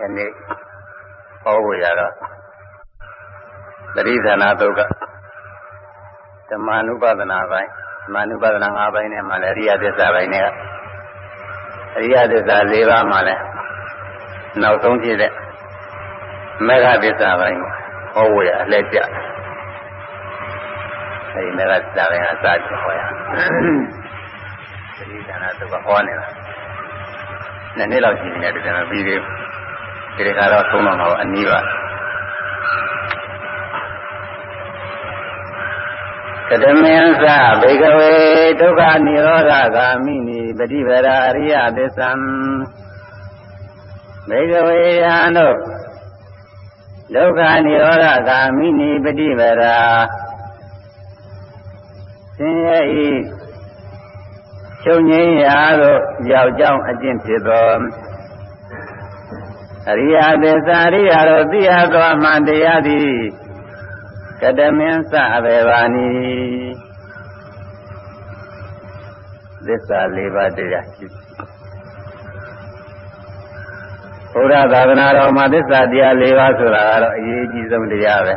ယနေ့ဟောဖို့ရတော့ပရိသနာတုတ်ကဓမ္မ ानु ပဒနာပိုင်းဓမ္မ ानु ပဒနာ၅ပိုင်းနဲ့မှလည်းအရိယသစ္စာပိုင်းနဲ့အရိယသစ္စာ၄ပါးမှလည်းနောက်ဆုံးဖြစ်တဲ့မေဃသစ္စာပိုင်းဟောဖို့ရအလဲကျအဲဒီမေဃသစ္စာပိုင်းကစကြဟောရပရိသနာတုတ်ကဟောနေတာ နှစ်နှစ်လောက်ရှိနေတယ်ဒီကနေ့ပြီးသေးဘူးဒီတခါတော့သုံးတော့မှာအနည်းပါကတမင်းသဘေကဝေဒုက္ခនិရောဓဂာမိနိပฏิပရာအရိယသစ္ဆံဘေကဝေယံတို့ဒုက္ခនិရောဓဂာမိနိပฏิပရာသင်ရဲ့ဤ ချုပ်ငြိမ်းရာသို့ရောက်ကြောင်းအကျင့်ဖြစ်သောအရိယသစ္စာရိယတို့သိရသောမှန်တရားသည်ကတမင်းစဘေဘာနီသစ္စာ၄ပါးတရားရှိဘုရားသာသနာတော်မှာသစ္စာတရား၄ပါးဆိုတာကတော့အရေးကြီးဆုံးတရားပဲ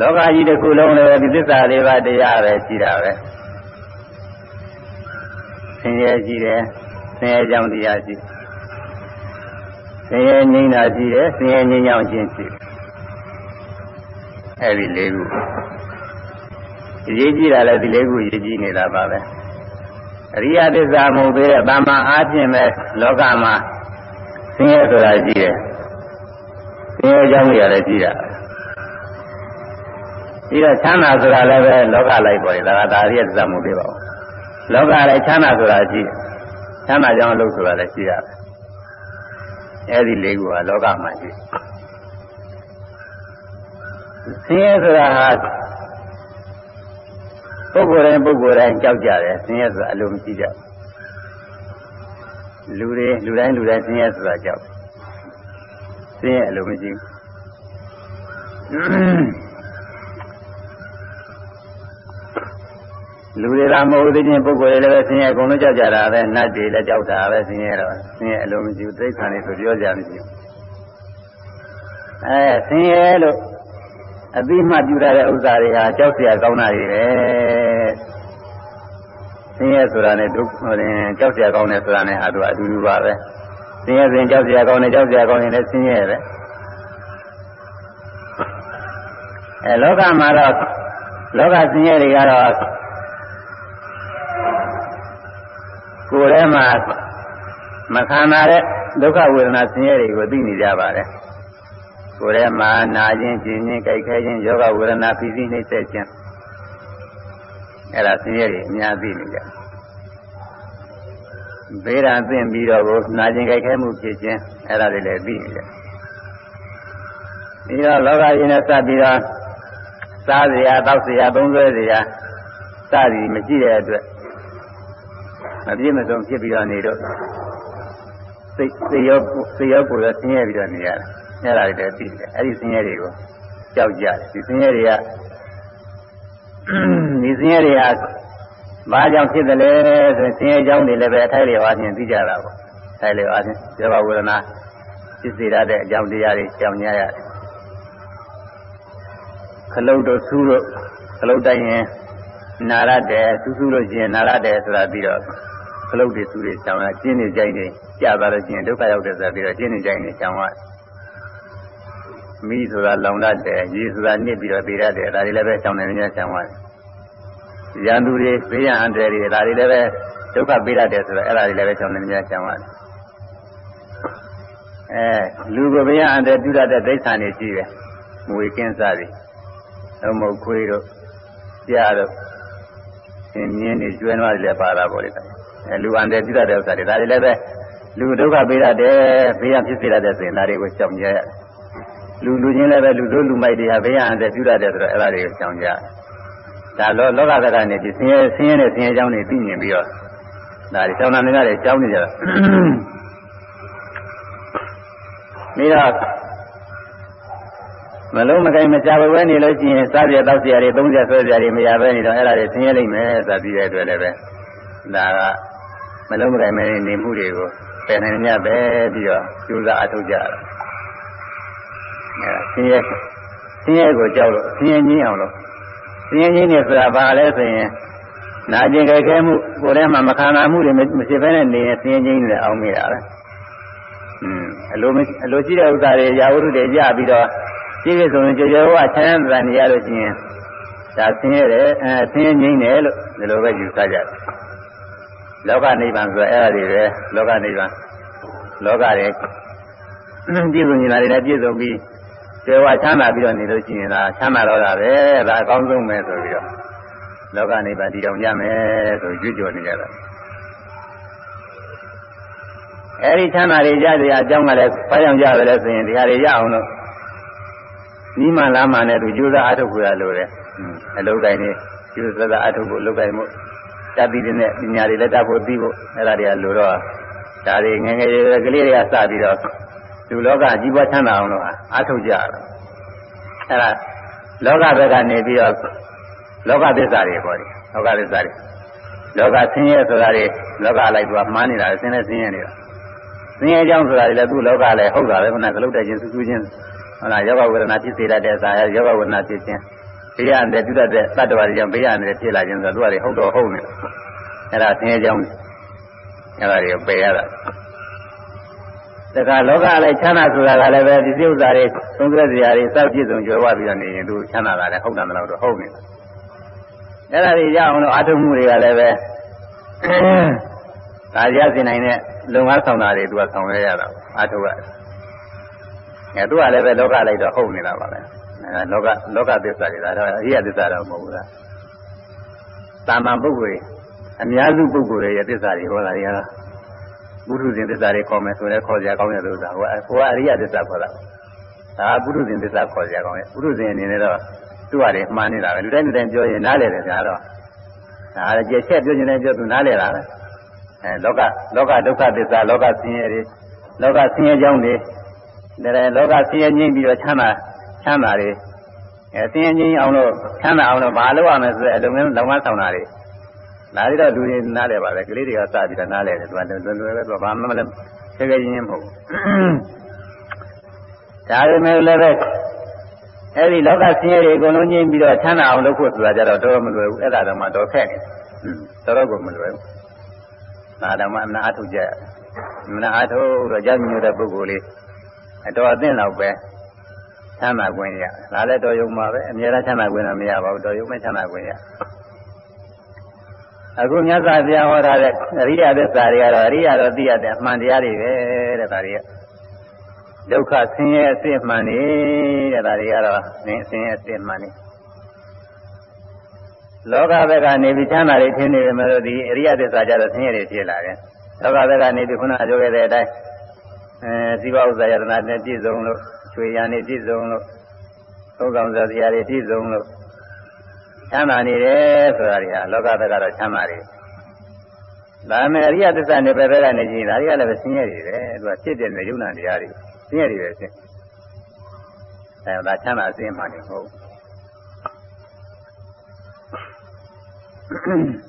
လောကကြီးတစ်ခုလုံးလည်းဒီသစ္စာ၄ပါးတရားပဲရှိတာပဲဆင်းရဲရှိတယ်ဆင်းရဲကြောင်းတရားရှိဆင်းရဲငြိမ်းတာရှိတယ်ဆင်းရဲငြိမ်းချောင်းခြင်းရှိအဲ့ဒီလေးခုအရေးကြီးတာလည်းဒီလေးခုအရေးကြီးနေတာပါပဲအရိယသစ္စာမဟုတ်သေးတဲ့ဗမာအားဖြင့်ပဲလောကမှာဆင်းရဲဆိုတာရှိတယ်ဆင်းရဲကြောင်းတွေလည်းရှိတာ ပြီးတော့ချမ်းသာဆိုတာလည်းပဲလောကလိုက်ပေါ်တယ်ဒါကဒါအရိယသစ္စာမဟုတ်သေးပါဘူးလောကလည်းချမ်းသာဆိုတာရှိတယ်ချမ်းသာကြောင်းအလုပ်ဆိုတာလည်းရှိရတယ်အဲဒီလေးခုကလောကမှာရှိဆင်းရဲဆိုတာဟာပုဂ္ဂိုလ်တိုင်းပုဂ္ဂိုလ်တိုင်းကြောက်ကြတယ်ဆင်းရဲဆိုတာအလိုမရှိကြလူတွေလူတိုင်းလူတိုင်းဆင်းရဲဆိုတာကြောက်ဆင်းရဲအလိုမရှိဘူး လူတွေသာမဟုတ်သေးခြင်းပုဂ္ဂိုလ်တွေလည်းဆင်းရဲအကုန်လုံးကြောက်ကြတာပဲနတ်တွေလည်းကြောက်တာပဲဆင်းရဲတော့ဆင်းရဲအလိုမရှိဘူးသိက္ခာတွေဆိုပြောကြမရှိဘူးအဲဆင်းရဲလို့အတိမှပြူရတဲ့ဥစ္စာတွေဟာကြောက်စရာကောင်းတာတွေပဲဆင်းရဲဆိုတာနဲ့ဒုက္ခကြောက်စရာကောင်းတယ်ဆိုတာနဲ့ဟာတို့အတူတူပါပဲဆင်းရဲစဉ်ကြောက်စရာကောင်းတယ်ကြောက်စရာကောင်းတယ်လည်းဆင်းရဲပဲအဲလောကမှာတော့လောကဆင်းရဲတွေကတော့ မှာမခံနာတဲ့ဒုက္ခဝေဒနာဆင်းရဲတွေကိုသိနေကြပါတယ်ကိုယ်ထဲမှာနာခြင်းကျင်ခြင်းကြိုက်ခဲခြင်းယောဂဝေဒနာဖိစီးနှိမ့်ဆက်ခြင်းအဲ့ဒါဆင်းရဲတွေအများသိနေကြဘေးရန်သိပြီးတော့ကိုနာခြင်းကြိုက်ခဲမှုဖြစ်ခြင်းအဲ့ဒါတွေလည်းသိနေကြပြီးတော့လောကကြီးနဲ့စပ်ပြီးတော့စားစရာတောက်စရာသုံးဆွဲစရာစသည်မရှိတဲ့အတွက် မပြည့်မစုံဖြစ်ပြီးတော့နေတော့စိတ်စိတ်ရောစိတ်ရောကိုယ်ရောဆင်းရဲပြီးတော့နေရတယ်။အဲ့ဒါတွေတည်းသိတယ်။အဲ့ဒီဆင်းရဲတွေကိုကြောက်ကြတယ်။ဒီဆင်းရဲတွေကဒီဆင်းရဲတွေကဘာကြောင့်ဖြစ်တယ်လဲဆိုဆင်းရဲကြောင်းတွေလည်းပဲအထိုက်တွေအားဖြင့်သိကြတာပေါ့။အဲလိုအားဖြင့်ဇေဘဝေဒနာဖြစ်စေရတဲ့အကြောင်းတရားတွေကြောင်ညာရတယ်။ခလုတ်တို့ဆူးတို့ခလုတ်တိုင်းရင်နာရတယ်ဆူးဆူးလို့ရှိရင်နာရတယ်ဆိုတာပြီးတော့ ခလုတ်တွေသူတွေဆောင်းတာကျင်းနေကြိုင်းနေကြပါလို့ရှိရင်ဒုက္ခရောက်တဲ့ဆိုပြီးတော့ကျင်းနေကြိုင်းနေဆောင်းရမိဆိုတာလောင်တတ်တယ်ရေဆိုတာညစ်ပြီးတော့သေးရတယ်ဒါတွေလည်းပဲဆောင်းနေနေဆောင်းရတယ်ရန်သူတွေဘေးရန်အန္တရာယ်တွေဒါတွေလည်းပဲဒုက္ခပေးရတယ်ဆိုတော့အဲ့ဒါတွေလည်းပဲဆောင်းနေနေဆောင်းရတယ်အဲလူကဘေးရန်အန္တရာယ်ပြုတတ်တဲ့ဒိဋ္ဌာန်တွေရှိတယ်မွေကင်းစားတွေအမုတ်ခွေးတို့ကြားတို့မြင်းနေကျွဲနွားတွေလည်းပါတာပေါ့လေအဲ လူအန္တရာယ်ပြုတတ်တဲ့ဥစ္စာတွေဒါတွေလည်းပဲလူဒုက္ခပေးရတယ်ဘေးရဖြစ်စေရတဲ့ဆိုရင်ဒါတွေကိုကြောက်ကြရလူလူချင်းလည်းပဲလူတို့လူမိုက်တွေဟာဘေးရအန္တရာယ်ပြုတတ်တယ်ဆိုတော့အဲ့ဒါတွေကိုကြောက်ကြဒါလောလောကသကနေဒီဆင်းရဲဆင်းရဲနဲ့ဆင်းရဲကြောင်းတွေသိမြင်ပြီးတော့ဒါတွေကြောင်းနာနေကြတယ်ကြောင်းနေကြတာပြီးတော့မလုံးမကိုင်မကြဘဲနေလို့ရှိရင်စားပြတောက်စရာတွေသုံးစရာဆွဲစရာတွေမရဘဲနေတော့အဲ့ဒါတွေဆင်းရဲလိမ့်မယ်ဆိုပြီးတဲ့အတွက်လည်းပဲဒါက မလုံးမကိုင်မဲနေမှုတွေကိုပယ်နိုင်မြတ်ပဲပြီးတော့ကျူးစာအထုတ်ကြတာအဲဆင်းရဲဆင်းရဲကိုကြောက်လို့ဆင်းရဲငြင်းအောင်လို့ဆင်းရဲငြင်းနေဆိုတာဘာလဲဆိုရင်နာကျင်ကြဲခဲမှုကိုယ်ထဲမှာမခံနိုင်မှုတွေမရှိဘဲနဲ့နေရင်ဆင်းရဲငြင်းနေအောင်မိတာပဲอืมအလိုအလိုရှိတဲ့ဥစ္စာတွေရာဝတ္ထုတွေကြပြီးတော့ပြည့်ပြည့်စုံစုံကြကြဝချမ်းသာနေရလို့ရှိရင်ဒါဆင်းရဲတယ်အဲဆင်းရဲငြိမ်းတယ်လို့ဒီလိုပဲယူဆကြတယ် လောကနိဗ္ဗာန်ဆိုအဲ့ဒါတွေပဲလောကနိဗ္ဗာန်လောကတွေပြည့်စုံနေတာတွေလည်းပြည့်စုံပြီးကျေဝချမ်းသာပြီးတော့နေလို့ရှိရင်ဒါချမ်းသာတော့တာပဲဒါအကောင်းဆုံးပဲဆိုပြီးတော့လောကနိဗ္ဗာန်တည်တော်ကြမယ်ဆိုကြွကြော်နေကြတာအဲဒီချမ်းသာတွေကြတဲ့အကြောင်းကလည်းဘာကြောင့်ကြရလဲဆိုရင်ဒီဟာတွေရအောင်လို့နီးမှလားမှနဲ့သူကြိုးစားအထုတ်ကြရလို့လေအလုပ်တိုင်းနေကြိုးစားအထုတ်ဖို့လုပ်တိုင်းမို့ တတ်ပြီးတဲ့ပညာတွေလည်းတတ်ဖို့သိဖို့အဲ့ဒါတွေကလိုတော့ဒါတွေငယ်ငယ်ရွယ်ကလေးတွေကစပြီးတော့လူလောကကြီးပွားချမ်းသာအောင်လို့အထုတ်ကြရတာအဲ့ဒါလောကဘက်ကနေပြီးတော့လောကသစ္စာတွေပေါ့လေလောကသစ္စာတွေလောကဆင်းရဲဆိုတာတွေလောကလိုက်သွားမှားနေတာဆင်းရဲဆင်းရဲနေတာဆင်းရဲကြောင်းဆိုတာတွေလည်းသူ့လောကလည်းဟုတ်တာပဲခုနကလုတ်တဲ့ချင်းစူးစူးချင်းဟုတ်လားယောဂဝေဒနာဖြစ်စေတတ်တဲ့စာယောဂဝေဒနာဖြစ်ခြင်း ဘေးရတဲ့ပြုတတ်တဲ့တတ္တဝါတွေကြောင့်ဘေးရတဲ့ဖြစ်လာခြင်းဆိုတော့သူကတွေဟုတ်တော့ဟုတ်နေအဲ့ဒါဆင်းရဲကြောင်းအဲ့ဒါတွေကိုပယ်ရတာတခါလောကလည်းချမ်းသာဆိုတာကလည်းပဲဒီစိဥ္စာတွေသုံးသက်စရာတွေစောက်ပြည့်စုံကြွယ်ဝပြီးတော့နေရင်သူချမ်းသာတာလည်းဟုတ်တယ်မလို့တော့ဟုတ်နေတာအဲ့ဒါတွေရအောင်လို့အထုမှုတွေကလည်းပဲဒါရစီနိုင်တဲ့လုံငန်းဆောင်တာတွေသူကဆောင်ရရတာအထုကအဲသူကလည်းပဲလောကလိုက်တော့ဟုတ်နေတာပါပဲ အဲလောကလောကသစ္စာတွေဒါတော့အရိယသစ္စာတော့မဟုတ်ဘူးလားတာမန်ပုဂ္ဂိုလ်အများစုပုဂ္ဂိုလ်ရဲ့သစ္စာတွေဟောတာတွေကတော့ပုထုဇဉ်သစ္စာတွေခေါ်မယ်ဆိုရင်ခေါ်ကြကောင်းတဲ့သစ္စာဟိုဟိုကအရိယသစ္စာခေါ်တာဒါပုထုဇဉ်သစ္စာခေါ်ကြကောင်းရဲ့ပုထုဇဉ်အနေနဲ့တော့သူ့ဟာတွေမှားနေတာပဲလူတိုင်းလူတိုင်းပြောရင်နားလည်တယ်ကြာတော့ဒါကြက်ချက်ပြောနေတယ်ပြောသူနားလည်တာပဲအဲလောကလောကဒုက္ခသစ္စာလောကဆင်းရဲတွေလောကဆင်းရဲကြောင်းတွေဒါလည်းလောကဆင်းရဲငြိမ့်ပြီးတော့ချမ်းသာ ချမ်းသာတွေအဲဆင်းရဲငြိမ့်အောင်လို့ချမ်းသာအောင်လို့ဘာလုပ်ရမလဲဆိုတဲ့အလုံးလုံးလောကဆောင်တာတွေဒါတွေတော့လူတွေနားလဲပါပဲကလေးတွေကစပြီးတော့နားလဲတယ်သူကလွယ်လွယ်ပဲသူကဘာမှမလဲတကယ်ချင်းမဟုတ်ဘူးဒါပေမဲ့လည်းပဲအဲ့ဒီလောကဆင်းရဲတွေအကုန်လုံးငြိမ့်ပြီးတော့ချမ်းသာအောင်လုပ်ဖို့ဆိုတာကြတော့တော့မလွယ်ဘူးအဲ့ဒါတော့မှတော့ခက်နေတယ်တော်တော်ကိုမလွယ်ဘူးဒါတော့မှအနာအထုတ်ကြရမနာအထုတ်တော့ကြောက်ညိုတဲ့ပုဂ္ဂိုလ်လေးအတော်အသင့်လောက်ပဲ ချမ်းသာခွင့်ရဒါလည်းတော်ယုံမှာပဲအများအားချမ်းသာခွင့်တော့မရပါဘူးတော်ယုံမဲ့ချမ်းသာခွင့်ရအခုမြတ်စွာဘုရားဟောထားတဲ့အရိယသစ္စာတွေကတော့အရိယတော့သိရတဲ့အမှန်တရားတွေပဲတဲ့ဒါတွေကဒုက္ခဆင်းရဲအစစ်မှန်နေတဲ့ဒါတွေကတော့ဆင်းရဲအစစ်မှန်နေလောကဘက်ကနေပြီးချမ်းသာတွေထင်နေတယ်မလို့ဒီအရိယသစ္စာကြတော့ဆင်းရဲတွေဖြစ်လာတယ်လောကဘက်ကနေပြီးခုနပြောခဲ့တဲ့အတိုင်းအဲဇီဝဥစ္စာယတနာနဲ့ပြည့်စုံလို့ ချွေရန်နေပြည့်စုံလို့သုံးကောင်စရာတွေပြည့်စုံလို့ချမ်းသာနေတယ်ဆိုတာတွေဟာလောကဘက်ကတော့ချမ်းသာတယ်ဒါပေမဲ့အရိယသစ္စာနဲ့ပဲပဲကနေကြည့်ဒါတွေကလည်းဆင်းရဲတွေပဲသူကဖြစ်တဲ့ယုံနာတရားတွေဆင်းရဲတွေပဲဆင်းအဲဒါချမ်းသာအစင်းမှနေမဟုတ်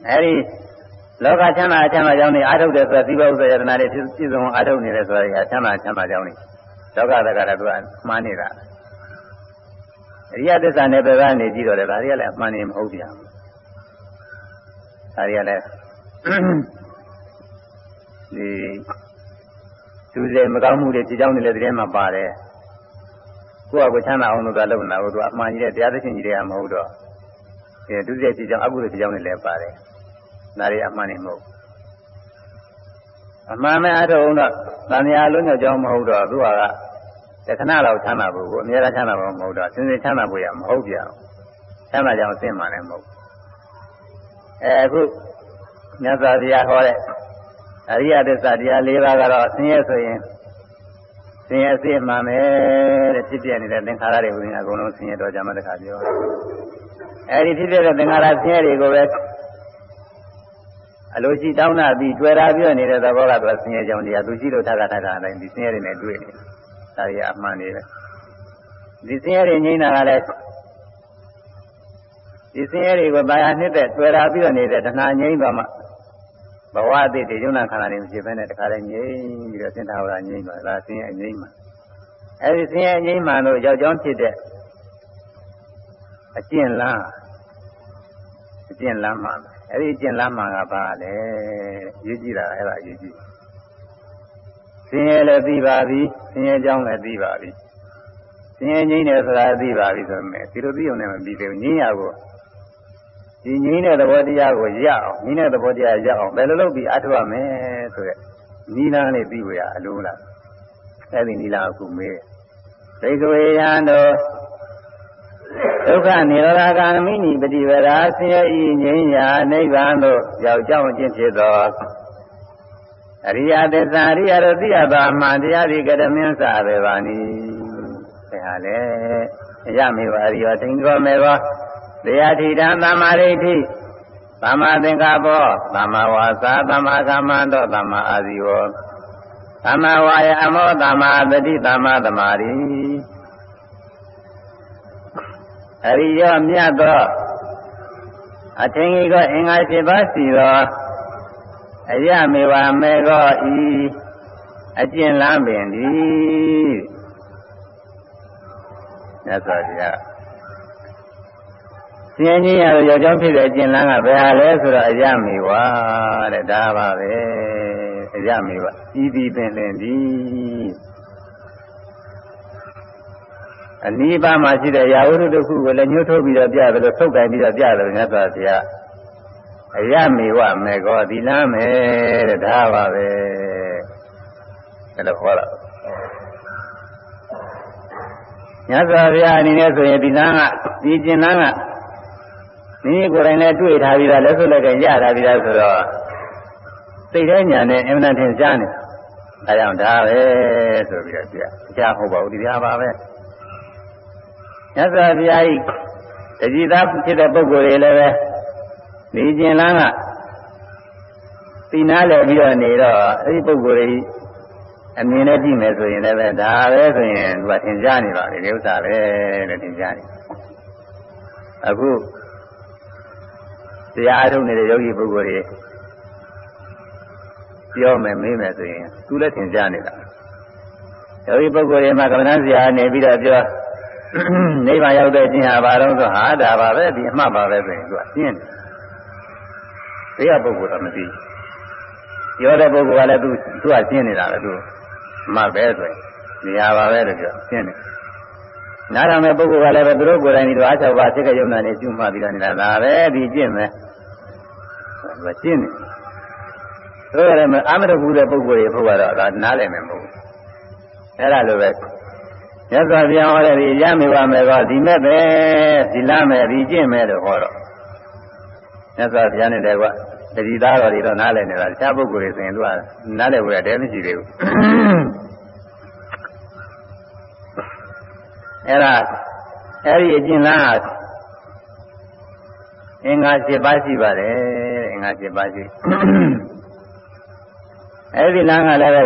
အဲဒီလောကချမ်းသာချမ်းသာကြောင်းနေအာထုတ်တယ်ဆိုသီဘဥစ္စာယတနာတွေပြည့်စုံအာထုတ်နေတယ်ဆိုတာကချမ်းသာချမ်းသာကြောင်းနေ လောကတက္ကရာကမှားနေတာအရိယသစ္စာနဲ့ပဲကနေကြည့်တော့တယ်ဒါတွေကလည်းအမှန်နေမဟုတ်ပြန်ဘူးဒါတွေကလည်းဒီသူတွေမကောင်းမှုတွေဒီကြောင်းနေလည်းဒီထဲမှာပါတယ်ကိုယ့်အကိုချမ်းသာအောင်လို့ကလုပ်နေတာကိုသူအမှန်ကြီးတဲ့တရားသဖြင့်ကြီးတွေကမဟုတ်တော့အဲဒုစရိုက်ဒီကြောင်းအကုသိုလ်ဒီကြောင်းနေလည်းပါတယ်ဒါတွေအမှန်နေမဟုတ် အမှန်မဲ့အထုံတော့တန်မြာလုံးကြောင်းမဟုတ်တော့သူကတခဏလောက်ချမ်းသာဖို့ကိုအများအားချမ်းသာဖို့မဟုတ်တော့စင်စစ်ချမ်းသာဖို့ရမဟုတ်ပြအောင်ချမ်းသာကြောင်အစ်မှန်လည်းမဟုတ်အဲအခုမြတ်စွာဘုရားဟောတဲ့အရိယသစ္စာတရား၄ပါးကတော့ဆင်းရဲဆိုရင်ဆင်းရဲအစ်မှန်ပဲတဲ့ဖြစ်ပြနေတဲ့သင်္ခါရတွေဘုရားအကုန်လုံးဆင်းရဲတော့ကြမှာတခါပြောအဲဒီဖြစ်ပြတဲ့သင်္ခါရဆင်းရဲတွေကိုပဲ အလိုရှိတောင်းတာပြီးတွေ့တာပြောနေတဲ့သဘောကတော့ဆင်းရဲကြောင်တရားသူရှိလို့ထပ်ခါထပ်ခါအတိုင်းဒီဆင်းရဲတွေနဲ့တွေ့နေတယ်ဒါတွေအမှန်နေပဲဒီဆင်းရဲတွေငြိမ်းတာကလည်းဒီဆင်းရဲတွေကိုဘာယာနှစ်သက်တွေ့တာပြီးတော့နေတဲ့တဏှာငြိမ်းသွားမှဘဝအတိတ်တွေယုံနာခန္ဓာတွေမရှိဘဲနဲ့တခါတည်းငြိမ်ပြီးတော့သင်္ထာဝရငြိမ်သွားတာဆင်းရဲငြိမ်မှာအဲဒီဆင်းရဲငြိမ်းမှန်လို့ရောက်ကြောင်းဖြစ်တဲ့အကျင့်လားအကျင့်လမ်းမှန် အဲဒီအကျင့်လမ်းမှန်ကဘာလဲရေးကြည့်တာအဲ့ဒါရေးကြည့်ဆင်းရဲလည်းသိပါပြီဆင်းရဲကြောင်းလည်းသိပါပြီဆင်းရဲငြိမ်းတယ်ဆိုတာသိပါပြီဆိုမဲ့ဒီလိုသိုံနဲ့မပြီးသေးဘူးငြိမ်းရကိုဒီငြိမ်းတဲ့သဘောတရားကိုရအောင်ငြိမ်းတဲ့သဘောတရားရအောင်ဘယ်လိုလုပ်ပြီးအထောက်အမယ်ဆိုရက်နိလန်းလေးပြီးဝရအလိုလားအဲ့ဒီနိလန်းအခုမေးသိကဝေယံတို့ ဒုက္ခនិရောဓဂာမိနိပฏิဝရာဆင်းရဲဤငြိမ်းရာနိဗ္ဗာန်သို့ရောက်ကြောင်းခြင်းဖြစ်သောအရိယသစ္စာအရိယတို့သိရသောအမှန်တရားဒီကတမင်းစာပဲပါနီဒါဟာလေရမေပါအရိယတိန်တော်မေပါတရားထိတံသမ္မာဒိဋ္ဌိသမ္မာသင်္ကပ္ပောသမ္မာဝါစာသမ္မာကမ္မန္တောသမ္မာအာဇီဝသမ္မာဝါယာမောသမ္မာသတိသမ္မာသမာဓိ အရိယမြတ်သောအထင်ကြီးကအင်္ဂါ7ပါးစီသောအရမေဝမေကောဤအကျင့်လမ်းပင်သည်မြတ်စွာဘုရားဆင်းရဲရတော့ရောက်ကြောင်းဖြစ်တဲ့အကျင့်လမ်းကဘယ်ဟာလဲဆိုတော့အရမေဝတဲ့ဒါပါပဲအရမေဝဤသည်ပင်လင်သည် အနိဗ္ဗာန်မှာရှိတဲ့ရာဝတ္ထုတစ်ခုကိုလည်းညှို့ထုတ်ပြီးတော့ပြတယ်လို့ထုတ်တိုင်ပြီးတော့ပြတယ်မြတ်စွာဘုရားအယမေဝမေကောဒီလမ်းမယ်တဲ့ဒါပါပဲအဲ့လိုခေါ်တာမြတ်စွာဘုရားအနေနဲ့ဆိုရင်ဒီလမ်းကဒီကျင်လမ်းကမိမိကိုယ်တိုင်လည်းတွေ့ထားပြီးသားလက်စွပ်လက်ကရထားပြီးသားဆိုတော့စိတ်ထဲညာနဲ့အမှန်တန်ရှားနေဒါကြောင့်ဒါပဲဆိုပြီးတော့ပြကြားဟုတ်ပါဘူးဒီပြပါပဲ မြတ်စွာဘုရားဤတတိသားဖြစ်တဲ့ပုဂ္ဂိုလ်တွေလည်းပဲဒီကျင်လန်းကသိနာလဲပြီးတော့နေတော့အဲ့ဒီပုဂ္ဂိုလ်တွေအမြင်နဲ့ကြည့်မယ်ဆိုရင်လည်းပဲဒါပဲဆိုရင်သူကသင်ကြားနေပါလေဒီဥစ္စာပဲတဲ့သင်ကြားနေအခုတရားအထုတ်နေတဲ့ယောဂီပုဂ္ဂိုလ်တွေပြောမယ်မေးမယ်ဆိုရင်သူလည်းသင်ကြားနေတာယောဂီပုဂ္ဂိုလ်တွေမှာကမ္ဘာဆရာနေပြီးတော့ပြော နိဗ္ဗာန်ရောက်တဲ့ခြင်းဟာဘာတော့ဆိုဟာဒါပါပဲဒီအမှတ်ပါပဲဆိုရင်သူကရှင်းတယ်တရားပုဂ္ဂိုလ်တော့မသိပြောတဲ့ပုဂ္ဂိုလ်ကလည်းသူသူကရှင်းနေတာပဲသူအမှတ်ပဲဆိုရင်နေရာပါပဲလို့ပြောရှင်းတယ်နားထောင်တဲ့ပုဂ္ဂိုလ်ကလည်းပဲသူတို့ကိုယ်တိုင်ဒီတော့အချက်ပါစိတ်ကယုံနာနေကျွမှတ်ပြီးတော့နေတာဒါပဲဒီကျင့်မယ်သူကရှင်းတယ်ဆိုရတယ်မအာမရဘူးတဲ့ပုဂ္ဂိုလ်ရေဘုရားတော့ဒါနားလည်မယ်မဟုတ်ဘူးအဲ့ဒါလိုပဲ မြတ်စွာဘုရားဟောတဲ့ဒီရမေပါမယ်ကဒီမဲ့ပဲဒီလားမယ်ဒီကျင့်မယ်လို့ဟောတော့မြတ်စွာဘုရားနဲ့တည်းကတတိသားတော်တွေတော့နားလည်နေတာတခြားပုဂ္ဂိုလ်တွေဆိုရင်သူကနားလည်ဖို့ရတယ်မရှိသေးဘူးအဲ့ဒါအဲ့ဒီအကျင့်လားအင်္ဂါ7ပါးရှိပါတယ်အင်္ဂါ7ပါးရှိအဲ့ဒီလမ်းကလည်းပဲ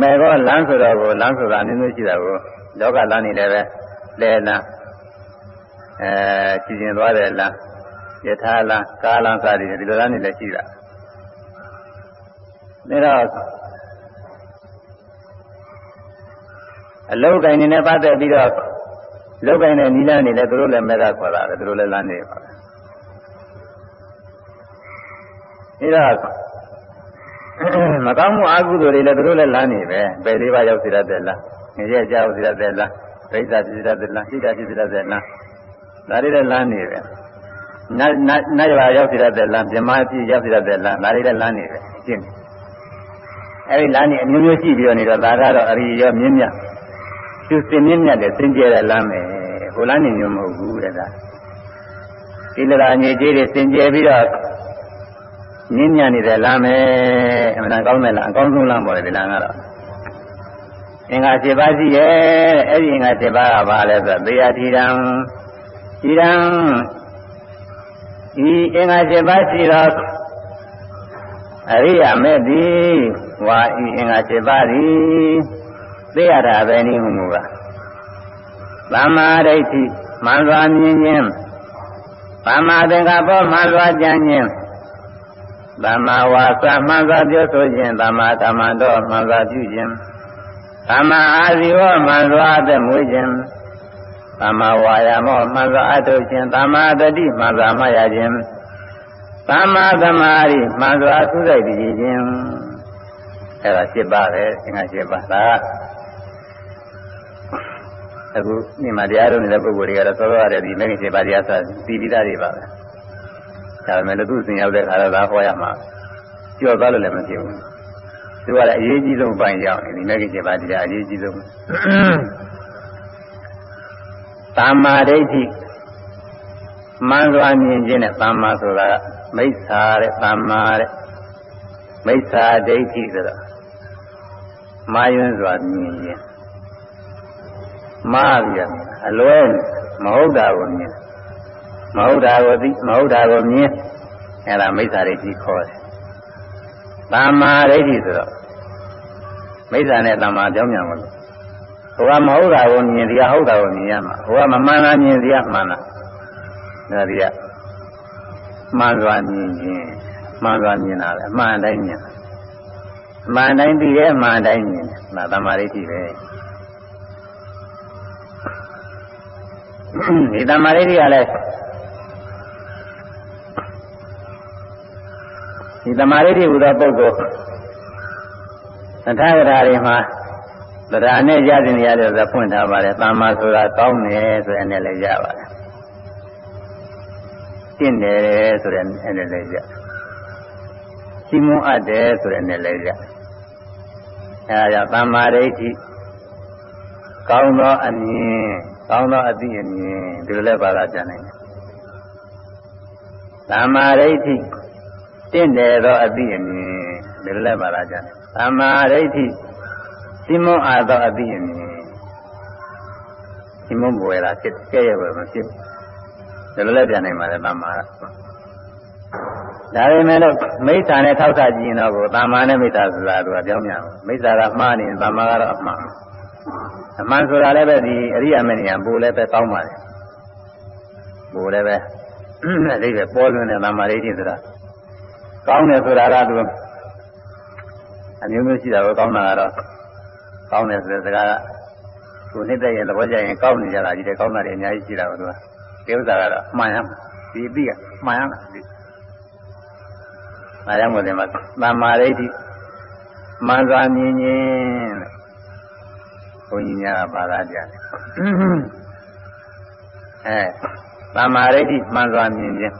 မေကောလမ်းဆိုတော့ကိုလမ်းဆိုတာအနည်းငယ်ရှိတာကို လောကလမ်းနေလည်းပဲလဲလမ်းအဲကြည်ကျင်သွားတဲ့လမ်းယထာလမ်းကားလမ်းစသည်ဒီလိုလမ်းနေလည်းရှိတာဒါတော့အလုတ်ကိုင်းနေနဲ့ပတ်သက်ပြီးတော့လုတ်ကိုင်းတဲ့နီလန်းနေလည်းသူတို့လည်းမဲကခေါ်တာပဲသူတို့လည်းလမ်းနေပါပဲဒါတော့မကောင်းမှုအကုသိုလ်တွေလည်းသူတို့လည်းလမ်းနေပဲပယ်လေးပါးရောက်စီရတဲ့လား ငရဲကြောက်စီရတဲ့လားဒိဋ္ဌာစီရတဲ့လားစိတ်ဓာတ်စီရတဲ့လားဒါတွေလည်းလမ်းနေပဲနတ်နတ်နတ်ရာရောက်စီရတဲ့လားမြမကြီးရောက်စီရတဲ့လားဒါတွေလည်းလမ်းနေပဲရှင်းအဲဒီလမ်းနေအမျိုးမျိုးရှိပြီးတော့နေတော့ဒါကတော့အရိရောမြင့်မြတ်သူစင်မြင့်မြတ်တဲ့စင်ကြဲတဲ့လမ်းပဲဟိုလမ်းနေမျိုးမဟုတ်ဘူးတဲ့ဒါဒီလရာညေကြီးတွေစင်ကြဲပြီးတော့ညဉ့်ညံ့နေတဲ့လမ်းပဲအမှန်ကောင်းတဲ့လမ်းအကောင်းဆုံးလမ်းပေါ်တယ်ဒီလမ်းကတော့ အင်္ဂါ7ပါးရှိရဲ့အဲ့ဒီအင်္ဂါ7ပါးကဘာလဲဆိုတော့သေယထီရံထီရံဤအင်္ဂါ7ပါးရှိတော့အရိယာမဲ့သည်ဝါဤအင်္ဂါ7ပါးသည်သိရတာပဲနည်းမှုကသမ္မာဒိဋ္ဌိမှန်စွာမြင်ခြင်းသမ္မာသင်္ကပ္ပမှန်စွာကြံခြင်းသမ္မာဝါစာမှန်စွာပြောဆိုခြင်းသမ္မာကမ္မန္တောမှန်စွာပြုခြင်း သမ္မာအာဇီဝမှန်စွာအသက်မွေးခြင်းသမ္မာဝါယာမောမှန်စွာအထုတ်ခြင်းသမ္မာတတိမှန်စွာမှတ်ရခြင်းသမ္မာသမာဓိမှန်စွာသုစိတ်တည်ခြင်းအဲဒါ7ပါးပဲသင်္ခါ7ပါးဒါကအခုဒီမှာတရားထုတ်နေတဲ့ပုဂ္ဂိုလ်တွေကတော့သောသောရတဲ့ဒီမဂ္ဂင်7ပါးတရားဆိုပြီးပြီးသားတွေပါပဲဒါပေမဲ့လည်းသူ့စဉ်ရောက်တဲ့ခါတော့ဒါဟောရမှာကြော်သွားလို့လည်းမဖြစ်ဘူး သူကလည်းအရေးကြီးဆုံးပိုင်းရောက်နေဒီမဂ္ဂင်7ပါးတရားအရေးကြီးဆုံးသမ္မာဒိဋ္ဌိမှန်စွာမြင်ခြင်းနဲ့သမ္မာဆိုတာကမိစ္ဆာတဲ့သမ္မာတဲ့မိစ္ဆာဒိဋ္ဌိဆိုတော့မာယွန်းစွာမြင်ခြင်းမှားပြန်အလွဲမဟုတ်တာကိုမြင်မဟုတ်တာကိုသိမဟုတ်တာကိုမြင်အဲ့ဒါမိစ္ဆာဒိဋ္ဌိခေါ်တယ်သမ္မာဒိဋ္ဌိဆိုတော့ မိစ္ဆာနဲ့သမ္မာကြောင်းမြန်လို့ဟိုကမဟုတ်တာကိုမြင်တရားဟုတ်တာကိုမြင်ရမှာဟိုကမမှန်တာမြင်တရားမှန်တာဒါတွေကမှန်စွာမြင်ခြင်းမှန်စွာမြင်တာပဲအမှန်တိုင်းမြင်အမှန်တိုင်းသိရဲ့အမှန်တိုင်းမြင်ဒါသမာဓိဋ္ဌိပဲဒီသမာဓိဋ္ဌိကလည်းဒီသမာဓိဋ္ဌိဟူသောပုဂ္ဂိုလ် သထဂရာတွေမှာတရားနဲ့ရတဲ့နေရာတွေဆိုဖွင့်ထားပါတယ်။သမ္မာဆိုတာကောင်းတယ်ဆိုတဲ့နဲ့လည်းရပါတယ်။တင့်တယ်ဆိုတဲ့နဲ့လည်းရ။ရှိမွန်းအပ်တယ်ဆိုတဲ့နဲ့လည်းရ။အဲဒါကြောင့်သမ္မာဒိဋ္ဌိကောင်းသောအမြင်ကောင်းသောအသိအမြင်ဒီလိုလည်းပါတာကြနိုင်တယ်။သမ္မာဒိဋ္ဌိတင့်တယ်သောအသိအမြင်ဒီလိုလည်းပါတာကြနိုင်တယ်။ သမ္မာဒိဋ္ဌိစိမုံအာသောအသိအမြင်စိမုံဘွယ်လားဖြစ်ကဲ့ရဲ့ပဲမဖြစ်ဒါလည်းလည်းပြန်နိုင်ပါလေတမ္မာကဒါပေမဲ့လို့မိစ္ဆာနဲ့ထောက်ဆကြည့်ရင်တော့တမ္မာနဲ့မိစ္ဆာဆိုတာကပြောင်းပြန်မိစ္ဆာကမှားနေတမ္မာကတော့အမှန်အမှန်ဆိုတာလည်းပဲဒီအရိယာမေညာပို့လည်းပဲကောင်းပါလေပို့လည်းပဲအတိတ်ပဲပေါ်လွင်တဲ့တမ္မာဒိဋ္ဌိဆိုတာကောင်းတယ်ဆိုတာကသူ အမျိုးမျိုးရှိတာကိုကောင်းတာကတော့ကောင်းတယ်ဆိုတဲ့စကားကကိုနှစ်သက်ရင်သဘောကျရင်ကောင်းနေကြတာကြီးတယ်ကောင်းတာတွေအများကြီးရှိတာကသူကဒီဥစ္စာကတော့မှန်ရမှာဒီအပြီးကမှန်ရမှာဒီအားရမို့တယ်မှာသမ္မာဒိဋ္ဌိမှန်စွာမြင်ခြင်းဘုန်းကြီးများကပါလာကြတယ်အဲသမ္မာဒိဋ္ဌိမှန်စွာမြင်ခြင်း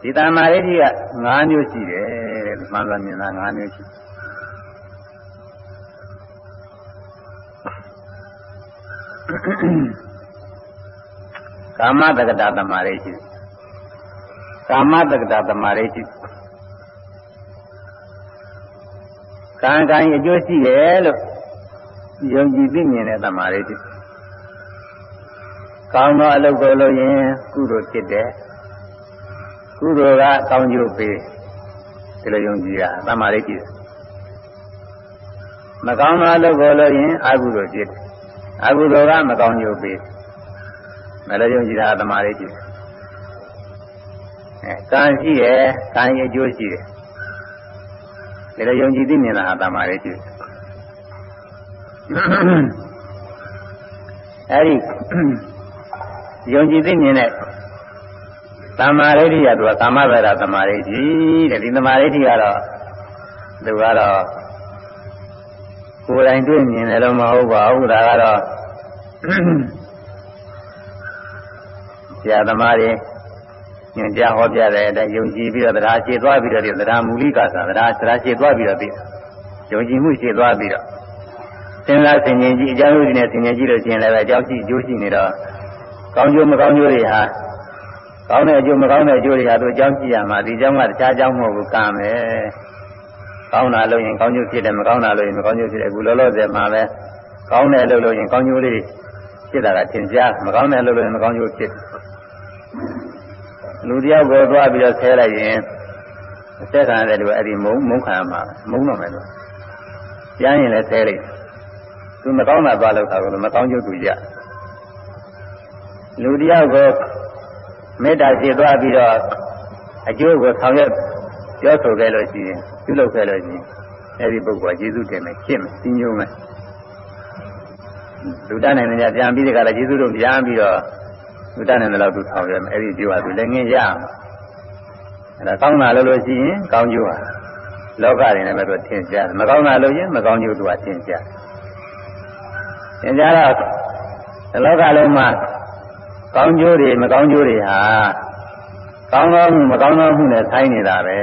ဒီသမ္မာဒိဋ္ဌိက၅မျိုးရှိတယ်တဲ့ မှန်စွာမြင်တာ၅မျိုးရှိတယ်ကာမတက္ကတာသမာဓိရှိကာမတက္ကတာသမာဓိရှိကံကံအကျိုးရှိတယ်လို့ယုံကြည်သိမြင်တဲ့သမာဓိရှိကောင်းသောအလုပ်ကိုလုပ်ရင်ကုသိုလ်ဖြစ်တယ်ကုသိုလ်ကကောင်းကျိုးပေး ဒီလိုယုံကြည်တာသမာဓိရှိတယ်မကောင်းသောအလုပ်ကိုလုပ်ရင်အကုသိုလ်ဖြစ်တယ်အကုသိုလ်ကမကောင်းကျိုးပေးမလည်းယုံကြည်တာသမာဓိရှိတယ်အဲကံရှိရဲ့ကံရဲ့အကျိုးရှိတယ်ဒါလည်းယုံကြည်သိမြင်တာသမာဓိရှိတယ်အဲဒီယုံကြည်သိမြင်တဲ့ သမာဓိဋ္ဌိရသူကကာမဗေဒသမာဓိဋ္ဌိတဲ့ဒီသမာဓိဋ္ဌိကတော့သူကတော့ကိုယ်တိုင်တွေ့မြင်တယ်လို့မဟုတ်ပါဘူးဒါကတော့ဆရာသမားတွေညွှန်ကြားဟောပြတဲ့အတိုင်းယုံကြည်ပြီးတော့တရားရှင်းသွားပြီးတော့တရားမူလိကသာတရားတရားရှင်းသွားပြီးတော့ပြီးယုံကြည်မှုရှင်းသွားပြီးတော့စဉ်းစားဆင်ခြင်ကြည့်အကြောင်းဥဒိနဲ့ဆင်ခြင်ကြည့်လို့ရှိရင်လည်းအကြောင်းရှိအကျိုးရှိနေတော့ကောင်းကျိုးမကောင်းကျိုးတွေဟာ ကောင်းတဲ့အကျိုးမကောင်းတဲ့အကျိုးတွေဟာသူအကြောင်းရှိရမှာဒီအကြောင်းကတခြားအကြောင်းမဟုတ်ဘူးကံပဲကောင်းတာလို့ရင်ကောင်းကျိုးဖြစ်တယ်မကောင်းတာလို့ရင်မကောင်းကျိုးဖြစ်တယ်အခုလောလောဆယ်မှာပဲကောင်းတယ်လို့လို့ရင်ကောင်းကျိုးလေးဖြစ်တာကသင်ကြားမကောင်းတယ်လို့လို့ရင်မကောင်းကျိုးဖြစ်လူတယောက်ကိုသွားပြီးတော့ဆဲလိုက်ရင်အသက်ခံရတယ်လို့အဲ့ဒီမုံမုံခံရမှာမုံတော့မယ်လို့ပြန်ရင်လည်းဆဲလိုက်သူမကောင်းတာသွားလို့ခါကတော့မကောင်းကျိုးသူရလူတယောက်ကို မေတ္တာရှိသွားပြီးတော့အကျိုးကိုဆောင်ရွက်ပြောဆိုခဲ့လို့ရှိရင်ပြုလုပ်ခဲ့လို့ရှိရင်အဲ့ဒီပုဂ္ဂိုလ်ကကျေးဇူးတင်မယ်ရှင်းမယ်စီညုံမယ်လူတတ်နိုင်တယ်ပြန်ပြီးတကလည်းကျေးဇူးတို့ပြန်ပြီးတော့လူတတ်နိုင်တယ်လို့သူဆောင်ရွက်မယ်အဲ့ဒီကျိုးကသူလည်းငင်းရအောင်အဲ့ဒါကောင်းတာလို့လို့ရှိရင်ကောင်းကျိုးဟာလောကတွေနဲ့ပဲသူထင်ရှားမကောင်းတာလို့ရင်မကောင်းကျိုးသူကထင်ရှားသင်ကြားတော့ဒီလောကလုံးမှာ ကောင်းကျိုးတွေမကောင်းကျိုးတွေဟာကောင်းသောမှုမကောင်းသောမှုနဲ့ဆိုင်နေတာပဲ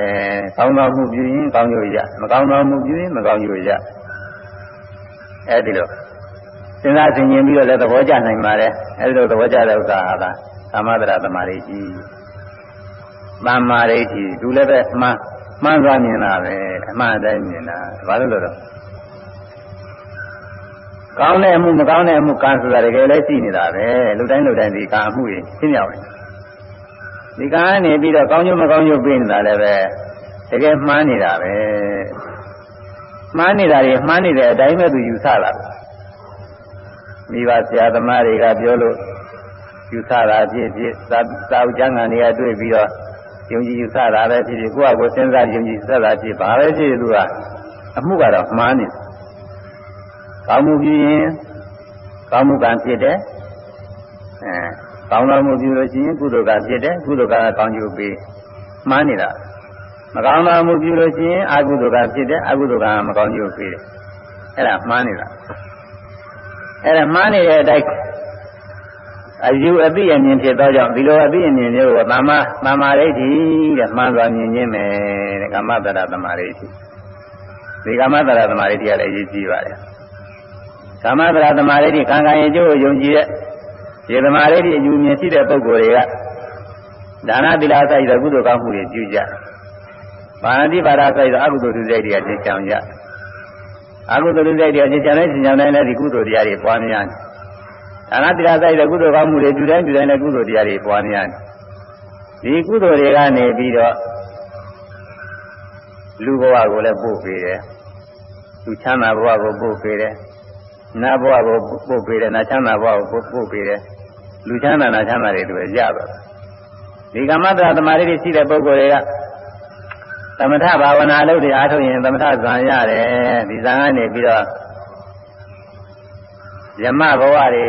ကောင်းသောမှုပြုရင်ကောင်းကျိုးရမကောင်းသောမှုပြုရင်မကောင်းကျိုးရအဲဒီလိုစဉ်းစားဆင်ခြင်ပြီးတော့လည်းသဘောကျနိုင်ပါတယ်အဲဒီလိုသဘောကျတဲ့ဥစ္စာဟာသမ္မာတရသမာဓိကြီးသမ္မာဒိဋ္ဌိသူလည်းပဲမှန်မှန်သွားမြင်တာပဲအမှန်တိုင်းမြင်တာဘာလို့လဲတော့ ကောင်းတဲ့အမှုမကောင်းတဲ့အမှုကံဆိုတာတကယ်လည်းရှိနေတာပဲလူတိုင်းလူတိုင်းဒီကံအမှုကြီးရှင်းရောက်တယ်ဒီကံကနေပြီးတော့ကောင်းကျိုးမကောင်းကျိုးပေးနေတာလည်းပဲတကယ်မှားနေတာပဲမှားနေတာတွေမှားနေတဲ့အတိုင်းပဲသူယူဆတာမိဘဆရာသမားတွေကပြောလို့ယူဆတာဖြစ်ဖြစ်သာသာဥကျမ်းဂန်တွေကတွေ့ပြီးတော့ယုံကြည်ယူဆတာပဲဖြစ်ဖြစ်ကိုယ့်အကိုစဉ်းစားယုံကြည်ဆက်တာဖြစ်ဘာပဲဖြစ်သူကအမှုကတော့မှားနေတယ် ကောင်းမှုပြုရင်ကောင်းမှုကံဖြစ်တယ်အဲကောင်းတော်မှုပြုလို့ရှိရင်ကုသိုလ်ကဖြစ်တယ်ကုသိုလ်ကကောင်းကျိုးပေးမှားနေတာမကောင်းတော်မှုပြုလို့ရှိရင်အကုသိုလ်ကဖြစ်တယ်အကုသိုလ်ကမကောင်းကျိုးပေးတယ်အဲ့ဒါမှားနေတာအဲ့ဒါမှားနေတဲ့အတိုင်းအယူအသိအမြင်ဖြစ်သောကြောင့်ဒီလိုအသိအမြင်မျိုးကိုသမ္မာသမ္မာဒိဋ္ဌိတဲ့မှန်စွာမြင်ခြင်းပဲတဲ့ကမ္မတရသမ္မာဒိဋ္ဌိဒီကမ္မတရသမ္မာဒိဋ္ဌိကလည်းအရေးကြီးပါတယ် ကမ္မတရသမ္မာဒိဋ္ဌိကံကံရဲ့ကျိုးကိုယုံကြည်တဲ့ဒီသမ္မာဒိဋ္ဌိအယူမြင်ရှိတဲ့ပုဂ္ဂိုလ်တွေကဒါနသီလဆိုင်တဲ့ကုသိုလ်ကောင်းမှုတွေပြုကြ။ဘာဏတိပါဒဆိုင်တဲ့အကုသိုလ်သူစိတ်တွေကသင်ချောင်ကြ။အကုသိုလ်သူစိတ်တွေကသင်ချောင်တဲ့သင်ချောင်တိုင်းလည်းဒီကုသိုလ်တရားတွေပွားများတယ်ဒါနတရားဆိုင်တဲ့ကုသိုလ်ကောင်းမှုတွေပြုတိုင်းပြုတိုင်းလည်းကုသိုလ်တရားတွေပွားများတယ်ဒီကုသိုလ်တွေကနေပြီးတော့လူဘဝကိုလည်းပို့ပေးတယ်လူချမ်းသာဘဝကိုပို့ပေးတယ် နတ်ဘဝကိုပို့ပေးတယ်နတ်ချမ်းသာဘဝကိုပို့ပေးတယ်လူချမ်းသာနတ်ချမ်းသာတွေတွေ့ရတော့ဒီကမ္မတရသမာဓိရှိတဲ့ပုဂ္ဂိုလ်တွေကသမထဘာဝနာလုပ်တွေအားထုတ်ရင်သမထဇံရတယ်ဒီဇံကနေပြီးတော့ယမဘဝတွေ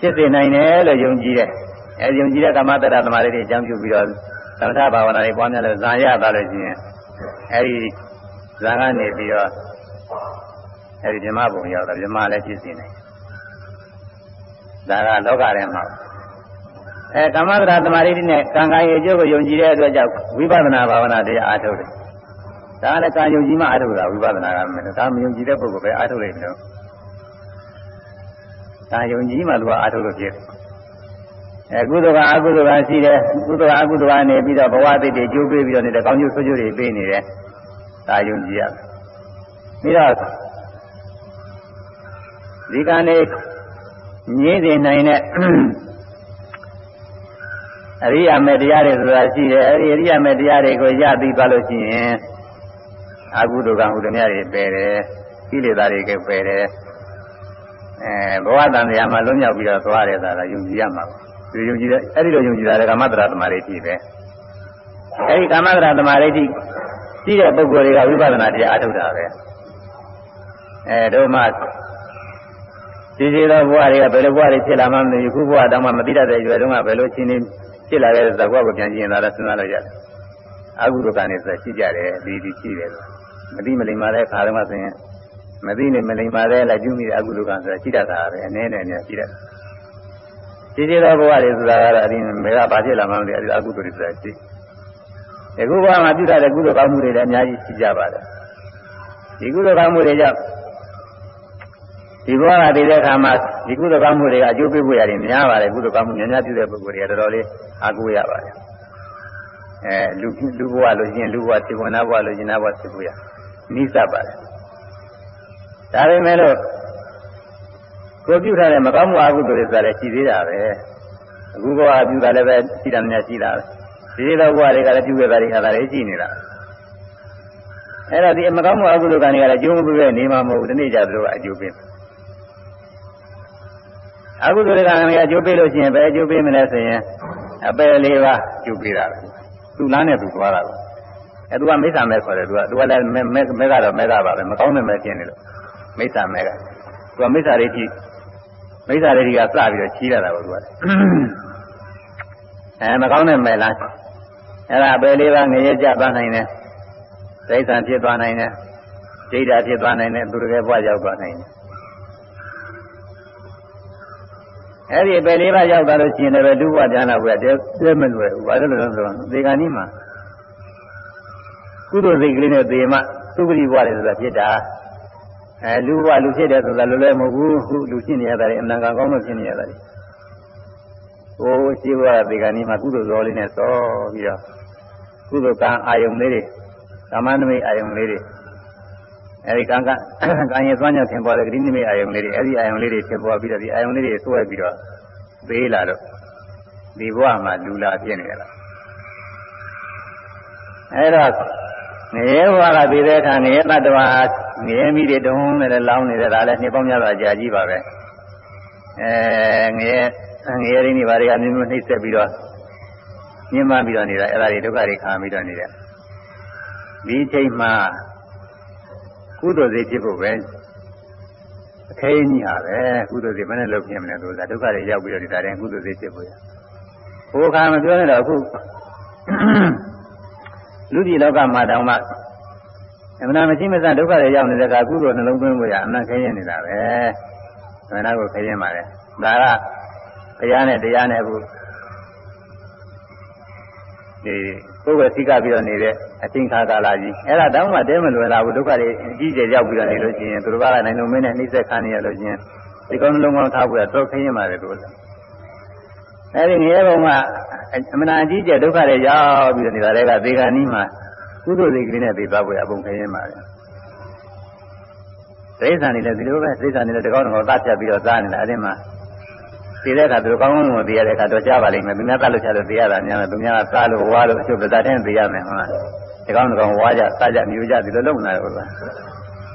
ဖြစ်စေနိုင်တယ်လို့ယုံကြည်တယ်အဲယုံကြည်တဲ့ကမ္မတရသမားတွေအကြောင်းပြုပြီးတော့သမထဘာဝနာတွေပွားများလို့ဇာရသွားလို့ရှိရင်အဲဒီဇာကနေပြီးတော့ အဲဒီဓမ္မဘုံရောက်တော့ဓမ္မလည်းဖြစ်စေနိုင်ဒါကလောကထဲမှာအဲကမ္မတရသမားတွေနဲ့ကံကံရဲ့အကျိုးကိုယုံကြည်တဲ့အတွက်ကြောင့်ဝိပဿနာဘာဝနာတရားအားထုတ်တယ်ဒါလည်းကံယုံကြည်မှအားထုတ်တာဝိပဿနာကမင်းဒါမယုံကြည်တဲ့ပုဂ္ဂိုလ်ပဲအားထုတ်လိမ့်မယ်ဒါယုံကြည်မှသူကအားထုတ်လို့ဖြစ်တယ်အဲကုသကအကုသကရှိတယ်ကုသကအကုသကနေပြီးတော့ဘဝသိတွေကျိုးပေးပြီးတော့နေတဲ့ကောင်းကျိုးဆိုးကျိုးတွေပေးနေတယ်ဒါယုံကြည်ရပြီးတော့ ဒီကနေ့ငြင်းစေနိုင်တဲ့အရိယာမေတရားတွေဆိုတာရှိတယ်အဲဒီအရိယာမေတရားတွေကိုရပြီးပါလို့ရှိရင်အကုသိုလ်ကဟုတည်းများတွေပယ်တယ်ကိလေသာတွေကပယ်တယ်အဲဘဝတန်တရားမှာလွတ်မြောက်ပြီးတော့သွားတယ်ဆိုတာယုံကြည်ရမှာပါဒီယုံကြည်တဲ့အဲ့ဒီလိုယုံကြည်တာကကာမတရာသမာဓိရှိပဲအဲ့ဒီကာမတရာသမာဓိရှိတဲ့ပုဂ္ဂိုလ်တွေကဝိပဿနာတရားအထုတ်တာပဲအဲတို့မှ ဒီစီသောဘဝတွေကဘယ်လိုဘဝတွေဖြစ်လာမှမသိဘူးခုဘဝတောင်မှမသိတတ်တဲ့ရွယ်တုန်းကဘယ်လိုရှင်းနေဖြစ်လာတဲ့သဘောကိုပြန်ကြည့်ရင်သာလည်းစဉ်းစားလို့ရတယ်အကုသိုလ်ကံနေဆိုရှိကြတယ်ဒီဒီရှိတယ်မသိမလိမ္မာတဲ့ခါတုန်းကဆိုရင်မသိနဲ့မလိမ္မာတဲ့လိုက်ကျူးမိတဲ့အကုသိုလ်ကံဆိုတာရှိတတ်တာပဲအနည်းနဲ့အများရှိတတ်ရှိသေးသောဘဝတွေဆိုတာကတော့အရင်မေကဘာဖြစ်လာမှမသိအဲဒီအကုသိုလ်တွေဆိုတာရှိဒီကုဘဝမှာပြုတတ်တဲ့ကုသိုလ်ကောင်းမှုတွေလည်းအများကြီးရှိကြပါတယ်ဒီကုသိုလ်ကောင်းမှုတွေကြောင့် ဒီဘဝကတည်တဲ့အခါမှာဒီကုသိုလ်ကောင်းမှုတွေကအကျိုးပေးဖို့ရတယ်များပါတယ်ကုသိုလ်ကောင်းမှုများများပြုတဲ့ပုဂ္ဂိုလ်တွေကတော်တော်လေးအားကိုးရပါတယ်အဲလူလူဘဝလို့ရှိရင်လူဘဝသိဖို့နာဘဝလို့ရှိရင်နာဘဝသိဖို့ရနိစ္စပါတယ်ဒါပေမဲ့လို့ကိုပြုထားတဲ့မကောင်းမှုအကုသိုလ်တွေဆိုတာလည်းရှိသေးတာပဲအခုဘဝပြုတာလည်းပဲရှိတာများရှိတာပဲဒီလိုဘဝတွေကလည်းပြုခဲ့တာတွေဟာလည်းရှိနေတာအဲ့ဒါဒီမကောင်းမှုအကုသိုလ်ကံတွေကလည်းကျိုးမပေးပဲနေမှာမဟုတ်ဘူးဒီနေ့ကျသူတို့ကအကျိုးပေးအကု သိုလ်ကံတွေကအကျိုးပေးလို့ရှိရင်ဘယ်အကျိုးပေးမလဲဆိုရင်အပယ်လေးပါးကျိုးပေးတာပဲမသူ့လမ်းနဲ့သူသွားတာပေါ့အဲသူကမိစ္ဆာမဲခေါ်တယ်သူကသူကလည်းမဲမဲကတော့မဲကပါပဲမကောင်းတဲ့မဲဖြစ်နေလို့မိစ္ဆာမဲကသူကမိစ္ဆာတွေကြည့်မိစ္ဆာတွေကစပြီးတော့ချီးရတာပေါ့သူကအဲမကောင်းတဲ့မဲလားအဲ့ဒါပဲလေးပါငရဲကြသွားနိုင်တယ်သိစ္စာဖြစ်သွားနိုင်တယ်ဒိဋ္ဌာဖြစ်သွားနိုင်တယ်သူတကယ်ဘဝရောက်သွားနိုင်တယ် အဲ့ဒီပဲလေးပါရောက်သွားလို့ရှိရင်လည်းဒုဘဝကျမ်းလာဘုရားတဲမလွယ်ဘူးဘာလို့လဲဆိုတော့ဒီကနေ့မှာကုသိုလ်စိတ်ကလေးနဲ့သေမှသုခတိဘဝတွေဆိုတာဖြစ်တာအဲလူဘဝလူဖြစ်တယ်ဆိုတာလွယ်လွယ်မဟုတ်ဘူးခုလူဖြစ်နေရတာလေအမှန်ကန်ကောင်းလို့ဖြစ်နေရတာလေဟိုရှိဘဝဒီကနေ့မှာကုသိုလ်တော်လေးနဲ့စောပြီးတော့ကုသိုလ်ကံအာယုံလေးတွေကာမနမိတ်အာယုံလေးတွေ အဲဒီကံကကံရဲ့သွမ်းကြောင့်ထင်ပေါ်တဲ့ဂရိနိမိတ်အာယုံလေးတွေအဲဒီအာယုံလေးတွေထင်ပေါ်ပြီးတော့ဒီအာယုံလေးတွေဆွဲပြီးတော့သေးလာတော့ဒီဘဝမှာလူလာဖြစ်နေကြတာအဲတော့ငရဲဘဝကပြီးတဲ့အခါငရဲတ attva ငရဲမိတွေတုံးနဲ့လောင်းနေတယ်ဒါလည်းနှစ်ပေါင်းများစွာကြာကြီးပါပဲအဲငရဲငရဲရင်းတွေဘာတွေကမျိုးမျိုးနှိမ့်ဆက်ပြီးတော့ညှင်းပပြီးတော့နေတာအဲ့ဒါတွေဒုက္ခတွေခံပြီးတော့နေတယ်ဒီချိန်မှာ ကုသိုလ်စိတ်ဖြစ်ဖို့ပဲအခဲကြီးဟာပဲကုသိုလ်စိတ်မနဲ့လုပ်ပြမလဲဆိုတာဒုက္ခတွေရောက်ပြီးတော့ဒီတိုင်းကုသိုလ်စိတ်ဖြစ်ဖို့ရဟိုခါမပြောနဲ့တော့အခုလူကြီးလောကမှာတောင်မှအမှန်မရှိမစဒုက္ခတွေရောက်နေတဲ့ကကုသိုလ်နှလုံးသွင်းဖို့ရအမှန်ခဲရင်နေတာပဲခန္ဓာကိုခဲရင်ပါလေဒါကဘုရားနဲ့တရားနဲ့အခုဒီ ကိုယ်ပဲသိကပြီးတော့နေတဲ့အချိန်ခါကာလကြီးအဲ့ဒါတောင်းမှတဲမလွယ်လာဘူးဒုက္ခတွေအကြီးကျယ်ရောက်ပြီးတော့နေလို့ရှိရင်သူတို့ကလည်းနိုင်လုံးမင်းနဲ့နှိမ့်ဆက်ခံနေရလို့ရှိရင်ဒီကောင်းလုံးကောင်းထားဖို့တော့ခင်းရင်ပါတယ်သူကအဲ့ဒီငရဲဘုံကအမှန်အကြီးကျယ်ဒုက္ခတွေရောက်ပြီးတော့နေတာတွေကသေခါနီးမှာကုသိုလ်စိတ်ကလေးနဲ့သိသွားဖို့အပုံခင်းရင်ပါတယ်ဒိဋ္ဌာန်နေလည်းဒီလိုပဲဒိဋ္ဌာန်နေလည်းတကောင်းတော့သတ်ဖြတ်ပြီးတော့သားနေတာအဲ့ဒီမှာ သိတဲ့အခါသူကောင်းကောင်းကိုသိရတဲ့အခါတော့ကြားပါလိမ့်မယ်သူများသတ်လို့ချလို့သိရတာများတယ်သူများကသားလို့ဝါလို့အချုပ်ပဇာတဲ့သိရမယ်ဟုတ်လားဒီကောင်းကောင်းဝါကြစားကြမြူကြဒီလိုလုပ်နေတာဟုတ်လား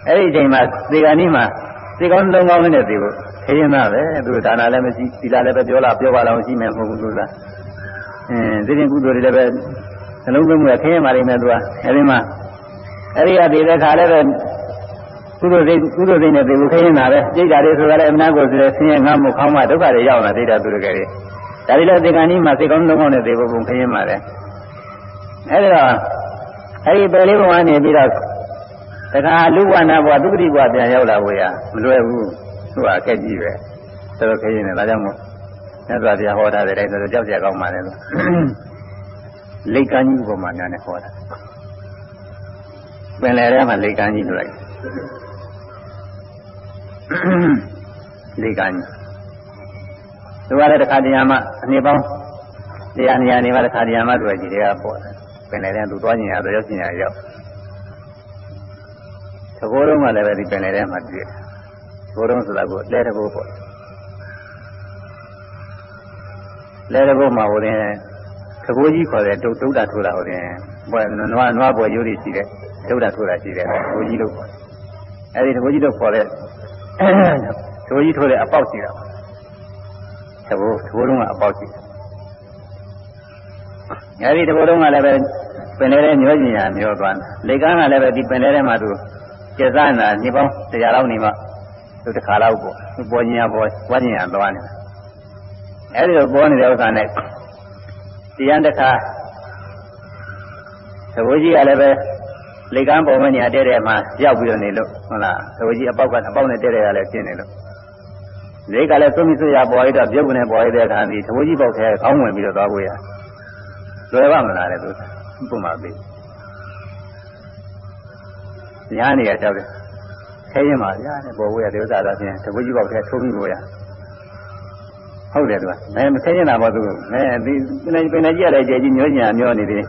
အဲ့ဒီအချိန်မှာသေကနီးမှာသေကောင်းလုံးကောင်းနဲ့သိဖို့ခရင်သားပဲသူဒါနာလည်းမရှိသီလလည်းပဲပြောလာပြောပါလောက်ရှိမယ်မဟုတ်ဘူးသူကအင်းသိရင်ကုသိုလ်တွေလည်းပဲနှလုံးသွင်းမှုခရင်ပါလိမ့်မယ်သူကအဲ့ဒီမှာအဲ့ဒီကသိတဲ့ခါလည်းပဲ ကုသိုလ်စိတ်ကုသိုလ်စိတ်နဲ့သိဖို့ခရင်တာပဲစိတ်ဓာတ်တွေဆိုတာလည်းအမှန်ကိုဆိုတဲ့ဆင်းရဲငါမှုခေါင်းမဒုက္ခတွေရောက်လာသိတာသူတကယ်ကြီးဒါဒီလိုဒီကံကြီးမှာစိတ်ကောင်းလုံးကောင်းနဲ့သိဖို့ပုံခရင်ပါလေအဲဒီတော့အဲဒီပယ်လေးဘဝနေပြီးတော့တခါလူဝနာဘဝဒုက္တိဘဝပြန်ရောက်လာဖို့ရမလွယ်ဘူးသူကအခက်ကြီးပဲတော်တော်ခရင်တယ်ဒါကြောင့်မို့မြတ်စွာဘုရားဟောထားတဲ့တိုင်းဆိုတော့ကြောက်ကြကောင်းပါလေလို့လိတ်ကန်းကြီးဥပမာများနဲ့ဟောတာပင်လယ်ထဲမှာလိတ်ကန်းကြီးတွေ့ လိတ်ကန်းကြီးသူကလည်းတစ်ခါတည်းမှအနည်းပေါင်းတရားနေရာနေမှာတစ်ခါတည်းမှတွေ့ကြည့်တယ်ကပေါ့ပင်လယ်ထဲသူသွားကျင်ရတော့ရောက်ကျင်ရရောက်သဘောတော့မှလည်းပဲဒီပင်လယ်ထဲမှာတွေ့သဘောတော့ဆိုတာကိုလဲတဘောပေါ့လဲတဘောမှာဟိုတင်သဘောကြီးခေါ်တဲ့ဒုဒုဒ္ဒထိုးတာဟိုတင်ဘွယ်နွားနွားဘွယ်ရိုးတွေရှိတယ်ဒုဒ္ဒထိုးတာရှိတယ်သဘောကြီးလို့အဲဒီသဘောကြီးလို့ခေါ်တဲ့ သဘောကြီးထိုးတဲ့အပေါက်ရှိတာသဘောသဘောလုံးကအပေါက်ရှိတယ်အဲဒီသဘောလုံးကလည်းပဲပင်လေးထဲမျောကျင်ရမျောသွားတယ်လေကန်းကလည်းပဲဒီပင်လေးထဲမှာသူကျက်စားနေတာနေပေါင်းတရားလောက်နေမှသူတစ်ခါလောက်ပေါ့သူပေါ်ကျင်ရပေါ်ဝါကျင်ရသွားနေတာအဲဒီလိုပေါ်နေတဲ့ဥစ္စာနဲ့တရားတစ်ခါသဘောကြီးကလည်းပဲ လေကန်းပေါ်မညာတဲ့တဲ့မှာရောက်ပြီးတော့နေလို့ဟုတ်လားသဘောကြီးအပေါက်ကအပေါက်နဲ့တဲ့တဲ့ကလည်းဖြစ်နေလို့လေကလည်းသုံးမိဆွရပေါ်ရတော့ပြုတ်ကနေပေါ်ရတဲ့အခါဒီသဘောကြီးပေါက်ထဲခေါင်းဝင်ပြီးတော့သွားကိုရလွယ်ပါမလားလေသူပုံမှန်ပြီညာနေရကြောက်တယ်ခဲရင်ပါဗျာတဲ့ပေါ်ဝေးရတဲ့ဥစ္စာတော့ဖြင့်သဘောကြီးပေါက်ထဲထိုးပြီးကိုရဟုတ်တယ်သူကအဲမခဲရင်တာပေါ့သူအဲဒီပင်နေပင်နေကြည့်ရတဲ့ကြည်ကြီးညှိုးညာမျောနေတယ်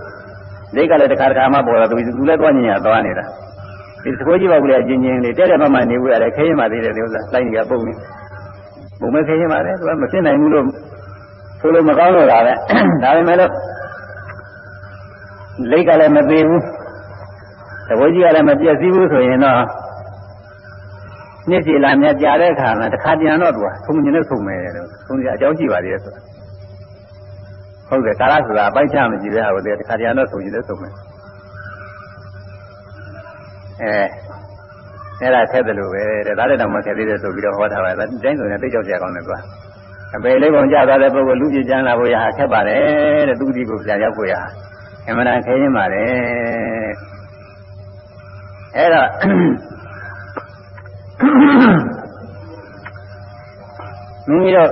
ဒိတ်ကလည်းတစ်ခါတစ်ခါမှပေါ်တော့သူသူလည်းသွားညင်ရသွားနေတာဒီသဘောကြီးပေါက်ကလေးအချင်းချင်းလေးတဲ့တဲ့မှမှနေဝရတယ်ခဲရင်ပါသေးတယ်ဒီဥစ္စာလိုက်နေရပုံနေပုံမဲ့ခဲရင်ပါလေသူကမဖြစ်နိုင်ဘူးလို့ဆိုလို့မကောင်းတော့တာပဲဒါပေမဲ့လို့လိတ်ကလည်းမသေးဘူးသဘောကြီးကလည်းမပြည့်စည်ဘူးဆိုရင်တော့နှစ်စီလာမြကြာတဲ့အခါမှာတစ်ခါပြန်တော့သူကထုံမြင်နဲ့ထုံမယ်လို့ထုံကြအကြောင်းရှိပါသေးတယ်ဆိုတာ ဟုတ်တယ်ကာလဆိုတာအပိုက်ချမရှိတဲ့ဟာကိုတခါတည်းတော့ဆိုရင်လည်းဆိုမယ်အဲအဲ့ဒါထက်တယ်လို့ပဲတဲ့ဒါလည်းတော့မထက်သေးတယ်ဆိုပြီးတော့ဟောထားပါလားဒီတိုင်းဆိုရင်သိကြောက်ကြကောင်းတယ်ကွာအပေလေးပုံကြသွားတဲ့ပုဂ္ဂိုလ်လူပြကြမ်းလာဖို့ရခက်ပါတယ်တဲ့သူတိကိုပြန်ရောက်ဖို့ရအမှန်တန်ခဲရင်ပါတယ်အဲ့တော့မိမိတို့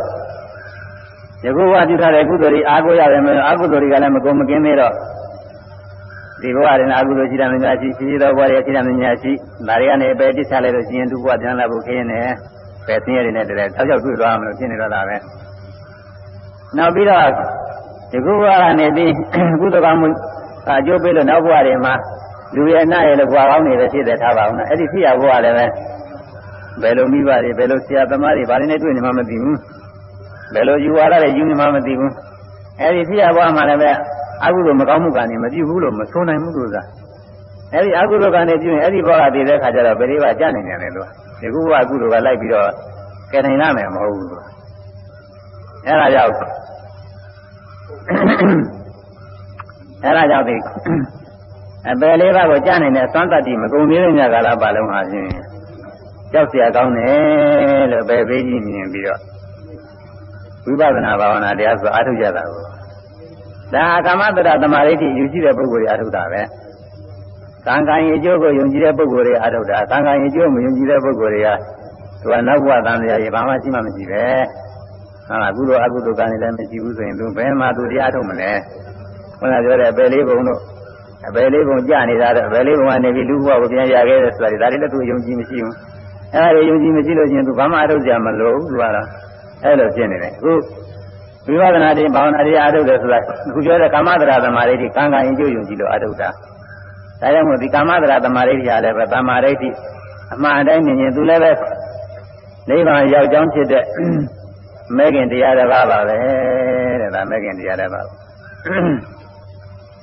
ယခုဘဝပြုထားတဲ့ကုသိုလ်တွေအာကိုရတယ်မလို့အကုသိုလ်တွေကလည်းမကုန်မကင်းသေးတော့ဒီဘဝရင်အကုသိုလ်ရှိတယ်မများရှိရှိသောဘဝတွေရှိတယ်မများရှိဒါတွေကနေပဲတိချလိုက်လို့ရှိရင်သူဘဝပြန်လာဖို့ခင်းနေပဲဆင်းရဲတွေနဲ့တည်းဆောက်ရှောက်တွေ့သွားမလို့ဖြစ်နေတော့တာပဲနောက်ပြီးတော့ဒီခုဘဝကနေပြီးကုသိုလ်ကောင်းမှုအကျိုးပေးလို့နောက်ဘဝတွေမှာလူရဲ့နာရဲ့လည်းဘဝကောင်းနေတယ်ဖြစ်တယ်ထားပါအောင်နော်အဲ့ဒီဖြစ်ရဘဝလည်းပဲဘယ်လိုမိဘတွေဘယ်လိုဆရာသမားတွေဘာတွေနဲ့တွေ့နေမှမသိဘူး ဘယ်လိုယူဝါဒတွေယူနေမှမသိဘူးအဲဒီဖြစ်ရဘွားမှလည်းပဲအကုသိုလ်မကောင်းမှုကနေမပြုဘူးလို့မဆိုနိုင်ဘူးလို့သာအဲဒီအကုသိုလ်ကနေပြုရင်အဲဒီဘဝကတည်တဲ့ခါကျတော့ဘယ်ဒီကကြာနေတယ်လို့ဒီခုဘဝကုသိုလ်ကလိုက်ပြီးတော့ကယ်နိုင်ရမယ်မဟုတ်ဘူးလို့အဲဒါကြောင့်အဲဒါကြောင့်ဒီအပယ်လေးပါးကိုကြားနေတဲ့သွမ်းတတ်တိမကုန်သေးတဲ့ညကာလပါလုံးဟာဖြင့်ကြောက်เสียကောင်းတယ်လို့ပဲပေးကြည့်မြင်ပြီးတော့ ဝိပဿနာဘာဝနာတရားဆိုအားထုတ်ကြတာကိုဒါကာမတရသမာဓိတိယူကြည့်တဲ့ပုဂ္ဂိုလ်တွေအားထုတ်တာပဲသံဃာရင်အကျိုးကိုယုံကြည်တဲ့ပုဂ္ဂိုလ်တွေအားထုတ်တာသံဃာရင်အကျိုးမယုံကြည်တဲ့ပုဂ္ဂိုလ်တွေကသူကနောက်ဘဝသံဃာရေဘာမှရှိမှမရှိပဲဟာကုသိုလ်အကုသိုလ်ကံလည်းမရှိဘူးဆိုရင်သူဘယ်မှာသူတရားထုတ်မလဲခုနပြောတဲ့အပေလေးဘုံတို့အပေလေးဘုံကြနေတာတော့အပေလေးဘုံကနေပြီးလူဘဝကိုပြန်ရခဲ့တဲ့ဆိုတာဒါတွေလည်းသူယုံကြည်မရှိဘူးအဲဒါတွေယုံကြည်မရှိလို့ချင်းသူဘာမှအထုတ်ကြမလို့သူကတော့ အဲ့လိုဖြစ်နေတယ်အခုဝိပဿနာတိဘာဝနာတိအားထုတ်တယ်ဆိုတာအခုပြောတဲ့ကာမတရာသမာဓိတိကံကံရင်ကျိုးယုံကြည်လို့အားထုတ်တာဒါကြောင့်မို့ဒီကာမတရာသမာဓိတိကလည်းပဲသမာဓိတိအမှန်တိုင်းမြင်ရင်သူလည်းပဲနိဗ္ဗာန်ရောက်ကြောင်းဖြစ်တဲ့မဲခင်တရားတစ်ပါးပါပဲတဲ့ဒါမဲခင်တရားတစ်ပါး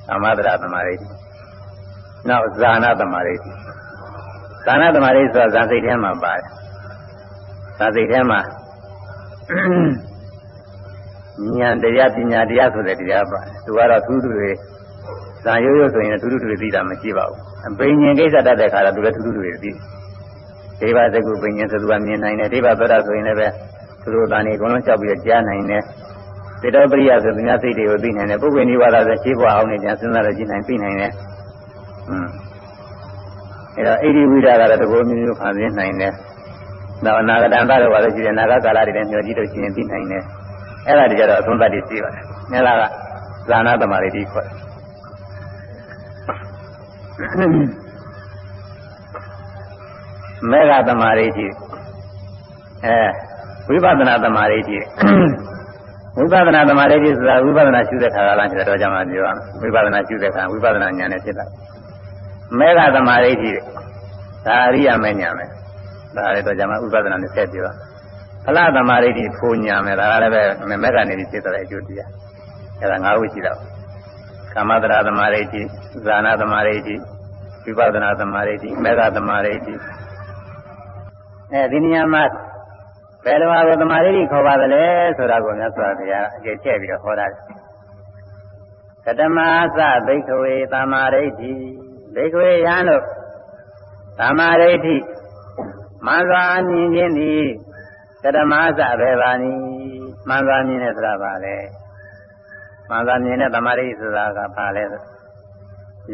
ကာမတရာသမာဓိတိနောက်ဇာနာသမာဓိတိဇာနာသမာဓိဆိုတာဇာစိတ်ထဲမှာပါတယ်ဇာစိတ်ထဲမှာ ဉာဏ်တရားပညာတရားဆိုတဲ့တရားပါသူကတော့သူသူတွေဇာရိုးရိုးဆိုရင်သူသူတွေသိတာမရှိပါဘူးအပိဉ္ဉကိစ္စတတ်တဲ့ခါတော့သူလည်းသူသူတွေသိဒေဝသကုပိဉ္ဉဆိုသူကမြင်နိုင်တယ်ဒေဝသောတာဆိုရင်လည်းပဲသူတို့တန်နေအကုန်လုံးကြောက်ပြီးတော့ကြားနိုင်တယ်သေတော်ပရိယဆိုသူများစိတ်တွေကိုသိနိုင်တယ်ပုဂ္ဂိုလ်နိဗ္ဗာန်ဆိုရှင်းပွားအောင်နေကြစဉ်းစားရကြည့်နိုင်သိနိုင်တယ်อืมအဲတော့အိဒီဝိဒကတော့တကောမျိုးမျိုးခံသိနိုင်တယ် နောက်အနာဂတံသားတော့ပါလို့ရှိတယ်နာဂကာလတွေလည်းမျှော်ကြည့်လို့ရှိရင်သိနိုင်တယ်အဲ့ဒါတကြတော့အဆုံးသတ်တွေသိပါတယ်မြလာကသာနာတမာတွေဒီခေါ်မေဃတမာတွေကြီးအဲဝိပဿနာတမာတွေကြီးဝိပဿနာတမာတွေကြီးဆိုတာဝိပဿနာရှုတဲ့ခါကလားဆိုတော့ကျွန်တော်ပြောရမယ်ဝိပဿနာရှုတဲ့ခါဝိပဿနာဉာဏ်နဲ့ဖြစ်တာမေဃတမာတွေကြီးဒါအရိယာမေညာပဲ ဒါလည်းတော့ကြမှာဥပဒနာနဲ့ဆက်ပြောဖလားသမာဓိတိဖိုးညာမယ်ဒါကလည်းပဲမက်ကနေပြီးဖြစ်တဲ့အကျိုးတရားအဲဒါ၅ခုရှိတော့ကာမတရာသမာဓိတိဇာနာသမာဓိတိဝိပဿနာသမာဓိတိမေဃသမာဓိတိအဲဒီနေရာမှာဘယ်လိုအဘသမာဓိတိခေါ်ပါသလဲဆိုတာကိုမြတ်စွာဘုရားအကျေချဲ့ပြီးတော့ဟောတာကတမသဘိက္ခဝေသမာဓိတိဘိက္ခဝေယံတို့သမာဓိတိ မှန်စွာမြင်ခြင်းသည်ကဓမသဘေဘာနိမှန်စွာမြင်တဲ့ဆိုတာပါလေမှန်စွာမြင်တဲ့သမာဓိဆိုတာကပါလေ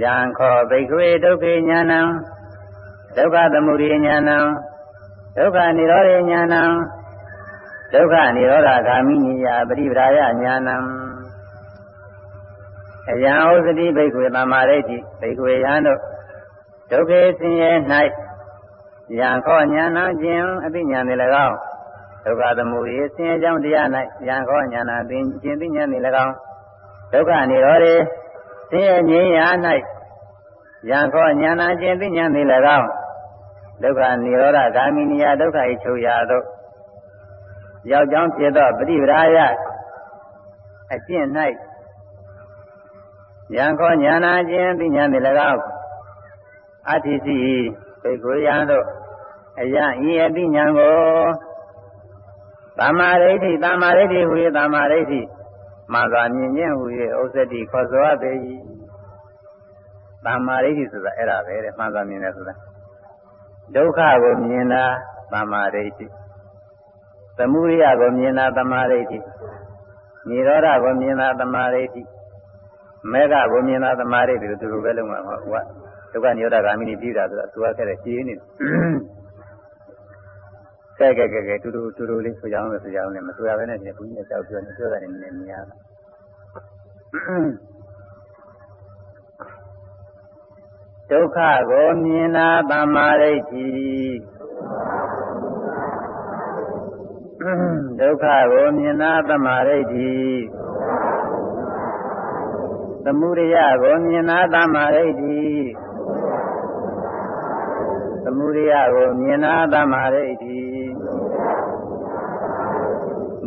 ယံခောဘိက္ခွေဒုက္ခေညာဏံဒုက္ခသမုဒိညာဏံဒုက္ခនិရောဓညာဏံဒုက္ခនិရောဓဂာမိနိယပရိပရာယညာဏံအယံဩဇတိဘိက္ခွေသမာဓိတိဘိက္ခွေယံတို့ဒုက္ခေဆင်းရဲ၌ ယံခောညာနာခြင်းအသိဉာဏ်တွေ၎င်းဒုက္ခသမုဒိဆင်းရဲကြောင်းတရား၌ယံခောညာနာပင်ကျင့်သိဉာဏ်တွေ၎င်းဒုက္ခនិရောဓေဆင်းရဲငြိမ်းရာ၌ယံခောညာနာကျင့်သိဉာဏ်တွေ၎င်းဒုက္ခនិရောဓဂာမိနိယဒုက္ခ၏ချုပ်ရာသို့ရောက်ကြောင်းဖြစ်သောပရိပရာယအကျင့်၌ယံခောညာနာကျင့်သိဉာဏ်တွေ၎င်းအတ္တိစီ ပေကိုရန်တို့အယံဤအတိညာကိုသမာဓိဋ္ဌိသမာဓိဋ္ဌိဝေသမာဓိဋ္ဌိမှန်သာမြင်ခြင်းဟူ၍ဥစ္စတိခေါ်ဆိုအပ်ပေ၏။တမ္မာရိဋ္ဌိဆိုတာအဲ့ဒါပဲတဲ့မှန်သာမြင်တယ်ဆိုတာဒုက္ခကိုမြင်တာတမ္မာရိဋ္ဌိသမုဒိယကိုမြင်တာတမ္မာရိဋ္ဌိនិရောဓကိုမြင်တာတမ္မာရိဋ္ဌိမေဃကိုမြင်တာတမ္မာရိဋ္ဌိတို့သူတို့ပဲလုံးမှာဟောက ဒုက္ခនិရောဓဂ ामिनी ပြီးတာဆိုတာသူကခဲ့တဲ့ရှင်းနေတယ်ကဲကဲကဲကဲတူတူတူတူလေးဆိုကြအောင်လို့ဆိုကြအောင်လည်းမဆိုရဘဲနဲ့ဒီဘုန်းကြီးကြောက်ပြောနေပြောတာနေနေမြင်ရတာဒုက္ခကိုမြင်တာတမ္မာရိဋ္ဌိဒုက္ခကိုမြင်တာတမ္မာရိဋ္ဌိသမုဒယကိုမြင်တာတမ္မာရိဋ္ဌိ သမုဒယကိုမြင်တာတမ္မာရိဋ္ဌိ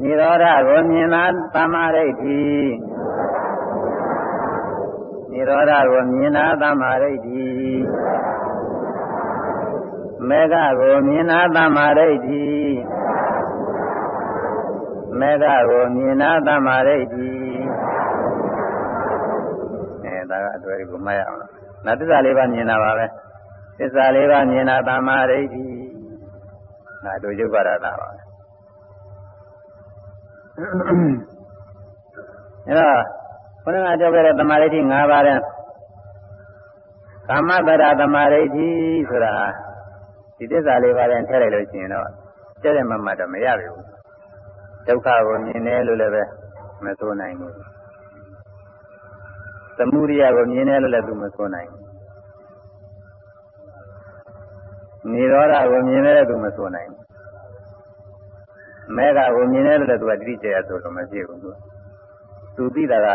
និရောဓကိုမြင်တာတမ္မာရိဋ္ဌိနိရောဓကိုမြင်တာသမာဓိဋ္ဌိမေဃကိုမြင်တာသမာဓိဋ္ဌိမေဃကိုမြင်တာသမာဓိဋ္ဌိအဲဒါကအတွေ့အကြုံမှတ်ရအောင်လားနတ်သစ္စာလေးပါးမြင်တာပါပဲ သစ္စာလေးပါးမြင်တာသမာဓိဋ္ဌိဒါတို့ရုပ်ပါဒတာပါအဲတော့ခொနကကြောက်ခဲ့တဲ့သမာဓိဋ္ဌိ၅ပါးတဲ့ကာမတရသမာဓိဋ္ဌိဆိုတာဒီသစ္စာလေးပါးတဲ့ထည့်လိုက်လို့ရှိရင်တော့ကျက်တဲ့မမှတ်တော့မရပြီဘူးဒုက္ခကိုမြင်တယ်လို့လည်းပဲမဆိုနိုင်ဘူးသမုဒိယကိုမြင်တယ်လို့လည်းသူမဆိုနိုင်ဘူး နိရောဓကိုမြင်တယ်လို့သူမဆိုနိုင်ဘူးမေဃကိုမြင်တယ်လို့လည်းသူကတိကျရဆိုလို့မဖြစ်ဘူးသူသူသိတာက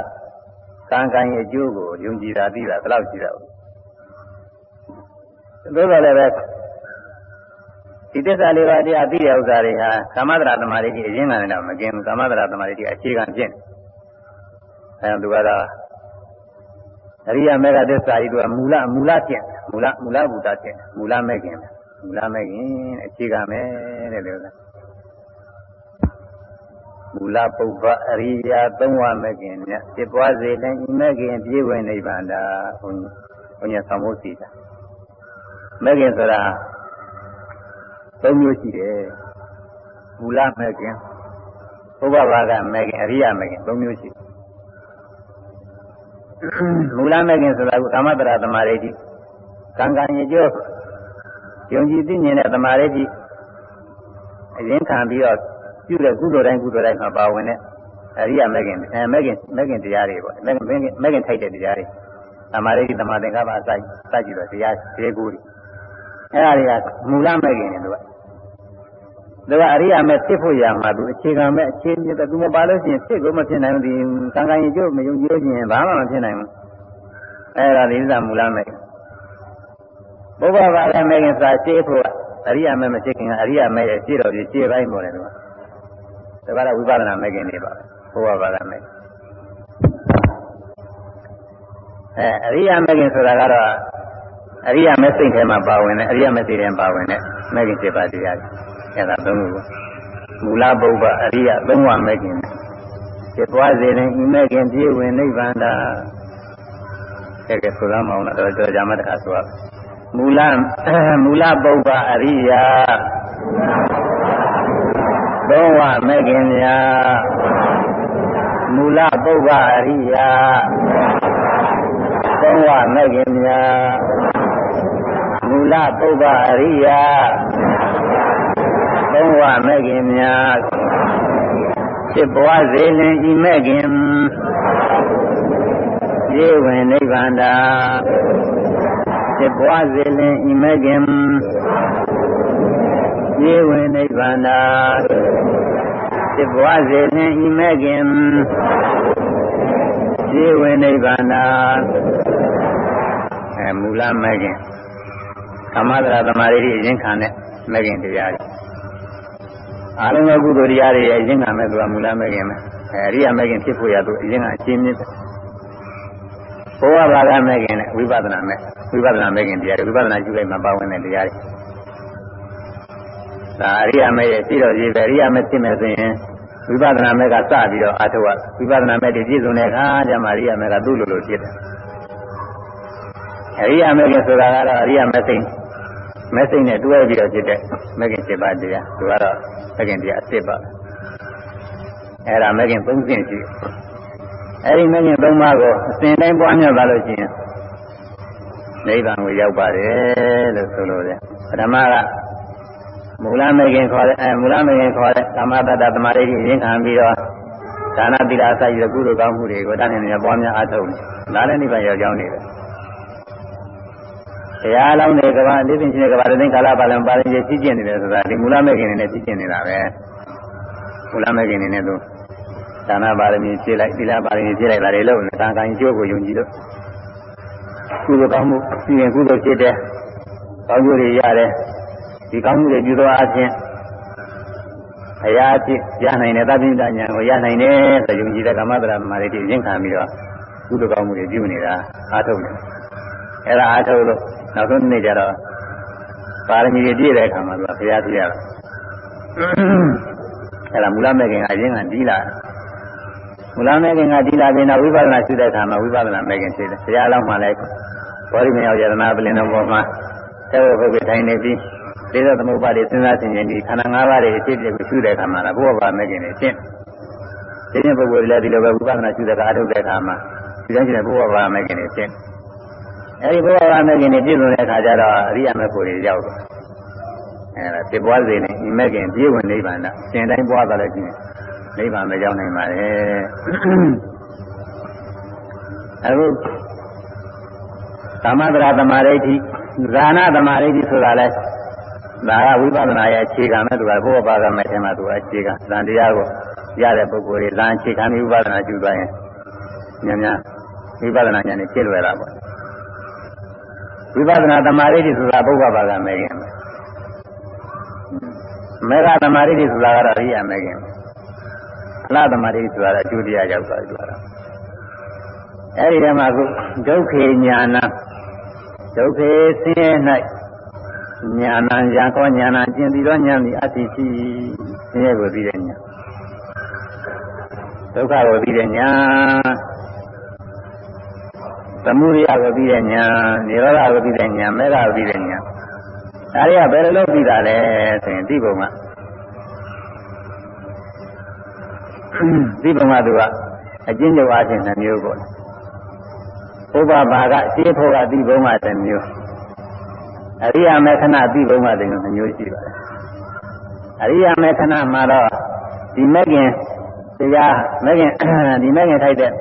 ကံကံရဲ့အကျိုးကိုယုံကြည်တာသိတာဘယ်လောက်ရှိတာလဲသို့တော်လည်းပဲဒီတစ္ဆာလေးပါးတရားသိတဲ့ဥစ္စာတွေဟာကာမတရာသမာဓိကြီးအရင်ကနေတော့မကင်းဘူးကာမတရာသမာဓိကြီးအခြေခံဖြစ်နေအဲသူကတော့အရိယာမေဃသစ္စာကြီးကမူလမူလဖြစ်မူလမူလဘုဒ္ဓဖြစ်မူလမဲ့ခင် မူလမဲ့ခင်အခြေခံပဲတဲ့လေဥစ္စာမူလပုဗ္ဗအရိယာသုံးဝမဲ့ခင်မြတ်ဖြစ်ပွားစေတဲ့ဤမဲ့ခင်ပြည့်ဝင်နိဗ္ဗာန်တာဘုန်းကြီးဘုန်းကြီးဆောင်ဖို့စီတာမဲ့ခင်ဆိုတာသုံးမျိုးရှိတယ်မူလမဲ့ခင်ပုဗ္ဗဘာကမဲ့ခင်အရိယာမဲ့ခင်သုံးမျိုးရှိမူလမဲ့ခင်ဆိုတာကကာမတရာသမာဓိတိကံကံရကြော ယုံကြည်သိမြင်တဲ့သမာဓိတိအရင်ခံပြီးတော့ပြုတဲ့ကုသိုလ်တိုင်းကုသိုလ်တိုင်းမှာပါဝင်တဲ့အရိယာမဂ္ဂင်အဲမဂ္ဂင်မဂ္ဂင်တရားတွေပေါ့မဂ္ဂင်မဂ္ဂင်ထိုက်တဲ့တရားတွေသမာဓိသမာသင်္ကပ္ပအစိုက်စကြည့်တော့တရားဒေကိုတွေအဲဒါတွေကမူလမဂ္ဂင်တွေတို့ကဒါကအရိယာမဲ့ဖြစ်ဖို့ရမှာသူအခြေခံမဲ့အခြေမြစ်သူမပါလို့ရှိရင်ဖြစ်ကိုမဖြစ်နိုင်ဘူးဒီကံကံရင်ကျိုးမယုံကြည်ခြင်းဘာမှမဖြစ်နိုင်ဘူးအဲဒါဒီဥစ္စာမူလမဲ့ ဘုရားဘာသာမဲ့ခင်စာရှင်းဖို့အရိယာမဲ့မဖြစ်ခင်ကအရိယာမဲ့ရဲ့ရှင်းတော်ကြီးရှင်းပိုင်းပေါ်တယ်သူကဒါကတော့ဝိပဿနာမဲ့ခင်နေပါဘုရားဘာသာမဲ့အဲအရိယာမဲ့ခင်ဆိုတာကတော့အရိယာမဲ့စိတ်ထဲမှာပါဝင်တယ်အရိယာမဲ့စိတ်ထဲမှာပါဝင်တယ်မဲ့ခင်7ပါးတရားအဲဒါသုံးခုမူလပုဗ္ဗအရိယသုံးဝမဲ့ခင်ဖြစ်သွားစေရင်ဤမဲ့ခင်ပြည့်ဝင်နိဗ္ဗာန်တာကဲကဲဆိုရမအောင်တော့ကြောကြမှာတခါဆိုရ မူလမူလပုဗ္ဗအရိယသုံးဝမဲ့ခင်များမူလပုဗ္ဗအရိယသုံးဝမဲ့ခင်များမူလပုဗ္ဗအရိယသုံးဝမဲ့ခင်များဖြစ်ပွားစေလင်ဤမဲ့ခင်ပြေဝင်နိဗ္ဗာန်တာ ဖြစ်ပွားစေလင်ဤမဲ့ခင်ပြေဝင်နိဗ္ဗာန်တာဖြစ်ပွားစေလင်ဤမဲ့ခင်ပြေဝင်နိဗ္ဗာန်တာအဲမူလမဲ့ခင်ကမ္မဒရာသမာဓိအရင်ခံတဲ့မဲ့ခင်တရားတွေအာလုံးသောကုသိုလ်တရားတွေရဲ့အရင်ကမဲ့သူကမူလမဲ့ခင်ပဲအဲအရိယာမဲ့ခင်ဖြစ်ဖို့ရသူအရင်ကအရှင်းမြစ် ဘောဝဘာဂမဲ့ခင်နဲ့ဝိပဿနာမဲ့ဝိပဿနာမဲ့ခင်တရားတွေဝိပဿနာကျူလိုက်မှာပါဝင်တဲ့တရားတွေဒါအရိယာမဲ့ရဲ့ရှိတော်ကြီးပဲအရိယာမဲ့ဖြစ်မယ်ဆိုရင်ဝိပဿနာမဲ့ကစပြီးတော့အာထုဝဝိပဿနာမဲ့တည်ပြည့်စုံတဲ့အခါကျမှအရိယာမဲ့ကသူ့လိုလိုဖြစ်တယ်အရိယာမဲ့ကဆိုတာကတော့အရိယာမဲ့စိတ်မဲ့စိတ်နဲ့တွဲပြီးတော့ဖြစ်တဲ့မဲ့ခင်7ပါးတရားသူကတော့မဲ့ခင်တရားအစ်ပါအဲ့ဒါမဲ့ခင်3ဆင့်ရှိ အဲ့ဒီမဲ့ခင်3ပါးကိုအစဉ်တိုင်းပွားများသွားလို့ရှိရင်နိဗ္ဗာန်ကိုရောက်ပါတယ်လို့ဆိုလိုတယ်ပထမကမူလမေခင်ခေါ်တဲ့အဲမူလမေခင်ခေါ်တဲ့ကာမတ္တသမာဓိကိုရင်းခံပြီးတော့ဒါနသီလအစရှိတဲ့ကုသိုလ်ကောင်းမှုတွေကိုတတ်နေနေပွားများအားထုတ်တယ်ဒါလည်းနိဗ္ဗာန်ရောက်ကြောင်းနေတယ်တရားလောင်းတဲ့ကဘာအသေးစိတ်ရှိတဲ့ကဘာတဲ့ကာလပါလံပါရင်ကြီးကျင့်နေတယ်ဆိုတာဒီမူလမေခင်နဲ့ကြီးကျင့်နေတာပဲမူလမေခင်နဲ့သူ ဒါနပါရမီဖြည့်လိုက်သီလပါရမီဖြည့်လိုက်တာတွေလို့တာကံကျိုးကိုယုံကြည်လို့ကုသိုလ်ကောင်းမှုပြီးရင်ကုသိုလ်ဖြစ်တဲ့ကောင်းကျိုးတွေရတယ်ဒီကောင်းမှုတွေပြုသောအခြင်းအရာအဖြစ်ရနိုင်တဲ့သဗ္ဗညဉာဏ်ကိုရနိုင်တယ်ဆိုယုံကြည်တဲ့ကာမတရာမာရိတိရင့်ခံပြီးတော့ကုသိုလ်ကောင်းမှုတွေပြုနေတာအားထုတ်တယ်အဲ့ဒါအားထုတ်လို့နောက်ဆုံးနေ့ကျတော့ပါရမီတွေပြည့်တဲ့အခါမှာသူကဘုရားပြရတာအဲ့ဒါမူလမဲ့ခင်ကအရင်ကဒီးလာ မူလမဲ့ခင်ကဒီးလာပြီးတော့ဝိပဿနာရှိတဲ့အခါမှာဝိပဿနာမဲ့ခင်ဖြစ်တယ်ဘုရားအလောင်းမှလည်းဘောဓိမယောယတနာပလင်တော်ပေါ်မှာသေဝဘုရားထိုင်နေပြီးသေသသမုပ္ပါဒ်စဉ်းစားဆင်ခြင်ပြီးခန္ဓာ၅ပါးတွေအဖြစ်အပျက်ကိုရှုတဲ့အခါမှာဘုရားဘာမဲ့ခင်နေရှင်းဒီနေ့ပုဂ္ဂိုလ်တွေလည်းဒီလိုပဲဝိပဿနာရှုတဲ့အခါအထုတ်တဲ့အခါမှာဒီတိုင်းကျတဲ့ဘုရားဘာမဲ့ခင်နေရှင်းအဲဒီဘုရားဘာမဲ့ခင်နေပြည့်စုံတဲ့အခါကျတော့အရိယာမဲ့ဖို့တွေရောက်တော့အဲဒါပြပွားစေနေဒီမဲ့ခင်ပြည့်ဝင်နိဗ္ဗာန်တော့ရှင်တိုင်းပွားသွားလို့ရှိရင် နိဗ္ဗာန်မရောက်နိုင်ပါနဲ့အခုသမထရာသမာဓိဋ္ဌိဇာနာသမာဓိဋ္ဌိဆိုတာလဲဒါကဝိပဿနာရဲ့အခြေခံနဲ့သူကဘုရားဘာသာမဲ့ထဲမှာသူကအခြေခံဇန်တရားကိုရတဲ့ပုဂ္ဂိုလ်တွေဇန်အခြေခံပြီးဝိပဿနာကျူသွားရင်ညံ့ညံ့ဝိပဿနာဉာဏ်နဲ့ဖြစ်လွယ်တာပေါ့ဝိပဿနာသမာဓိဋ္ဌိဆိုတာဘုရားဘာသာမဲ့ခင်မေဃသမာဓိဋ္ဌိဆိုတာကတော့ရိယာမဲ့ခင် အလားသမာဓိဋ္ဌိဆိုတာအကျိုးတရားရောက်သွားပြီဆိုတာအဲဒီထဲမှာခုဒုက္ခေညာနာဒုက္ခေဆင်းရဲ၌ညာနာရာကောညာနာကျင်ပြီးတော့ညာမီအတ္တိရှိဆင်းရဲကိုပြီးတဲ့ညာဒုက္ခကိုပြီးတဲ့ညာသမုဒယကိုပြီးတဲ့ညာនិရောဓကိုပြီးတဲ့ညာမေဃကိုပြီးတဲ့ညာဒါတွေကဘယ်လိုလုပ်ပြီးတာလဲဆိုရင်ဒီပုံက ဒီပုံကသူကအကျဉ်းချုပ်အားဖြင့်နှမျိုးပေါ့ဥပဘာကရှင်းဖို့ကဒီဘုံမှာတစ်မျိုးအရိယာမေခဏဒီဘုံမှာတစ်မျိုးရှိပါတယ်အရိယာမေခဏမှာတော့ဒီမဂ်ခင်တရားမဂ်ခင်ဒီမဂ်ခင်ထိုက်တဲ့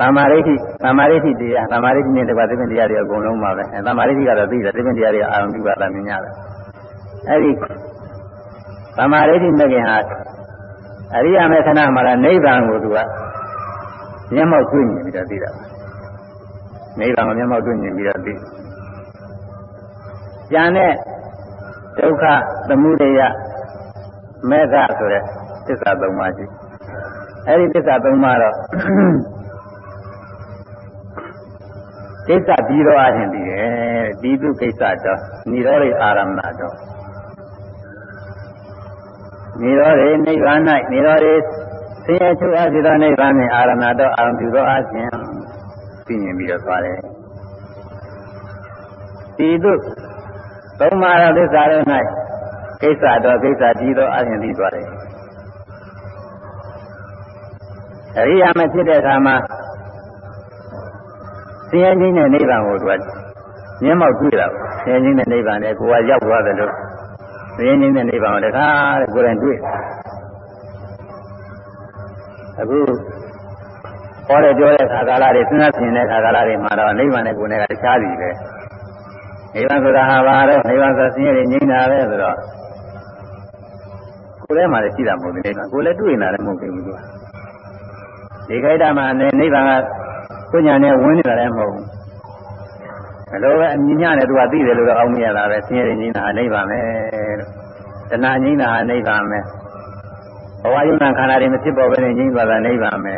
သမာဓိဋ္ဌိသမာဓိဋ္ဌိတရားသမာဓိဋ္ဌိနဲ့တကွာသိပင်တရားတွေအကုန်လုံးပါပဲအဲသမာဓိဋ္ဌိကတော့သိတယ်သိပင်တရားတွေအာရုံပြုပါတာမြင်ရတယ်အဲဒီ သမာဓိဋ္ဌိမဂ်ခင်ဟာအရိယာမေခဏမှာလည်းနိဗ္ဗာန်ကိုသူကမျက်မှောက်တွေ့မြင်ပြီးတော့သိတာနိဗ္ဗာန်ကိုမျက်မှောက်တွေ့မြင်ပြီးတော့သိကျန်တဲ့ဒုက္ခသမုဒယမေဃဆိုတဲ့သစ္စာသုံးပါးရှိအဲဒီသစ္စာသုံးပါးတော့ကိစ္စပြီးတော့အရင်ပြီးတယ်ဒီတုကိစ္စတော့និရောဓိအာရမဏတော့ និရောဓိနိဗ္ဗာန်၌និရောဓိဆင်းရဲချုပ်အပ်စေသောနိဗ္ဗာန်နှင့်အာရဏတော်အာရုံပြုသောအခြင်းသိမြင်ပြီးတော့သွားတယ်ဒီသို့သုံးပါးသောသစ္စာတို့၌ကိစ္စတော်ကိစ္စကြီးသောအခြင်းသိသွားတယ်အရိယာမဖြစ်တဲ့အခါမှာဆင်းရဲခြင်းနဲ့နိဗ္ဗာန်ကိုသူကမျက်မှောက်တွေ့တာဆင်းရဲခြင်းနဲ့နိဗ္ဗာန်နဲ့ကိုယ်ကရောက်သွားတယ်လို့ ဆင်းရဲခြင်းနဲ့နိဗ္ဗာန်ကိုတခါတဲ့ကိုယ်တိုင်တွေ့အခုဟောတဲ့ပြောတဲ့ခါကာလတွေစဉ်းစားဆင်တဲ့ခါကာလတွေမှာတော့နိဗ္ဗာန်နဲ့ကိုယ်နဲ့ကတခြားစီပဲနိဗ္ဗာန်ဆိုတာဟာဘာတော့နိဗ္ဗာန်ဆိုဆင်းရဲငြိမ်းတာပဲဆိုတော့ကိုယ်ထဲမှာလည်းရှိတာမဟုတ်ဘူးနိဗ္ဗာန်ကိုယ်လည်းတွေ့နေတာလည်းမဟုတ်ဘူးသူကဒီခိုက်တာမှာနိဗ္ဗာန်ကကိုညာနဲ့ဝင်နေတာလည်းမဟုတ်ဘူး ဘယ်လိုပဲအမြင်ညနဲ့သူကသိတယ်လို့တော့အောင်းမရတာပဲဆင်းရဲငြိမ်းတာဟာနိဗ္ဗာန်ပဲလို့တဏှာငြိမ်းတာဟာနိဗ္ဗာန်ပဲဘဝယုံနာခန္ဓာတွေမဖြစ်ပေါ်ဘဲနဲ့ငြိမ်းသွားတာနိဗ္ဗာန်ပဲ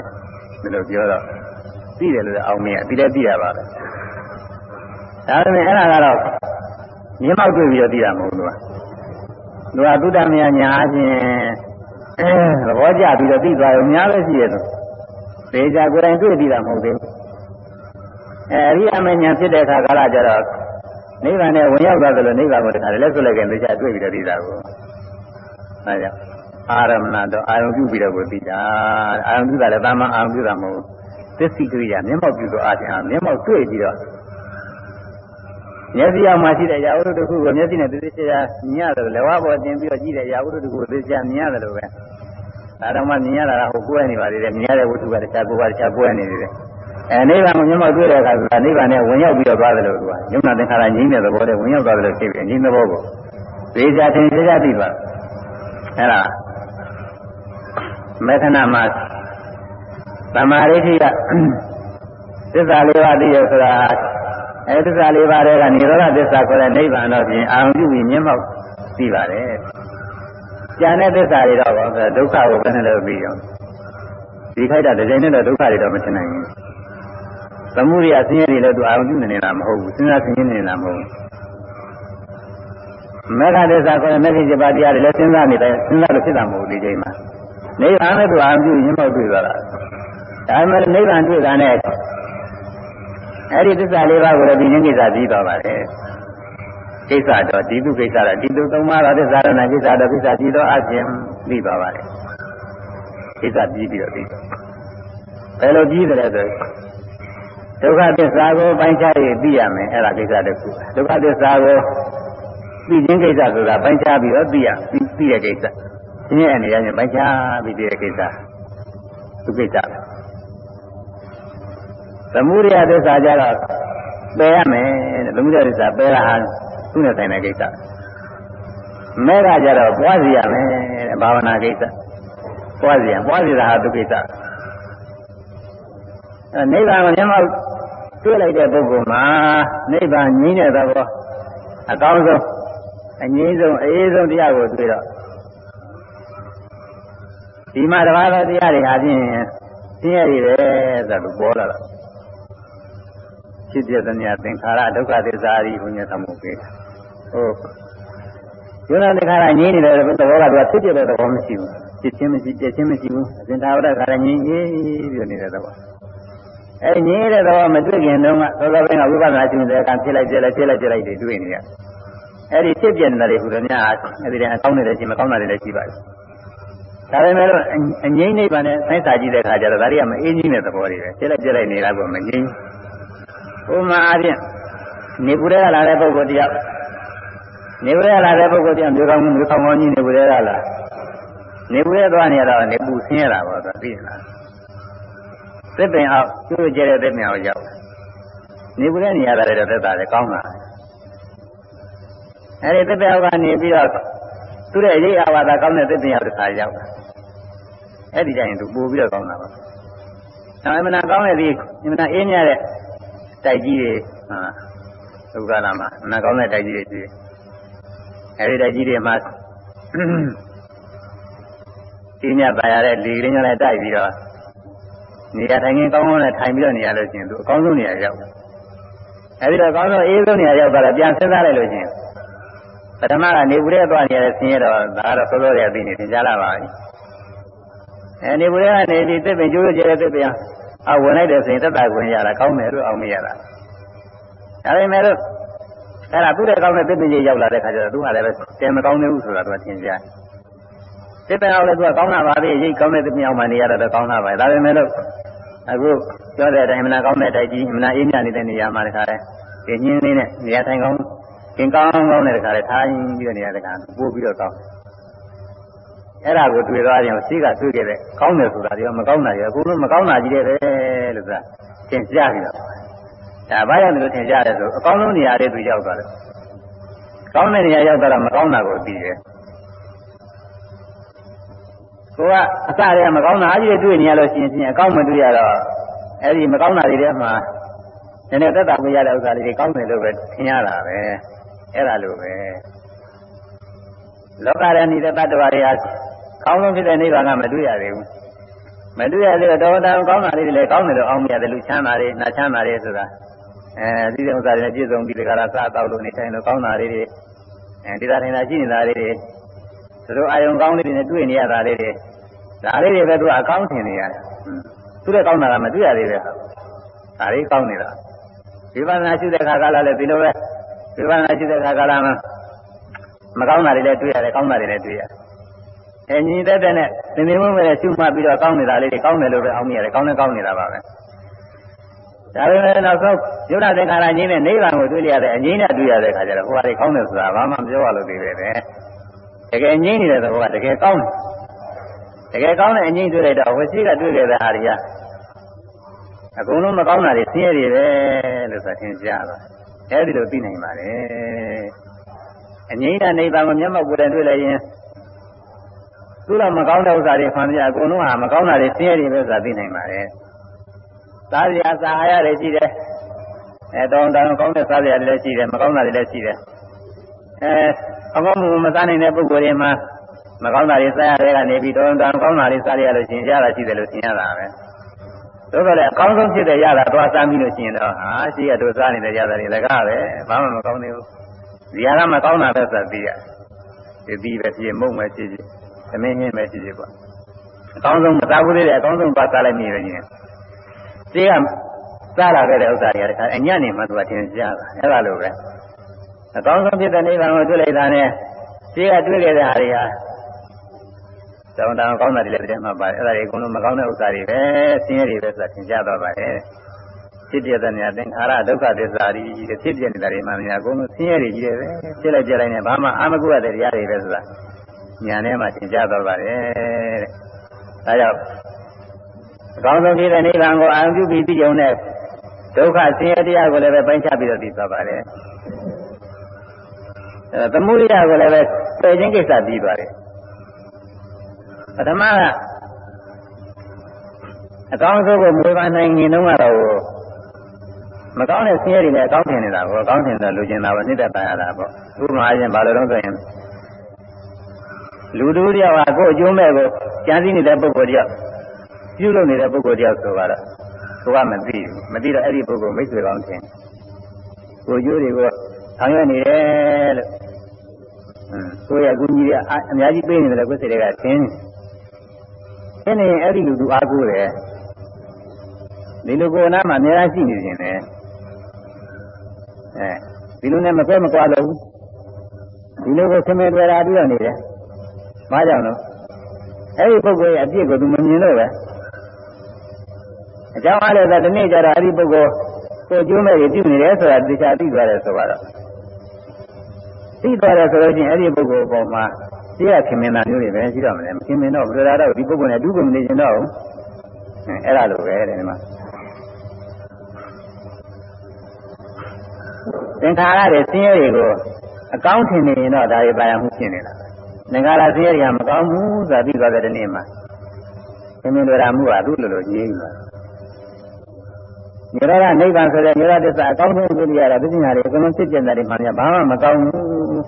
ဒီလိုပြောတော့သိတယ်လို့အောင်မရပြီးလည်းသိရပါပဲဒါပေမဲ့အဲ့ဒါကတော့မြင်မောက်တွေ့ပြီးတော့သိတာမဟုတ်ဘူးကွာသူကသုတမယညာအချင်းအဲသဘောကျပြီးတော့သိသွားရောများပဲရှိရတော့သေချာကိုယ်တိုင်တွေ့ပြီးတာမဟုတ်သေးဘူး အဲအရိယာမညာဖြစ်တဲ့အခါကာလကျတော့နိဗ္ဗာန်နဲ့ဝင်ရောက်သွားတယ်လို့နိဗ္ဗာန်ကိုတခါလည်းဆိုလိုက်ကသေချာတွေ့ပြီးတော့သိတာကိုအဲကြောင့်အာရမဏတော့အာယုံပြုပြီးတော့ကိုသိတာအာယုံပြုတာလည်းတာမန်အာယုံပြုတာမဟုတ်ဘူးသစ္စိကရိယာမျက်မှောက်ပြုသောအာရှင်မျက်မှောက်တွေ့ပြီးတော့မျက်စိအောင်မှရှိတဲ့ရာဟုတုတစ်ခုကိုမျက်စိနဲ့သိသိချာချာမြင်ရတယ်လက်ဝါးပေါ်တင်ပြီးတော့ကြည့်တဲ့ရာဟုတုတစ်ခုကိုသိချာမြင်ရတယ်လို့ပဲဒါတော့မှမြင်ရတာကဟိုကိုယ်နေပါသေးတယ်မြင်ရတဲ့ဝတ္ထုကတခြားကိုယ်ကတခြားကိုယ်နေသေးတယ် အဲနိဗ္ဗာန်ကိုမျက်မှောက်တွေ့တဲ့အခါဆိုတာနိဗ္ဗာန်နဲ့ဝင်ရောက်ပြီးတော့သွားတယ်လို့သူကယုံနာသင်္ခါရငြိမ်းတဲ့သဘောနဲ့ဝင်ရောက်သွားတယ်လို့ဖြစ်ပြီးငြိမ်းသဘောကိုသိချာသင်ချာသိသွားအဲဒါမေခဏမှာသမာဓိဋ္ဌိကသစ္စာလေးပါးသိရဆိုတာအဲသစ္စာလေးပါးတွေကនិရောဓသစ္စာခေါ်တဲ့နိဗ္ဗာန်တော့ဖြင့်အာရုံပြုပြီးမျက်မှောက်သိပါတယ်။ကျန်တဲ့သစ္စာတွေတော့ဆိုဒုက္ခကိုဘယ်နဲ့လဲပြီးအောင်ဒီခိုက်တာတစ်ချိန်နဲ့တော့ဒုက္ခတွေတော့မထင်နိုင်ဘူး။ သမုဒိယဆင်းရဲတွေလည်းသူအာရုံပြုနေတာမဟုတ်ဘူး။စဉ်းစားဆင်းရဲနေတာမဟုတ်ဘူး။မေဃသစ္စာခေါ်တဲ့မေဃ7ပါးတရားတွေလည်းစဉ်းစားနေတယ်စဉ်းစားလို့ဖြစ်တာမဟုတ်ဘူးဒီချိန်မှာ။နိဗ္ဗာန်နဲ့သူအာရုံပြုမျက်မှောက်တွေ့သွားတာ။ဒါမှလည်းနိဗ္ဗာန်တွေ့တာနဲ့အဲ့ဒီသစ္စာလေးပါးကိုလည်းဒီဉာဏ်ကိစ္စပြီးသွားပါတယ်ကိစ္စတော့ဒီကုကိစ္စတော့ဒီလိုသုံးပါးတော့သစ္စာရဏကိစ္စတော့ကိစ္စပြီးတော့အချင်းပြီးသွားပါတယ်ကိစ္စပြီးပြီးတော့ပြီးဘယ်လိုပြီးတယ်လဲဆို ဒုက္ခသစ္စာကိုပိုင်းခြားရသိရမယ်အဲ့ဒါကိစ္စတစ်ခုဒုက္ခသစ္စာကိုသိခြင်းကိစ္စဆိုတာပိုင်းခြားပြီးတော့သိရသိတဲ့ကိစ္စဒီနေ့အနေနဲ့ပိုင်းခြားပြီးတဲ့ကိစ္စသူကိစ္စသမုဒိယသစ္စာကြတော့ပယ်ရမယ်တဲ့သမုဒိယသစ္စာပယ်တာဟာသူ့နဲ့ဆိုင်တဲ့ကိစ္စမဲကကြတော့ပွားစီရမယ်တဲ့ဘာဝနာကိစ္စပွားစီရပွားစီတာဟာသူကိစ္စအဲနိဗ္ဗာန်ကိုမျက်မှောက် တွေ့လိုက်တဲ့ပုဂ္ဂိုလ်မှာနိဗ္ဗာန်ငြိမ်းတဲ့သဘောအကောင်းဆုံးအငြိမ်းဆုံးအေးဆုံးတရားကိုတွေ့တော့ဒီမှာတပါးသောတရားတွေဟာဖြင့်သိရတယ်ပဲဆိုတော့ပေါ်လာတော့ဖြစ်ပြတဲ့ညာသင်္ခါရဒုက္ခသစ္စာရီဘုညာသမှုပေးဟုတ်ယုံနာသင်္ခါရငြင်းနေတဲ့သဘောကတော့ဖြစ်ပြတဲ့သဘောမရှိဘူးဖြစ်ချင်းမရှိပြချင်းမရှိဘူးအစဉ်သာဝတ္တခါရငြင်းအေးပြနေတဲ့သဘော အဲငြင်းတဲ့သဘောမတွေ့ခင်တုန်းကသောသောပိုင်းကဝိပဿနာရှင်တဲ့အခါဖြစ်လိုက်ပြလိုက်ဖြစ်လိုက်ပြလိုက်တွေတွေ့နေရအဲ့ဒီဖြစ်ပြနေတာတွေဟူသည်များအဲ့ဒီတည်းအကောင်းနေတယ်ရှိမကောင်းတာတွေလည်းရှိပါတယ်ဒါပေမဲ့လို့အငြိမ့်နိဗ္ဗာန်နဲ့ဆိုင်းစာကြည့်တဲ့အခါကျတော့ဒါတွေကမအင်းကြီးတဲ့သဘောတွေပဲဖြစ်လိုက်ပြလိုက်နေတာကမငြိမ့်ဥမာအားဖြင့်နေပူရဲကလာတဲ့ပုဂ္ဂိုလ်တယောက်နေပူရဲလာတဲ့ပုဂ္ဂိုလ်တယောက်မျိုးကောင်းမျိုးကောင်းကောင်းကြီးနေပူရဲကလာနေပူရဲသွားနေတော့နေပူဆင်းရတာပေါ့သူသိလား သစ်ပင်အောင်ကျိုးကျတဲ့သစ်ပင်အောင်ရောက်နေပူရဲနေရတာလည်းသက်သာတယ်ကောင်းတာအဲဒီသစ်ပင်အောင်ကနေပြီးတော့သူ့ရဲ့ရိပ်အာဝါဒကောင်းတဲ့သစ်ပင်အောင်တစ်ခါရောက်အဲ့ဒီတိုင်းသူပို့ပြီးတော့ကောင်းတာပါ။ဒါအမှန်ကောင်းတဲ့ဒီအမှန်အေးမြတဲ့တိုက်ကြီးတွေဟာဒုက္ခလာမှာနာကောင်းတဲ့တိုက်ကြီးတွေရှိတယ်အဲဒီတိုက်ကြီးတွေမှာဒီညပါရတဲ့လေရင်းနဲ့တိုက်ပြီးတော့ နေရာထိုင်ခင်းကောင်းကောင်းနဲ့ထိုင်ပြီးတော့နေရလို့ရှိရင်သူအကောင်းဆုံးနေရာရောက်တယ်အဲဒီတော့အကောင်းဆုံးအေးဆုံးနေရာရောက်သွားတော့ပြန်စဉ်းစားလိုက်လို့ရှိရင်ပထမကနေဘူးရဲသွားနေရတဲ့ဆင်းရဲတော့ဒါကတော့စောစောတည်းအသိနေသင်ကြားလာပါပြီအဲဒီဘူးရဲကနေဒီသစ်ပင်ကျိုးကျတဲ့သစ်ပင်အဝင်လိုက်တဲ့ဆိုရင်သက်သာခွင့်ရတာကောင်းတယ်လို့အောင်မရတာဒါပေမဲ့လို့အဲ့ဒါသူ့တဲ့ကောင်းတဲ့သစ်ပင်ကြီးရောက်လာတဲ့ခါကျတော့သူကလည်းပဲတဲမကောင်းသေးဘူးဆိုတာသူကသင်ကြား သစ်ပင်အောင်လည်းသူကကောင်းတာပါပဲရိတ်ကောင်းတဲ့သစ်ပင်အောင်မှနေရတော့ကောင်းတာပါဒါပေမဲ့လို့အခုပြောတဲ့အတိုင်းမနာကောင်းတဲ့အတိုင်းကြီးမနာအေးမြနေတဲ့နေရာမှာတခါလဲဒီညင်းလေးနဲ့နေရာထိုင်ကောင်းကျင်ကောင်းကောင်းတဲ့တခါလဲထိုင်ပြီးတော့နေရာတခါပို့ပြီးတော့ကောင်းအဲ့ဒါကိုတွေ့သွားရင်ရှိကတွေ့ခဲ့တဲ့ကောင်းတယ်ဆိုတာဒီမကောင်းတာကြီးအခုလုံးမကောင်းတာကြီးတဲ့ပဲလို့ဆိုတာသင်ကြားပြီးတော့ဒါဘာကြောင့်လို့သင်ကြားရဲဆိုအကောင်းဆုံးနေရာလေးသူရောက်သွားတယ်ကောင်းတဲ့နေရာရောက်သွားတော့မကောင်းတာကိုသိတယ် ကိုကအစတည်းကမကောင်းတာအကြီးတွေ့နေရလို့ရှိရင်အကောင်းမတွေ့ရတော့အဲ့ဒီမကောင်းတာတွေထဲမှာနည်းနည်းသက်သာမရတဲ့ဥစ္စာလေးတွေကောင်းတယ်လို့ပဲထင်ရတာပဲအဲ့ဒါလိုပဲလောကရနေတဲ့တ attva တွေဟာကောင်းဆုံးဖြစ်တဲ့နိဗ္ဗာန်ကမတွေ့ရသေးဘူးမတွေ့ရသေးတော့တော်တော်ကောင်းတာလေးတွေလည်းကောင်းတယ်လို့အောင်းမရတယ်လူချမ်းသာတွေနာချမ်းသာတွေဆိုတာအဲဒီတဲ့ဥစ္စာတွေနဲ့ပြည့်စုံပြီးဒီကရာစားတော့လို့နေတိုင်းလို့ကောင်းတာလေးတွေအဲဒီတာထိုင်တာရှိနေတာလေးတွေ သူတို့အာယုံကောင်းလေးတွေနဲ့တွေ့နေရတာလေးတွေဒါလေးတွေပဲသူကအကောင်းထင်နေရတယ်သူတဲ့ကောင်းတာကမတွေ့ရသေးပဲဒါလေးကောင်းနေတာဝိပဿနာရှုတဲ့ခါကလည်းဒီလိုပဲဝိပဿနာရှုတဲ့ခါကလည်းမကောင်းတာတွေလည်းတွေ့ရတယ်ကောင်းတာတွေလည်းတွေ့ရတယ်အဲညီတက်တဲ့နဲ့သင်္ကေတမမဲ့ရှုမှတ်ပြီးတော့ကောင်းနေတာလေးတွေကောင်းတယ်လို့ပဲအောင်မြင်ရတယ်ကောင်းတယ်ကောင်းနေတာပါပဲဒါပေမဲ့နောက်ဆုံးယုဒသင်္ခါရကြီးနဲ့နိဗ္ဗာန်ကိုတွေ့ရတဲ့အငြိမ့်နဲ့တွေ့ရတဲ့ခါကျတော့ဟိုဟာတွေကောင်းတယ်ဆိုတာဘာမှမပြောရလို့သေးပဲ တကယ်ငြိမ့်နေတဲ့သဘောကတကယ်ကောင်းတယ်တကယ်ကောင်းတဲ့အငြိမ့်တွေ့လိုက်တော့ဝစီကတွေ့ခဲ့တဲ့ဟာတွေကအကုန်လုံးမကောင်းတာတွေဆင်းရဲတွေပဲလို့ဆိုသင်ကြားတော့အဲဒီလိုသိနိုင်ပါလေအငြိမ့်တဲ့နိဗ္ဗာန်ကိုမျက်မှောက်ကိုယ်တိုင်တွေ့လိုက်ရင်သူ့လောက်မကောင်းတဲ့ဥစ္စာတွေမှန်ပြအကုန်လုံးဟာမကောင်းတာတွေဆင်းရဲတွေပဲဆိုတာသိနိုင်ပါလေစားစရာစားရရတယ်ရှိတယ်အဲတောင်းတကောင်းတဲ့စားစရာတွေလည်းရှိတယ်မကောင်းတာတွေလည်းရှိတယ်အဲ အကောင်းမှုမစားနိုင်တဲ့ပုဂ္ဂိုလ်တွေမှာမကောင်းတာတွေစားရတဲ့ကနေပြီးတောင်းတကောင်းတာတွေစားရလို့ရှိရင်ရတာရှိတယ်လို့သင်ရတာပဲသို့တော်လည်းအကောင်းဆုံးဖြစ်တဲ့ရတာသွားစားပြီးလို့ရှိရင်တော့ဟာရှိရတို့စားနေတဲ့ရတာတွေလည်းကားပဲဘာမှမကောင်းသေးဘူးဒီဟာကမကောင်းတာပဲဆိုပြီးရဒီပြီးပဲဖြစ်မုံပဲဖြစ်ဖြစ်သမင်းဟင်းပဲဖြစ်ဖြစ်ပေါ့အကောင်းဆုံးမစားဘူးသေးတယ်အကောင်းဆုံးပါစားလိုက်မိပဲကြီးသေးကစားလာခဲ့တဲ့ဥစ္စာတွေကအညံ့နေမှသူကထင်ရှားတာအဲ့ဒါလိုပဲ အကောင်းဆုံးဖြစ်တဲ့နိဗ္ဗာန်ကိုတွေ့လိုက်တာနဲ့သေးကတွေ့ခဲ့တဲ့ဟာတွေဟာတောင်းတကောင်းတာတွေလည်းတည်းမှာပါတယ်အဲ့ဒါတွေအကုန်လုံးမကောင်းတဲ့ဥစ္စာတွေပဲဆင်းရဲတွေပဲဆိုတာသင်ကြားတော့ပါတယ်ဖြစ်ပြတဲ့နေရာသင်္ခါရဒုက္ခသစ္စာတွေဖြစ်ပြနေတာတွေမှများအကုန်လုံးဆင်းရဲတွေကြီးတယ်ပဲဖြစ်လိုက်ကြလိုက်နဲ့ဘာမှအာမကုရတဲ့တရားတွေပဲဆိုတာညာထဲမှာသင်ကြားတော့ပါတယ်တဲ့ဒါကြောင့်အကောင်းဆုံးဖြစ်တဲ့နိဗ္ဗာန်ကိုအာရုံပြုပြီးသိကြုံတဲ့ဒုက္ခဆင်းရဲတရားကိုလည်းပဲပိုင်းခြားပြီးတော့သိသွားပါတယ် အဲသမုဒိယကိုလည်းပဲပယ်ခြင်းကိစ္စပြီးသွားတယ်ပထမကအကောင်းဆုံးကိုမွေးပါနိုင်ရင်တော့ကတော့မကောင်းတဲ့ဆင်းရဲတွေနဲ့အကောင်းထင်နေတာကိုအကောင်းထင်တယ်လူကျင်တာပဲနှိမ့်သက်ပါရတာပေါ့ဥပမာအရင်ဘာလို့တော့ဆိုရင်လူတူတယောက်ကကိုယ်အကျိုးမဲ့ကိုကြံစည်နေတဲ့ပုဂ္ဂိုလ်တယောက်ပြုလုပ်နေတဲ့ပုဂ္ဂိုလ်တယောက်ဆိုတော့ကိုကမသိဘူးမသိတော့အဲ့ဒီပုဂ္ဂိုလ်မိတ်ဆွေကောင်းထင်ကိုကျိုးတွေကို ဆောင်ရွက်နေတယ်လို့ကိုယ့်ရဲ့အကူကြီးတွေအများကြီးပေးနေတယ်ကိုယ်စိတ်တွေကထင်းထင်းနေရင်အဲ့ဒီလူသူအားကိုးတယ်ဒီလိုကိုယ်နာမှာအများကြီးရှိနေခြင်းလေအဲဒီလိုနဲ့မကွဲမကွာလို့ဒီလိုကိုဆမေတွေ့တာပြီးတော့နေတယ်။ဘာကြောင့်လဲ။အဲဒီပုဂ္ဂိုလ်ရဲ့အပြစ်ကိုသူမမြင်လို့ပဲ။အကြောင်းအားလည်းဆိုဒီနေ့ကျတော့အဲဒီပုဂ္ဂိုလ်ကိုကျိုးမဲ့ပြုနေတယ်ဆိုတာသိချာသိသွားတယ်ဆိုတော့ သိသွားတယ်ဆိုလို့ချင်းအဲဒီပုဂ္ဂိုလ်အပေါ်မှာတရားခင်မင်တာမျိုးတွေပဲရှိတော့မလဲမခင်မင်တော့ဘယ်လိုတော့ဒီပုဂ္ဂိုလ်နဲ့အတူကုန်နေကြတော့အဲ့ဒါလိုပဲတဲ့ဒီမှာသင်္ခါရတွေဆင်းရဲတွေကိုအကောင်းထင်နေရင်တော့ဒါတွေပါရမှုဖြစ်နေတာသင်္ခါရဆင်းရဲတွေကမကောင်းဘူးဆိုတာပြီးသွားတဲ့နေ့မှာခင်မင်တို့ရာမှုကသူ့လိုလိုကြီးနေတာ နိရောဓနိဗ္ဗာန်ဆိုတဲ့နိရောဓသစ္စာအကောင်းဆုံးသိရတာသိညာတွေအကုန်လုံးဖြစ်ပြတဲ့နေမှာများဘာမှမကောင်းဘူး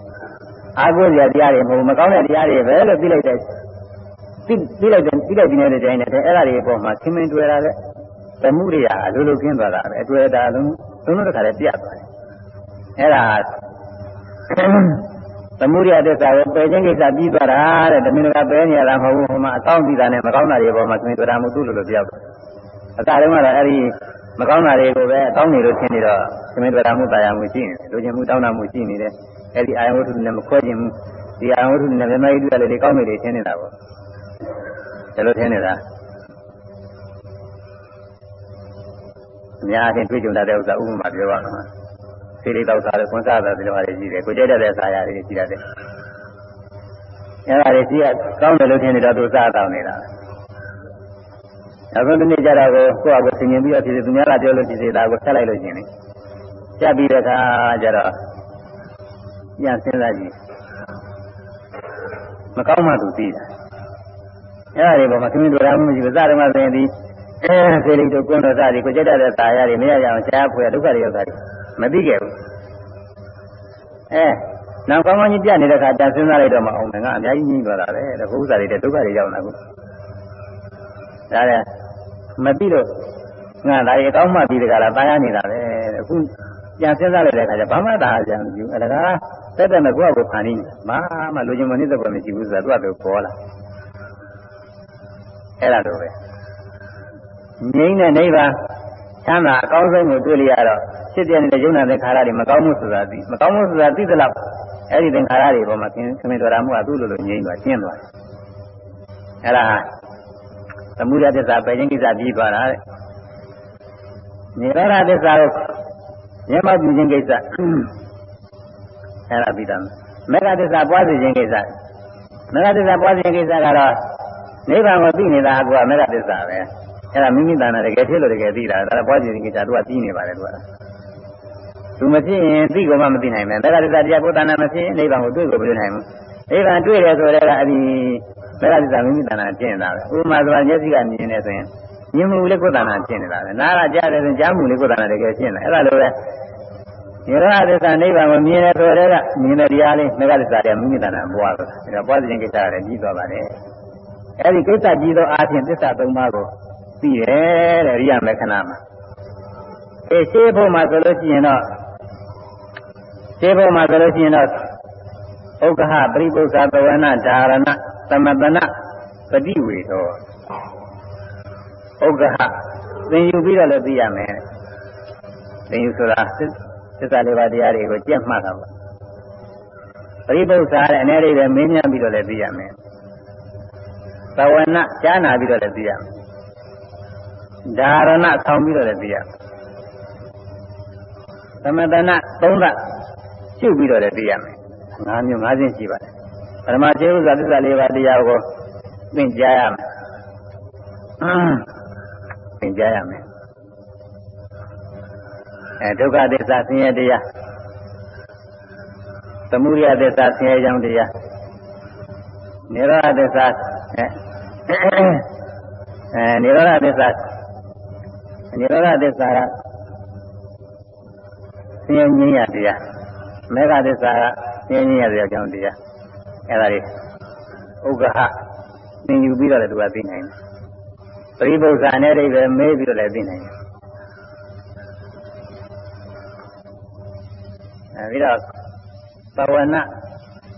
အာဟုရတရားတွေမဟုတ်မကောင်းတဲ့တရားတွေပဲလို့သိလိုက်တဲ့သိသိလိုက်တဲ့သိလိုက်တဲ့တဲ့တိုင်းနဲ့အဲ့ဒါတွေအပေါ်မှာခင်မင်တွေ့ရတဲ့သမှုတွေဟာလိုလိုကင်းသွားတာပဲအတွေ့အတာလုံးလုံးလုံးတစ်ခါတည်းပြတ်သွားတယ်အဲ့ဒါသမုဒိယသစ္စာကိုပယ်ခြင်းကိစ္စပြီးသွားတာတဲ့တမင်ကပယ်နေရတာမဟုတ်ဘူးဟိုမှာအကောင်းပြီးတာနဲ့မကောင်းတာတွေပေါ်မှာသင်တော်မှုသူ့လိုလိုပြောက်တယ်အကာတုန်းကတော့အဲ့ဒီ မကောင်းတာတွေကိုပဲအကောင်းနေလို့ထင်နေတော့သင်တော်မှုတရားမှုရှိနေတယ်လူချင်းမှုတောင်းတမှုရှိနေတယ်အဲ့ဒီအာယဝတ္ထုနဲ့မခွဲခြင်းဘူးဒီအာယဝတ္ထုနဲ့ဗမာကြီးတွေ့လည်းဒီကောင်းနေတယ်ထင်နေတာပေါ့ဒါလိုထင်နေတာအများအပြားတွေ့ကြုံတဲ့ဥစ္စာဥပမာပြောပါတော့စိတ်လေးတောက်စားတယ်ခွန်စားတယ်ဒီလိုဟာတွေရှိတယ်ကိုကြိုက်တဲ့ဆာယာတွေရှိတယ်အဲ့ဒါတွေရှိရကောင်းတယ်လို့ထင်နေတော့သူစားတောင်းနေတာ နောက်ဆုံးတစ်နေ့ကျတော့ကိုကိုယ့်အကိုဆင်ញင်ပြီးတော့ဖြစ်သူများကပြောလို့ဖြစ်သေးတာကိုဆက်လိုက်လို့ရှင်လေဆက်ပြီးတဲ့အခါကျတော့ပြန်စဉ်းစားကြည့်မကောင်းမှသူသိတာအဲ့ဒါတွေပေါ်မှာသမင်းတို့ရာမှုမရှိဘူးစတယ်မှဆိုရင်ဒီအဲစိတ်လေးတို့ကွန်းတော်သားတွေကိုကြိုက်တဲ့ဆာယာတွေမရရအောင်ရှားဖွယ်ဒုက္ခတွေရောက်တာမသိခဲ့ဘူးအဲနောက်ကောင်းကောင်းကြီးပြနေတဲ့ခါတန်စဉ်းစားလိုက်တော့မအောင်ငါအများကြီးကြီးသွားတာပဲတခုဥစ္စာတွေတဲ့ဒုက္ခတွေရောက်လာခုဒါလည်း မသိလို့ငါဒါရေကောင်းမှပြီးတကလားတာယာနေတာပဲအခုပြန်စဉ်းစားလိုက်တဲ့အခါကျဘာမှသာကြံမကြည့်ဘူးအလကားတက်တဲ့မဲ့ကိုယ့်ကိုဖန်နေဘာမှလူချင်းမနစ်တဲ့ဘယ်မရှိဘူးဆိုတာသူ့အတူပေါ်လာအဲ့ဒါလိုပဲငြိမ့်တဲ့နိဗ္ဗာန်ချမ်းသာအကောင်းဆုံးကိုတွေ့လျရတော့ဖြစ်ပြနေတဲ့ယုံနာတဲ့ခါရတွေမကောင်းမှုဆိုတာသိမကောင်းမှုဆိုတာသိသလောက်အဲ့ဒီသင်္ခါရတွေပေါ်မှာခင်ခင်တော်ရာမှုကသူ့လိုလိုငြိမ့်သွားရှင်းသွားတယ်အဲ့ဒါ သမုဒယသစ္စာပယ်ခြင်းကိစ္စပြီးသွားတာတဲ့နိရောဓသစ္စာကိုမျက်မှောက်ပြုခြင်းကိစ္စအဲ့ဒါပြီးတော့မေဃသစ္စာပွားစေခြင်းကိစ္စမေဃသစ္စာပွားစေခြင်းကိစ္စကတော့နိဗ္ဗာန်ကိုသိနေတာကမေဃသစ္စာပဲအဲ့ဒါမိမိတဏ္ဍာတကယ်ဖြစ်လို့တကယ်သိတာဒါပွားစေခြင်းကိစ္စသူကသိနေပါတယ်သူကသူမဖြစ်ရင်သိကိုမှမသိနိုင်ဘူးမေဃသစ္စာတရားကိုယ်တဏ္ဍာမဖြစ်ရင်နိဗ္ဗာန်ကိုတွေ့ကိုမတွေ့နိုင်ဘူးနိဗ္ဗာန်တွေ့တယ်ဆိုတော့အဲ့ဒီ မေဃသစ္စာမိမိတဏ္ဍာကျင့်တာပဲဥပမာဆိုတာမျက်စိကမြင်နေဆိုရင်မြင်မှုလေးကိုယ်တဏ္ဍာကျင့်နေတာပဲနားကကြားတယ်ဆိုကြားမှုလေးကိုယ်တဏ္ဍာတကယ်ကျင့်တယ်အဲ့ဒါလိုပဲနိရောဓသစ္စာနိဗ္ဗာန်ကိုမြင်တယ်ဆိုတော့ကမြင်တဲ့တရားလေးမေဃသစ္စာတရားမိမိတဏ္ဍာပွားသွားတယ်ဒါပွားခြင်းကိစ္စရတယ်ကြီးသွားပါတယ်အဲ့ဒီကိစ္စကြီးသောအားဖြင့်သစ္စာသုံးပါးကိုသိတယ်တဲ့ရိယမေခဏမှာအေးရှင်းဖို့မှာဆိုလို့ရှိရင်တော့ရှင်းဖို့မှာဆိုလို့ရှိရင်တော့ဥက္ကဟပရိပု္ပ္ပသဝနာဓာရဏ သမတနာပฏิဝေသောဥက္ကဟသင်ယူပြီးတော့လည်းသိရမယ်သင်ယူဆိုတာသစ္စာလေးပါးတရားတွေကိုကြက်မှတ်တာပါပရိပု္ပ္ပတဲ့အနေလေးပဲမင်းများပြီးတော့လည်းသိရမယ်သဝနာကြားနာပြီးတော့လည်းသိရမယ်ဓာရဏဆောင်းပြီးတော့လည်းသိရမယ်သမတနာသုံးသရှုပြီးတော့လည်းသိရမယ်ငါးမျိုးငါးခြင်းရှိပါတယ် ပရမခြေဥစ္စာသစ္စာလေးပါးတရားကိုသင်ကြားရမယ်သင်ကြားရမယ်အဲဒုက္ခသစ္စာဆင်းရဲတရားသမုဒယသစ္စာဆင်းရဲကြောင်းတရားနိရောဓသစ္စာအဲအဲနိရောဓသစ္စာနိရောဓသစ္စာကဆင်းရဲငြိမ်းရတရားမေဃသစ္စာကဆင်းရဲငြိမ်းရတရားကြောင်းတရား အဲဒါလေးဥက္ကဟသင်ယူပြီးတော့လည်းသူကသိနိုင်တယ်ပရိပု္ပ္ပာနဲ့အိဗယ်မေးပြီးတော့လည်းသိနိုင်တယ်အဲပြီးတော့သဝနာ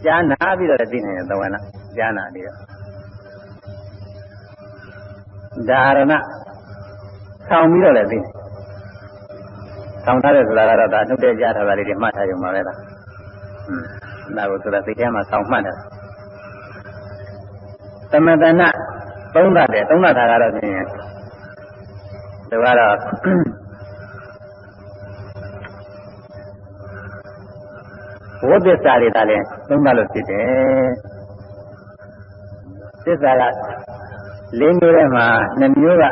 ကြားနာပြီးတော့လည်းသိနိုင်တယ်သဝနာကြားနာပြီးတော့ဓာရဏဆောင်ပြီးတော့လည်းသိဆောင်ထားတယ်ဆိုတာကတော့ဒါနှုတ်တဲ့ကြားထားတာလေးတွေမှတ်ထားကြမှာပဲလားဟွန်း ဒါကိုဆိုတာစိတ်ထဲမှာဆောင်မှတ်တယ်သမတနာသုံးသတယ်သုံးသတာကတော့ဖြင့်သူကတော့ဝိသစ္စာတွေဒါလည်းသုံးသလို့ဖြစ်တယ်သစ္စာကလေးမျိုးထဲမှာနှစ်မျိုးက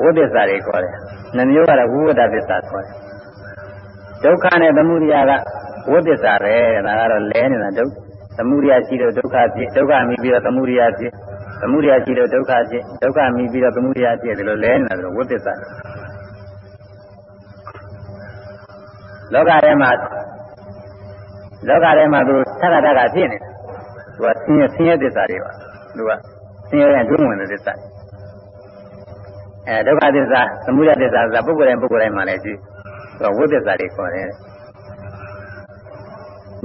ဝိသစ္စာတွေခေါ်တယ်နှစ်မျိုးကတော့ဝိဝဒသစ္စာခေါ်တယ်ဒုက္ခနဲ့သမုဒယက ဝိသစ္စာပဲဒါကတော့လဲနေတာဒုက္ခသမုဒယရှိလို့ဒုက္ခဖြစ်ဒုက္ခမိပြီးတော့သမုဒယဖြစ်သမုဒယရှိလို့ဒုက္ခဖြစ်ဒုက္ခမိပြီးတော့သမုဒယဖြစ်ဒီလိုလဲနေတာဆိုဝိသစ္စာလောကထဲမှာလောကထဲမှာသူသက္ကတကဖြစ်နေတယ်သူကဆင်းရဲဆင်းရဲသစ္စာတွေပါသူကဆင်းရဲတဲ့ဒုဝင်တဲ့သစ္စာအဲဒုက္ခသစ္စာသမုဒယသစ္စာဆိုတာပုဂ္ဂိုလ်တိုင်းပုဂ္ဂိုလ်တိုင်းမှာလည်းရှိသူကဝိသစ္စာတွေခေါ်တယ်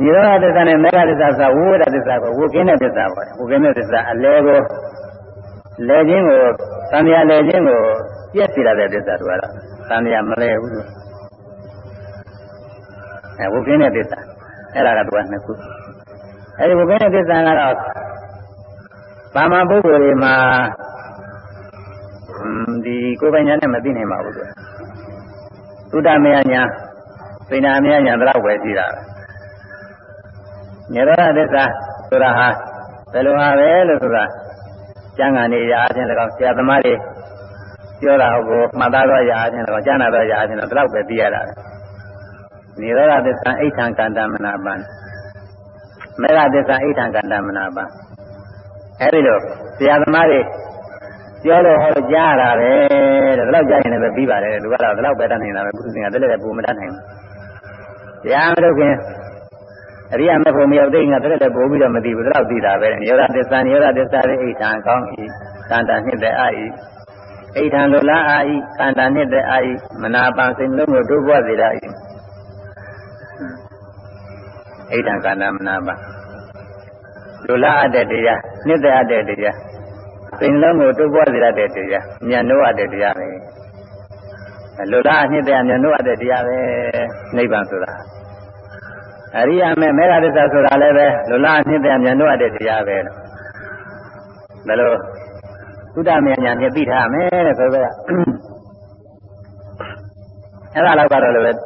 နိရောဓသစ္စာနဲ့မေဃသစ္စာဆိုဝိဝဒသစ္စာကိုဝုကင်းတဲ့သစ္စာပေါ့ဝုကင်းတဲ့သစ္စာအလဲကိုလဲခြင်းကိုသံဃာလဲခြင်းကိုပြည့်စည်ရတဲ့သစ္စာတို့ကတော့သံဃာမလဲဘူးအဲဝုကင်းတဲ့သစ္စာအဲ့ဒါကသူကနှစ်ခုအဲဒီဝုကင်းတဲ့သစ္စာကတော့ပါမပုဂ္ဂိုလ်တွေမှာဒီကိုယ်ပိုင်ညာနဲ့မသိနိုင်ပါဘူးသူသုဒ္ဓမေယညာပိဏာမေယညာတော့ပဲရှိတာပဲ နိရောဓသစ္စာဆိုတာဟာဘယ်လိုဟာပဲလို့ဆိုတာကျမ်းဂန်နေရာအချင်း၎င်းဆရာသမားတွေပြောတာကိုမှတ်သားတော့ရာအချင်း၎င်းကျမ်းနာတော့ရာအချင်းတော့ဒီလောက်ပဲသိရတာနိရောဓသစ္စာအိဋ္ဌံကန္တမနာပံမေဃသစ္စာအိဋ္ဌံကန္တမနာပံအဲဒီလိုဆရာသမားတွေပြောလို့ဟောကြားရတာပဲတဲ့ဒီလောက်ကြားရင်လည်းပြီးပါတယ်လူကတော့ဒီလောက်ပဲတတ်နိုင်တာပဲဘုသူကတည်းကပူမတတ်နိုင်ဘူးတရားမလုပ်ခင် အရိယာမေဖို့မရောက်သေးငါတည်းလည်းပို့ပြီးတော့မသိဘူးတော့သိတာပဲနိရောဓသစ္စာနိရောဓသစ္စာရဲ့အိဋ္ဌံကောင်းဤတန်တာနှစ်တဲ့အာဤအိဋ္ဌံလိုလားအာဤတန်တာနှစ်တဲ့အာဤမနာပန်စိတ်လုံးကိုဒုဘဝစေတာဤအိဋ္ဌံကာဏမနာပါလူလားအပ်တဲ့တရားနှစ်သက်အပ်တဲ့တရားစိတ်လုံးကိုတိုးပွားစေရတဲ့တရားဉာဏ်တို့အပ်တဲ့တရားပဲလူလားနှစ်သက်ဉာဏ်တို့အပ်တဲ့တရားပဲနိဗ္ဗာန်ဆိုတာ အရိယာမေမေဃသစ္စာဆိုတာလည်းပဲလူလားနှစ်သက်ဉာဏ်တို့အပ်တဲ့တရားပဲလို့ဘယ်လိုသုဒ္ဓမေညာဖြင့်သိထားမယ်တဲ့ဆိုတော့အဲ့ဒါတော့ကတော့လည်း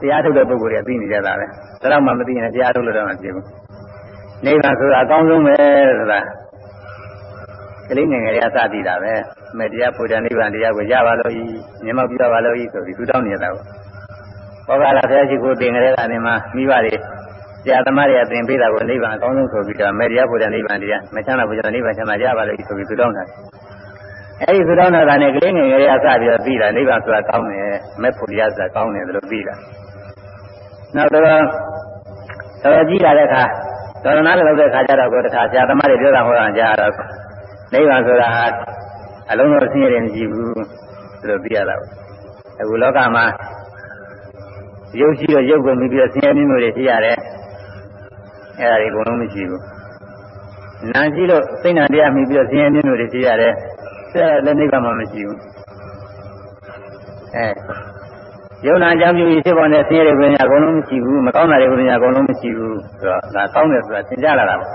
တရားထုတ်တဲ့ပုဂ္ဂိုလ်တွေသိနေကြတာပဲဒါတော့မှမသိရင်တရားထုတ်လို့တော့မဖြစ်ဘူးနိဗ္ဗာန်ဆိုတာအကောင်းဆုံးပဲဆိုတာကလေးငယ်ငယ်ရစသိတာပဲမေတရားပူဇာနိဗ္ဗာန်တရားကိုရပါလို့ဤမြတ်မောပြပါလို့ဤဆိုပြီးသူတောင်းနေတာကို ဘောဂလာဘုရားရှိခိုးတင်ကြတဲ့အနေမှာမိဘတွေဆရာသမားတွေအသင်ပေးတာကိုနိဗ္ဗာန်အကောင်းဆုံးဆိုပြီးတော့မေတရားပူဇာနိဗ္ဗာန်တရားမချမ်းသာပူဇာနိဗ္ဗာန်ချမ်းသာရပါလို့ဤဆိုပြီးသူတောင်းတာအဲဒီသူတောင်းတာနဲ့ကလေးငယ်ငယ်ရစပြီးတော့ပြီးတာနိဗ္ဗာန်ဆိုတာကောင်းတယ်မဲ့ဖို့တရားဆိုတာကောင်းတယ်လို့ပြီးတာနောက်တော့တော်ကြီးလာတဲ့အခါတော်နာလည်းလုပ်တဲ့ခါကျတော့ကိုတခါဆရာသမားတွေပြောတာဟောတာကြားတော့နိဗ္ဗာန်ဆိုတာဟာအလုံးစုံဆင်းရဲတယ်မရှိဘူးလို့သိရတာအခုလောကမှာ ရုပ်ရှိတော့ရုပ်ကိုမြင်ပြီးတော့ဆင်းရဲမျိုးတွေရှိရတယ်အဲ့ဒါတွေအကုန်လုံးမရှိဘူးနာရှိလို့စိတ်နာတရားမြင်ပြီးတော့ဆင်းရဲမျိုးတွေရှိရတယ်အဲ့ဒါလည်းနိဗ္ဗာန်မှာမရှိဘူးအဲယုံနာအကြောင်းပြုပြီးဖြစ်ပေါ်တဲ့ဆင်းရဲတွေပညာအကုန်လုံးမရှိဘူးမကောင်းတာတွေပညာအကုန်လုံးမရှိဘူးဆိုတော့ဒါကောင်းတယ်ဆိုတာသင်ကြားလာတာပေါ့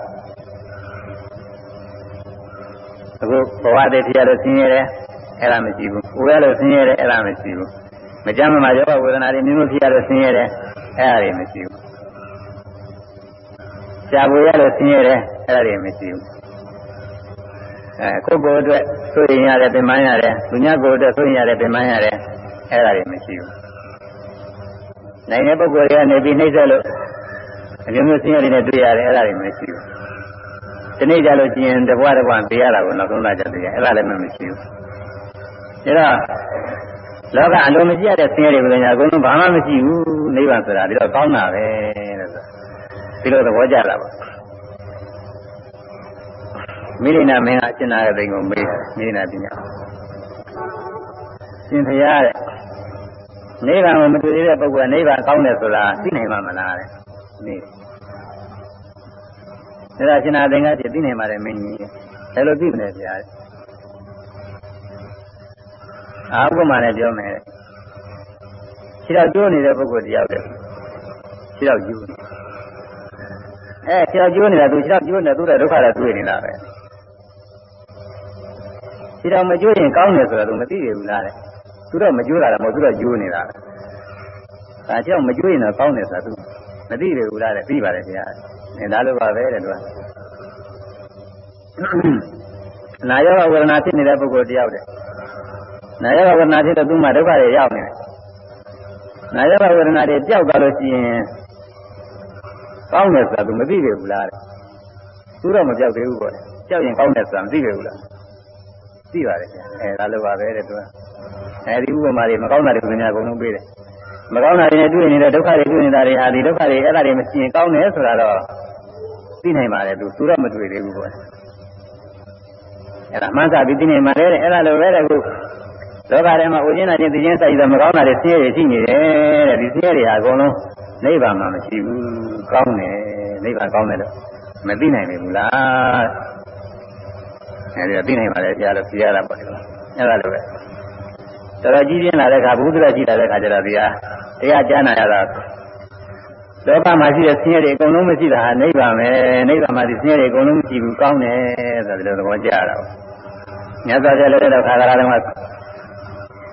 အခုဘဝတည်းတရားလို့ဆင်းရဲတယ်အဲ့ဒါမရှိဘူး။ကိုယ်ရလို့ဆင်းရဲတယ်အဲ့ဒါမရှိဘူး။ မကြမ်းမမှာယောဂဝေဒနာတွေမျိုးမျိုးဖြစ်ရလို့ဆင်းရဲတယ်အဲ့ဒါတွေမရှိဘူး။ရှားကိုရလို့ဆင်းရဲတယ်အဲ့ဒါတွေမရှိဘူး။အဲကိုယ်ကိုယ်အတွက်ဆိုရင်ရတယ်ပြင်ပန်းရတယ်လူညာကိုယ်အတွက်ဆိုရင်ရတယ်ပြင်ပန်းရတယ်အဲ့ဒါတွေမရှိဘူး။နိုင်တဲ့ပုဂ္ဂိုလ်တွေကနေပြီးနှိမ့်ဆက်လို့အမျိုးမျိုးဆင်းရဲတွေနဲ့တွေ့ရတယ်အဲ့ဒါတွေမရှိဘူး။ဒီနေ့ကြလို့ကျင်တဘွားတဘွားပေးရတာကိုနောက်ဆုံးလာကြတယ်အဲ့ဒါလည်းမရှိဘူးဒါတော့ လောကအလုံးမရှိရတဲ့ဆင်းရဲတွေကလည်းအကုန်လုံးဘာမှမရှိဘူးနိဗ္ဗာန်ဆိုတာဒီတော့ကောင်းတာပဲတဲ့ဆိုဒီလိုသဘောကျတာပါမိရိနာမင်းကအရှင်နာရဲ့သိင်ကိုမေးမိရိနာပညာရှင်ဖရာတဲ့နိဗ္ဗာန်ကိုမတွေ့သေးတဲ့ပုဂ္ဂိုလ်ကနိဗ္ဗာန်ကောင်းတယ်ဆိုတာသိနိုင်မှာမလားတဲ့နေဒါကရှင်နာသင်္ကတိသိနိုင်ပါတယ်မင်းကြီးဘယ်လိုသိမလဲဗျာ အာဥပမာနဲ့ပြောမယ်ခြေတော့ကျိုးနေတဲ့ပုဂ္ဂိုလ်တယောက်တည်းခြေတော့ကျိုးနေအဲခြေတော့ကျိုးနေတာသူခြေတော့ကျိုးနေသူ့တဲ့ဒုက္ခတွေတွေ့နေတာပဲခြေတော့မကျိုးရင်ကောင်းတယ်ဆိုတာသူမသိရဘူးလားတဲ့သူတော့မကျိုးတာလည်းမဟုတ်သူတော့ကျိုးနေတာဒါကြောင့်မကျိုးရင်တော့ကောင်းတယ်ဆိုတာသူမသိရဘူးလားတဲ့ပြီးပါတယ်ခင်ဗျာအဲဒါလိုပါပဲတဲ့သူကနာယောဂဝေဒနာဖြစ်နေတဲ့ပုဂ္ဂိုလ်တယောက်တည်း နာယဝေဒနာဖြစ်တော့သူ့မှာဒုက္ခတွေရောက်နေတယ်။နာယဝေဒနာတွေပျောက်သွားလို့ရှိရင်ကောင်းတယ်ဆိုတာသူမသိခဲ့ဘူးလားတဲ့။သူတော့မပျောက်သေးဘူးပေါ့။ပျောက်ရင်ကောင်းတယ်ဆိုတာမသိခဲ့ဘူးလား။သိပါတယ်ခင်ဗျ။အဲဒါလိုပါပဲတဲ့သူက။အဲဒီဥပမာတွေမကောင်းတာတွေခင်ဗျာအကုန်လုံးပေးတယ်။မကောင်းတာတွေနဲ့တွေ့နေတဲ့ဒုက္ခတွေတွေ့နေတာတွေဟာဒီဒုက္ခတွေအဲ့ဒါတွေမရှိရင်ကောင်းတယ်ဆိုတာတော့သိနိုင်ပါတယ်သူသူတော့မတွေ့သေးဘူးပေါ့။အဲ့ဒါမှန်းစာပြီးသိနေမှာလေအဲ့ဒါလိုပဲတဲ့ခု လောကထဲမှာဥကျင်းနာချင်းသိချင်းစိုက်တော့မကောင်းတာတွေဆင်းရဲရှိနေတယ်တဲ့ဒီဆင်းရဲတွေဟာအကုန်လုံးနိဗ္ဗာန်မှာမရှိဘူးကောင်းတယ်နိဗ္ဗာန်ကောင်းတယ်လို့မသိနိုင်ဘူးလားအဲဒီတော့သိနိုင်ပါလေဆရာတို့ပြရတာပေါ့ဒီလိုအဲ့ဒါလိုပဲတော်တော်ကြီးပြင်းလာတဲ့အခါဘုဒ္ဓရရှိလာတဲ့အခါကျတော့ဒီဟာတရားကြားနာရတာလောကမှာရှိတဲ့ဆင်းရဲတွေအကုန်လုံးမရှိတာဟာနိဗ္ဗာန်ပဲနိဗ္ဗာန်မှာဒီဆင်းရဲတွေအကုန်လုံးမရှိဘူးကောင်းတယ်ဆိုတဲ့သဘောကျတာပေါ့မြတ်စွာဘုရားလည်းတော့ခါခါလာတော့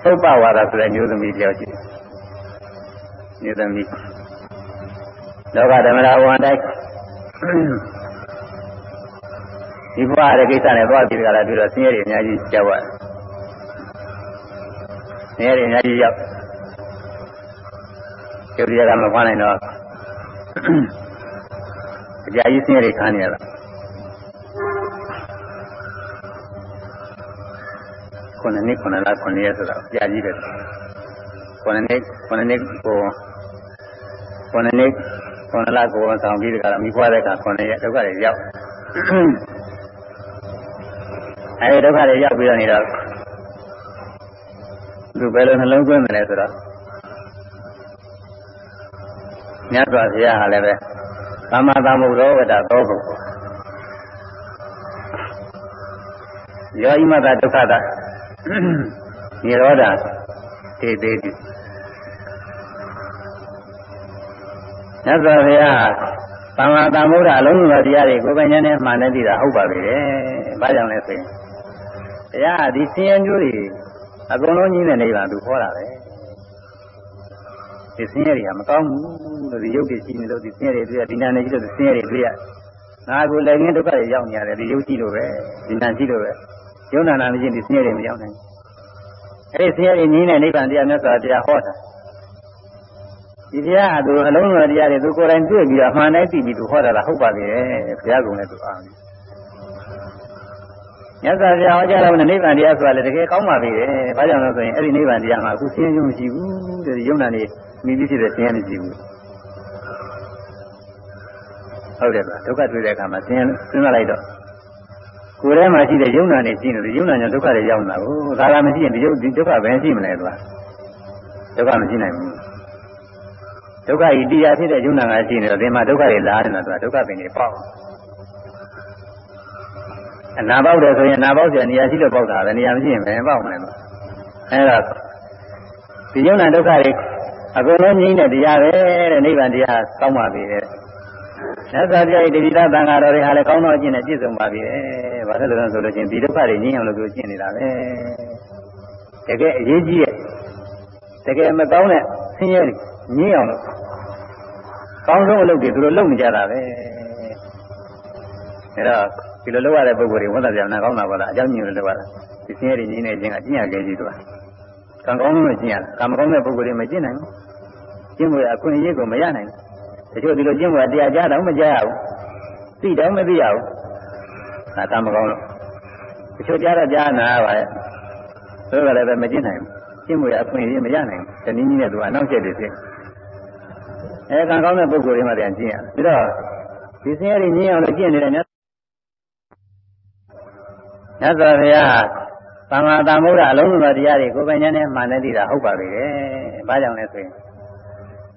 သုပ္ပဝါဒဆိုတဲ့မျိုးသမီးတယောက်ရှိတယ်။မျိုးသမီးလောကဓမ္မရာဝန်တိုင်းဒီဘဝရဲ့ကိစ္စနဲ့သွားပြီးကြလာပြီးတော့ဆင်းရဲတွေအများကြီးကြောက်ရတယ်။ဆင်းရဲတွေအများကြီးရောက်ကျုပ်တရားကမခွာနိုင်တော့အကြာကြီးဆင်းရဲတွေခံနေရတာ 9နှစ်9လ9ရက်ဆိုတာကြာကြီးတယ်9နှစ်9နှစ်ကို9နှစ်9လကိုဆောင်ပြီးတခါမိဖွားတဲ့အခါ9ရက်ဒုက္ခတွေရောက်အဲဒီဒုက္ခတွေရောက်ပြီးတော့နေတော့သူဘယ်လိုနှလုံးသွင်းတယ်လဲဆိုတော့မြတ်စွာဘုရားဟာလည်းပဲသမ္မာသမ္ဗုဒ္ဓဝတ္တသောဘုယောဣမတဒုက္ခတာ နိရောဓတေသေးတိမြတ်စွာဘုရားသမ္မာသမ္ဗုဒ္ဓအလုံးစုံသောတရားတွေကိုယ်ပိုင်ဉာဏ်နဲ့မှန်နေသိတာဟုတ်ပါပြီလေ။ဘာကြောင့်လဲဆိုရင်တရားဒီဆင်းရဲမျိုးတွေအကုန်လုံးကြီးတဲ့နေပါသူဟောတာပဲဒီဆင်းရဲတွေကမကောင်းဘူးလို့ဒီရုပ်တွေရှိနေလို့ဒီဆင်းရဲတွေတွေ့ရဒီနာနေရှိလို့ဒီဆင်းရဲတွေတွေ့ရငါကိုလည်းငင်းဒုက္ခတွေရောက်နေရတယ်ဒီရုပ်ရှိလို့ပဲဒီနာရှိလို့ပဲ ယုံနာနာမရှိဒီဆင်းရဲတွေမရောက်နိုင်အဲ့ဒီဆင်းရဲတွေငြင်းတဲ့နိဗ္ဗာန်တရားမြတ်စွာတရားဟောတာဒီတရားဟာသူအလုံးစုံတရားတွေသူကိုယ်တိုင်တွေ့ပြီးအမှန်တိုင်းသိပြီးသူဟောတာလားဟုတ်ပါလေဘုရားကုံနဲ့သူအားတယ်မြတ်စွာဘုရားဟောကြားတော်မူတဲ့နိဗ္ဗာန်တရားဆိုတာလည်းတကယ်ကောင်းပါပြီလေ။ဘာကြောင့်လဲဆိုရင်အဲ့ဒီနိဗ္ဗာန်တရားမှာအခုဆင်းရဲမှုမရှိဘူးတဲ့ယုံနာနေမိပြီးဖြစ်တဲ့ဆင်းရဲမရှိဘူး။ဟုတ်တယ်ဗျာဒုက္ခတွေ့တဲ့အခါမှာဆင်းရဲစဉ်းစားလိုက်တော့ ကိုယ်ထဲမှာရှိတဲ့ယုံနာတွေရှိနေတယ်ယုံနာကြောင့်ဒုက္ခတွေရောက်နေတာကိုဒါကမရှိရင်ဒီယုံဒီဒုက္ခပဲရှိမလဲသွားဒုက္ခမရှိနိုင်ဘူးဒုက္ခဤတရားဖြစ်တဲ့ယုံနာကရှိနေတော့ဒီမှာဒုက္ခတွေလာနေတာသွားဒုက္ခပင်တွေပေါက်အနာပေါက်တယ်ဆိုရင်နာပေါက်ဆိုရင်နေရာရှိလို့ပေါက်တာပဲနေရာမရှိရင်ဘယ်ပေါက်မလဲသွားအဲဒါဒီယုံနာဒုက္ခတွေအကုန်လုံးငြိမ်းတဲ့တရားပဲတဲ့နိဗ္ဗာန်တရားစောင့်ပါပြီတဲ့ မြတ်စွာဘုရားရဲ့တတိယသံဃာတော်တွေဟာလည်းကောင်းသောအကျင့်နဲ့ပြည့်စုံပါပြီတဲ့ဘာလို့လဲဆိုလို့ချင်းဒီဒုက္ခတွေငြိမ်းအောင်လို့သူကျင့်နေတာပဲတကယ်အရေးကြီးရဲ့တကယ်မကောင်းတဲ့ဆင်းရဲတွေငြိမ်းအောင်လို့ကောင်းဆုံးအလုပ်တွေသူတို့လုပ်နေကြတာပဲအဲတော့ဒီလိုလုပ်ရတဲ့ပုဂ္ဂိုလ်တွေဝန်သာပြန်နာကောင်းတာပါလားအကြောင်းညွှန်လို့လုပ်ရတာဒီဆင်းရဲတွေကြီးနေခြင်းကကျင့်ရခဲ့ကြည့်သူကကံကောင်းလို့ကျင့်ရတာကံမကောင်းတဲ့ပုဂ္ဂိုလ်တွေမကျင့်နိုင်ဘူးကျင့်ဖို့အခွင့်အရေးကိုမရနိုင်ဘူး တချို့ဒီလိုကျင့်ဖို့တရားကြားတော့မကြားရဘူးသိတော့မသိရဘူးဒါကံမကောင်းလို့တချို့ကြားတော့ကြားနာပါရဲ့ဆိုတော့လည်းပဲမကျင့်နိုင်ဘူးကျင့်ဖို့အခွင့်အရေးမရနိုင်ဘူးတနည်းနည်းနဲ့သူကအနောက်ကျက်တွေဖြစ်အဲကံကောင်းတဲ့ပုဂ္ဂိုလ်တွေမှပြန်ကျင့်ရပြီးတော့ဒီဆင်းရဲတွေငြင်းအောင်လို့ကျင့်နေတဲ့မြတ်မြတ်စွာဘုရားသံဃာတမ္ဗုဒ္ဓအလုံးစုံသောတရားတွေကိုယ်ပိုင်ဉာဏ်နဲ့မှန်နေသိတာဟုတ်ပါပြီလေ။ဘာကြောင့်လဲဆိုရင်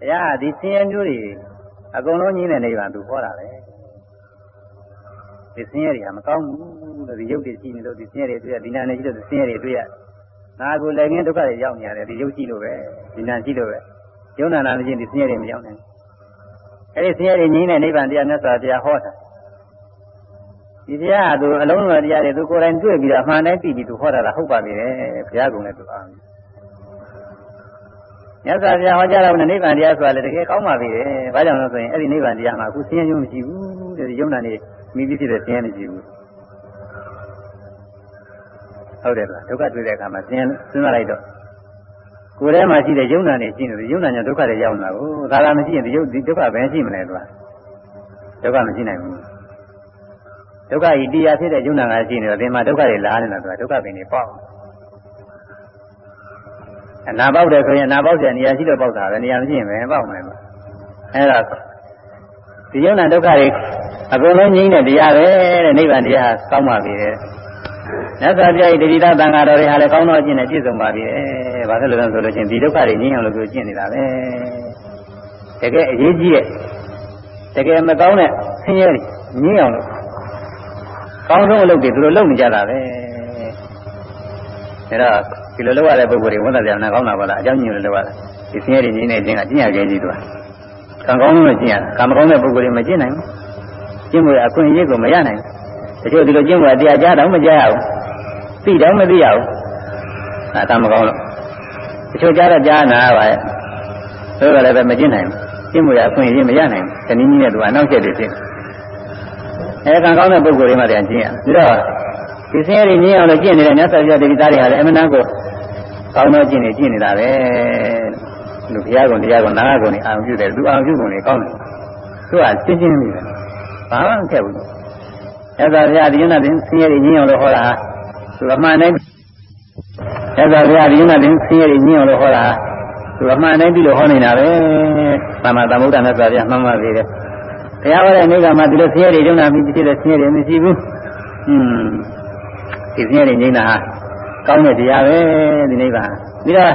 တရားဒီဆင်းရဲမျိုးတွေ အကုန်လုံးကြီးတဲ့နေပါသူဟောတာပဲ။ဒီဆင်းရဲတွေကမကောင်းဘူးလို့ဒီရုပ်တွေရှိနေလို့ဒီဆင်းရဲတွေတွေ့ရဒီနာနေရှိလို့ဒီဆင်းရဲတွေတွေ့ရငါကိုလည်းငင်းဒုက္ခတွေရောက်နေရတယ်ဒီရုပ်ရှိလို့ပဲဒီနာရှိလို့ပဲယုံနာနာမရှိဒီဆင်းရဲတွေမရောက်နိုင်ဘူး။အဲဒီဆင်းရဲတွေငြိမ်းတဲ့နိဗ္ဗာန်တရားမြတ်စွာဘုရားဟောတာ။ဒီတရားကသူအလုံးစုံတရားတွေသူကိုယ်တိုင်တွေ့ပြီးတော့အမှန်တိုင်းသိပြီးသူဟောတာလားဟုတ်ပါပြီလေဘုရားကုံနဲ့သူအား မြတ်စွာဘုရားဟောကြားတော်မူတဲ့နိဗ္ဗာန်တရားဆိုတာလည်းတကယ်ကောင်းပါပြီလေဘာကြောင့်လဲဆိုရင်အဲ့ဒီနိဗ္ဗာန်တရားမှာအခုဆင်းရဲမရှိဘူးတဲ့ယုံနာနေမိပြီးဖြစ်တဲ့ဆင်းရဲမရှိဘူးဟုတ်တယ်လားဒုက္ခတွေ့တဲ့အခါမှာဆင်းရဲစဉ်းစားလိုက်တော့ကိုယ်ထဲမှာရှိတဲ့ယုံနာနေရှိနေတယ်ယုံနာညာဒုက္ခတွေရောက်လာဘူးဒါကမရှိရင်ဒီယုတ်ဒီဒုက္ခပဲရှိမလဲသူကဒုက္ခမရှိနိုင်ဘူးဒုက္ခဤတရားဖြစ်တဲ့ယုံနာကရှိနေတော့ဒီမှာဒုက္ခတွေလာနေတာဆိုတာဒုက္ခပင်တွေပေါ့ အနာပေါက်တယ်ဆိုရင်အနာပေါက်တဲ့နေရာရှိတော့ပေါက်တာပဲနေရာမရှိရင်ပဲပေါက်မယ်ပေါ့အဲဒါဒီယုံနာဒုက္ခတွေအကုန်လုံးငြိမ်းတဲ့တရားပဲတဲ့နိဗ္ဗာန်တရားကောင်းပါပြီတဲ့မြတ်စွာဘုရားရဲ့တတိယသံဃာတော်တွေဟာလည်းကောင်းသောအကျင့်နဲ့ပြည့်စုံပါပြီတဲ့ဘာဖြစ်လို့လဲဆိုလို့ချင်းဒီဒုက္ခတွေငြိမ်းအောင်လို့ပြောကျင့်နေတာပဲတကယ်အရေးကြီးရဲ့တကယ်မကောင်းတဲ့ဆင်းရဲတွေငြိမ်းအောင်လို့ကောင်းဆုံးအလုပ်တွေသူတို့လုပ်နေကြတာပဲအဲတော့ ဒီလိုလုပ်ရတဲ့ပုဂ္ဂိုလ်တွေဝန်သာပြန်နာကောင်းတာပါလားအကြောင်းညွှန်လို့လုပ်ရတာဒီဆင်းရဲတွေနေနေခြင်းကကျင့်ရခဲ့ကြီးသူကံကောင်းလို့ကျင့်ရကံမကောင်းတဲ့ပုဂ္ဂိုလ်တွေမကျင့်နိုင်ဘူးကျင့်ဖို့အခွင့်အရေးကိုမရနိုင်ဘူးတချို့ဒီလိုကျင့်ဖို့တရားကြားတော့မကြားရဘူးသိတော့မသိရဘူးအဲကံမကောင်းလို့တချို့ကြားတော့ကြားနာပါရဲ့ဆိုတော့လည်းပဲမကျင့်နိုင်ဘူးကျင့်ဖို့အခွင့်အရေးမရနိုင်ဘူးတနည်းနည်းနဲ့သူကအနောက်ကျက်တွေဖြစ်အဲကံကောင်းတဲ့ပုဂ္ဂိုလ်တွေမှတရားကျင့်ရပြီးတော့ ဒီဆင်းရဲတွေငြင်းအောင်လို့ကျင့်နေတဲ့မြတ်စွာဘုရားတတိသားတွေဟာလည်းအမှန်တန်ကိုကောင်းသောကျင့်နေကျင့်နေတာပဲလူဘုရားကုံတရားကုံနာဂကုံနေအာရုံပြုတယ်သူအာရုံပြုကုံနေကောင်းတယ်သူကရှင်းရှင်းပြီးတယ်ဘာမှမထက်ဘူးမြတ်စွာဘုရားဒီယနာတင်ဆင်းရဲတွေငြင်းအောင်လို့ဟောတာသူအမှန်တိုင်းမြတ်စွာဘုရားဒီယနာတင်ဆင်းရဲတွေငြင်းအောင်လို့ဟောတာသူအမှန်တိုင်းပြီးလို့ဟောနေတာပဲသမ္မာသမ္ဗုဒ္ဓမြတ်စွာဘုရားမှန်ပါသေးတယ်ဘုရားဟောတဲ့နေကမှာဒီလိုဆင်းရဲတွေကျုံနာပြီးဖြစ်တဲ့ဆင်းရဲတွေမရှိဘူး။ဟွန်း ဒီဆင်းရဲတွေငြိမ်းတာဟာကောင်းတဲ့တရားပဲဒီနိဗ္ဗာန်။ပြီးတော့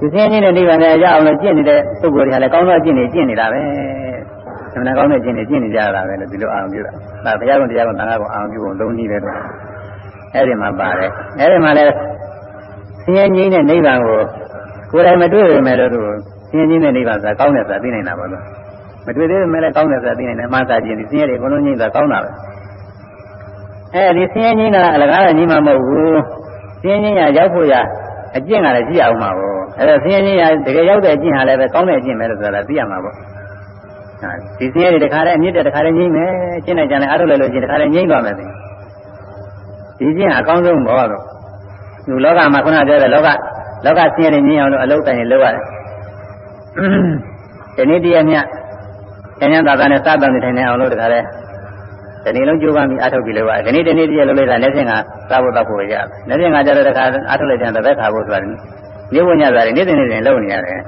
ဒီဆင်းရဲတဲ့နိဗ္ဗာန်နဲ့ရအောင်လို့ကျင့်နေတဲ့ပုဂ္ဂိုလ်တွေကလည်းကောင်းသောကျင့်နေကျင့်နေတာပဲ။သမဏနာကောင်းတဲ့ကျင့်နေကျင့်နေကြတာပဲလို့ဒီလိုအာရုံပြုတာဒါဘုရားကတရားကသံဃာကအာရုံပြုဖို့သုံးနည်းပဲတော့အဲ့ဒီမှာပါတယ်အဲ့ဒီမှာလဲဆင်းရဲငြိမ်းတဲ့နိဗ္ဗာန်ကိုကိုယ်တိုင်မတွေ့ရမယ်လို့သူဆင်းရဲငြိမ်းတဲ့နိဗ္ဗာန်ဆိုတာကောင်းတယ်ဆိုတာသိနိုင်တာပါလို့မတွေ့သေးပေမဲ့လည်းကောင်းတယ်ဆိုတာသိနိုင်တယ်အမှားသာခြင်းဒီဆင်းရဲတွေအကုန်လုံးငြိမ်းတာကောင်းတာပဲ အဲဒီဆင်းရဲငြိမ်းတာအလကားနဲ့ငြိမ်းမှာမဟုတ်ဘူးဆင်းရဲငြိမ်းရရောက်ဖို့ရအကျင့်ကလည်းကြည့်အောင်ပါဘောအဲဒါဆင်းရဲငြိမ်းရတကယ်ရောက်တဲ့အကျင့်ဟာလည်းပဲကောင်းတဲ့အကျင့်ပဲလို့ဆိုတာသိရမှာပေါ့ဒီဆင်းရဲတွေတခါတည်းအမြင့်တဲ့တခါတည်းငြိမ်းမယ်ကျင့်လိုက်ကြတယ်အားထုတ်လိုက်လို့ကျင့်တခါတည်းငြိမ်းသွားမယ်ဒီကျင့်ဟာအကောင်းဆုံးဘောတော့လူလောကမှာခုနပြောတဲ့လောကလောကဆင်းရဲတွေငြိမ်းအောင်လို့အလုပ်တိုင်းလုပ်ရတယ်ဒီနေ့တည်းအမြတ်ကျန်ကျန်သာသာနဲ့စတဲ့ထိုင်နေအောင်လို့တခါတည်း ဒီနေ့လုံးကြိုးပမ်းပြီးအားထုတ်ပြီးလို့ပါဒီနေ့တနေ့တည်းလုပ်လိုက်တာလက်ဆင့်ကစားဖို့တော့ဖို့ရတယ်လက်ဆင့်ကကြတော့တခါအားထုတ်လိုက်တဲ့သက်ခါဖို့ဆိုတာနေဝညဆိုတာနေ့စဉ်နေ့စဉ်လုပ်နေရတယ်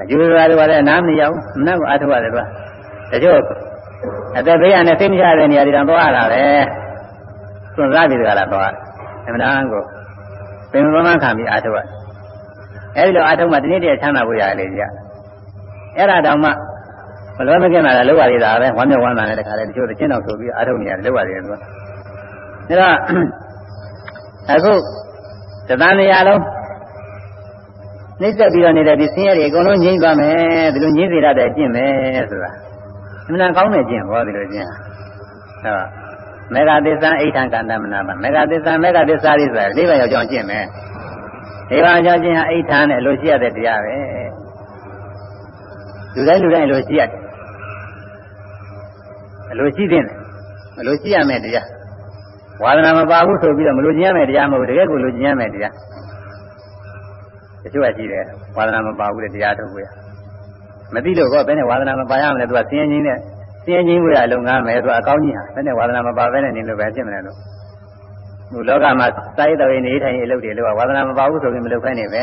အကျိုးဆိုတာတွေလည်းနားမရအောင်မနှက်ကိုအားထုတ်ရတယ်ကွာတချို့အသက်ဘေးရနဲ့သိမရတဲ့နေရာတွေတော့သွားလာတယ်စွန့်စားပြီးတကလားသွားအမှန်တန်ကိုပင်မမခံပြီးအားထုတ်ရတယ်အဲဒီလိုအားထုတ်မှဒီနေ့တည်းချမ်းသာဖို့ရတယ်လေကြအဲ့ဒါတောင်မှ မလွယ်မကင်းတာလည်းလောက်ပါသေးတာပဲဝမ်းမြောက်ဝမ်းသာနဲ့တခါလေတချို့သချင်းတော်ဆိုပြီးအားထုတ်နေရတယ်လောက်ပါသေးတယ်သူကဒါတော့အခုသတ္တန်နေရာလုံးနှိမ့်ဆက်ပြီးတော့နေတဲ့ဒီဆင်းရဲတွေအကုန်လုံးငြိမ့်သွားမယ်ဒီလိုငြိမ့်စေရတဲ့အကျင့်ပဲဆိုတာအမှန်ကောင်းတဲ့ကျင့်ဟောဒီလိုကျင့်ဟောမေဃသစ္စာအိဋ္ဌံကန္တမနာပါမေဃသစ္စာမေဃသစ္စာရိဆိုတာလေးပါးရောက်ကြောင်းကျင့်မယ်လေးပါးရောက်ခြင်းဟာအိဋ္ဌံနဲ့လို့ရှိရတဲ့တရားပဲလူတိုင်းလူတိုင်းလိုရှိရတယ် အလိုရှိတဲ့မလိုရှိရမယ်တရားဝါဒနာမပါဘူးဆိုပြီးတော့မလိုချင်ရမယ်တရားမဟုတ်တကယ်ကိုလိုချင်ရမယ်တရားတချို့ကရှိတယ်ဝါဒနာမပါဘူးတဲ့တရားထုတ်ကိုရမသိလို့ကောဘယ်နဲ့ဝါဒနာမပါရမလဲသူကဆင်းရဲခြင်းနဲ့ဆင်းရဲခြင်းကိုရလုံငားမယ်သူကအကောင်းကြီးဟာဘယ်နဲ့ဝါဒနာမပါဘဲနဲ့နေလို့ပဲဖြစ်မလဲလို့ဟိုလောကမှာစာရေးတော်ရင်နေထိုင်ရေးအလုပ်တွေလို့ဝါဒနာမပါဘူးဆိုပြီးမလုပ်ခိုင်းနေပဲ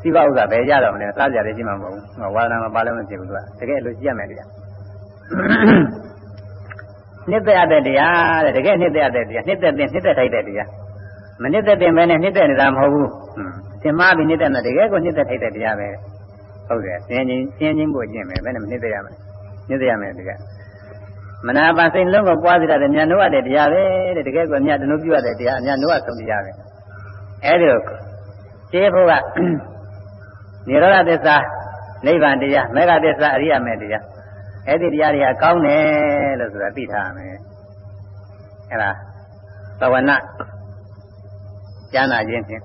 စီးပွားဥစ္စာပဲကြတော့မလဲစားကြတယ်ရှိမှာမဟုတ်ဘူးဝါဒနာမပါလည်းမဖြစ်ဘူးသူကတကယ်လိုရှိရမယ်တရား နှစ်သက်ရတဲ့တရားတဲ့တကယ်နှစ်သက်ရတဲ့တရားနှစ်သက်တဲ့နှစ်သက်ထိုက်တဲ့တရားမနှစ်သက်တဲ့မဲနဲ့နှစ်သက်နေတာမဟုတ်ဘူးသင်မပြီးနှစ်သက်တာတကယ်ကိုနှစ်သက်ထိုက်တဲ့တရားပဲဟုတ်တယ်ဆင်းချင်းဆင်းချင်းကိုကျင့်မယ်ဘယ်နဲ့မနှစ်သက်ရမလဲနှစ်သက်ရမယ်တကယ်မနာပါစိတ်လုံးကိုပွားစေတဲ့မြတ်နိုးရတဲ့တရားပဲတဲ့တကယ်ကိုမြတ်တနိုးပြုရတဲ့တရားအမြတ်နိုးရဆုံးတရားပဲအဲဒီတော့ရှင်းဖို့ကနိရောဓသစ္စာနိဗ္ဗာန်တရားမေဃသစ္စာအရိယာမေတရား အဲ့ဒီတရားတွေကကောင်းတယ်လို့ဆိုတာသိထားရမယ်အဲ့ဒါသဝနာကျမ်းနာခြင်းဖြင့်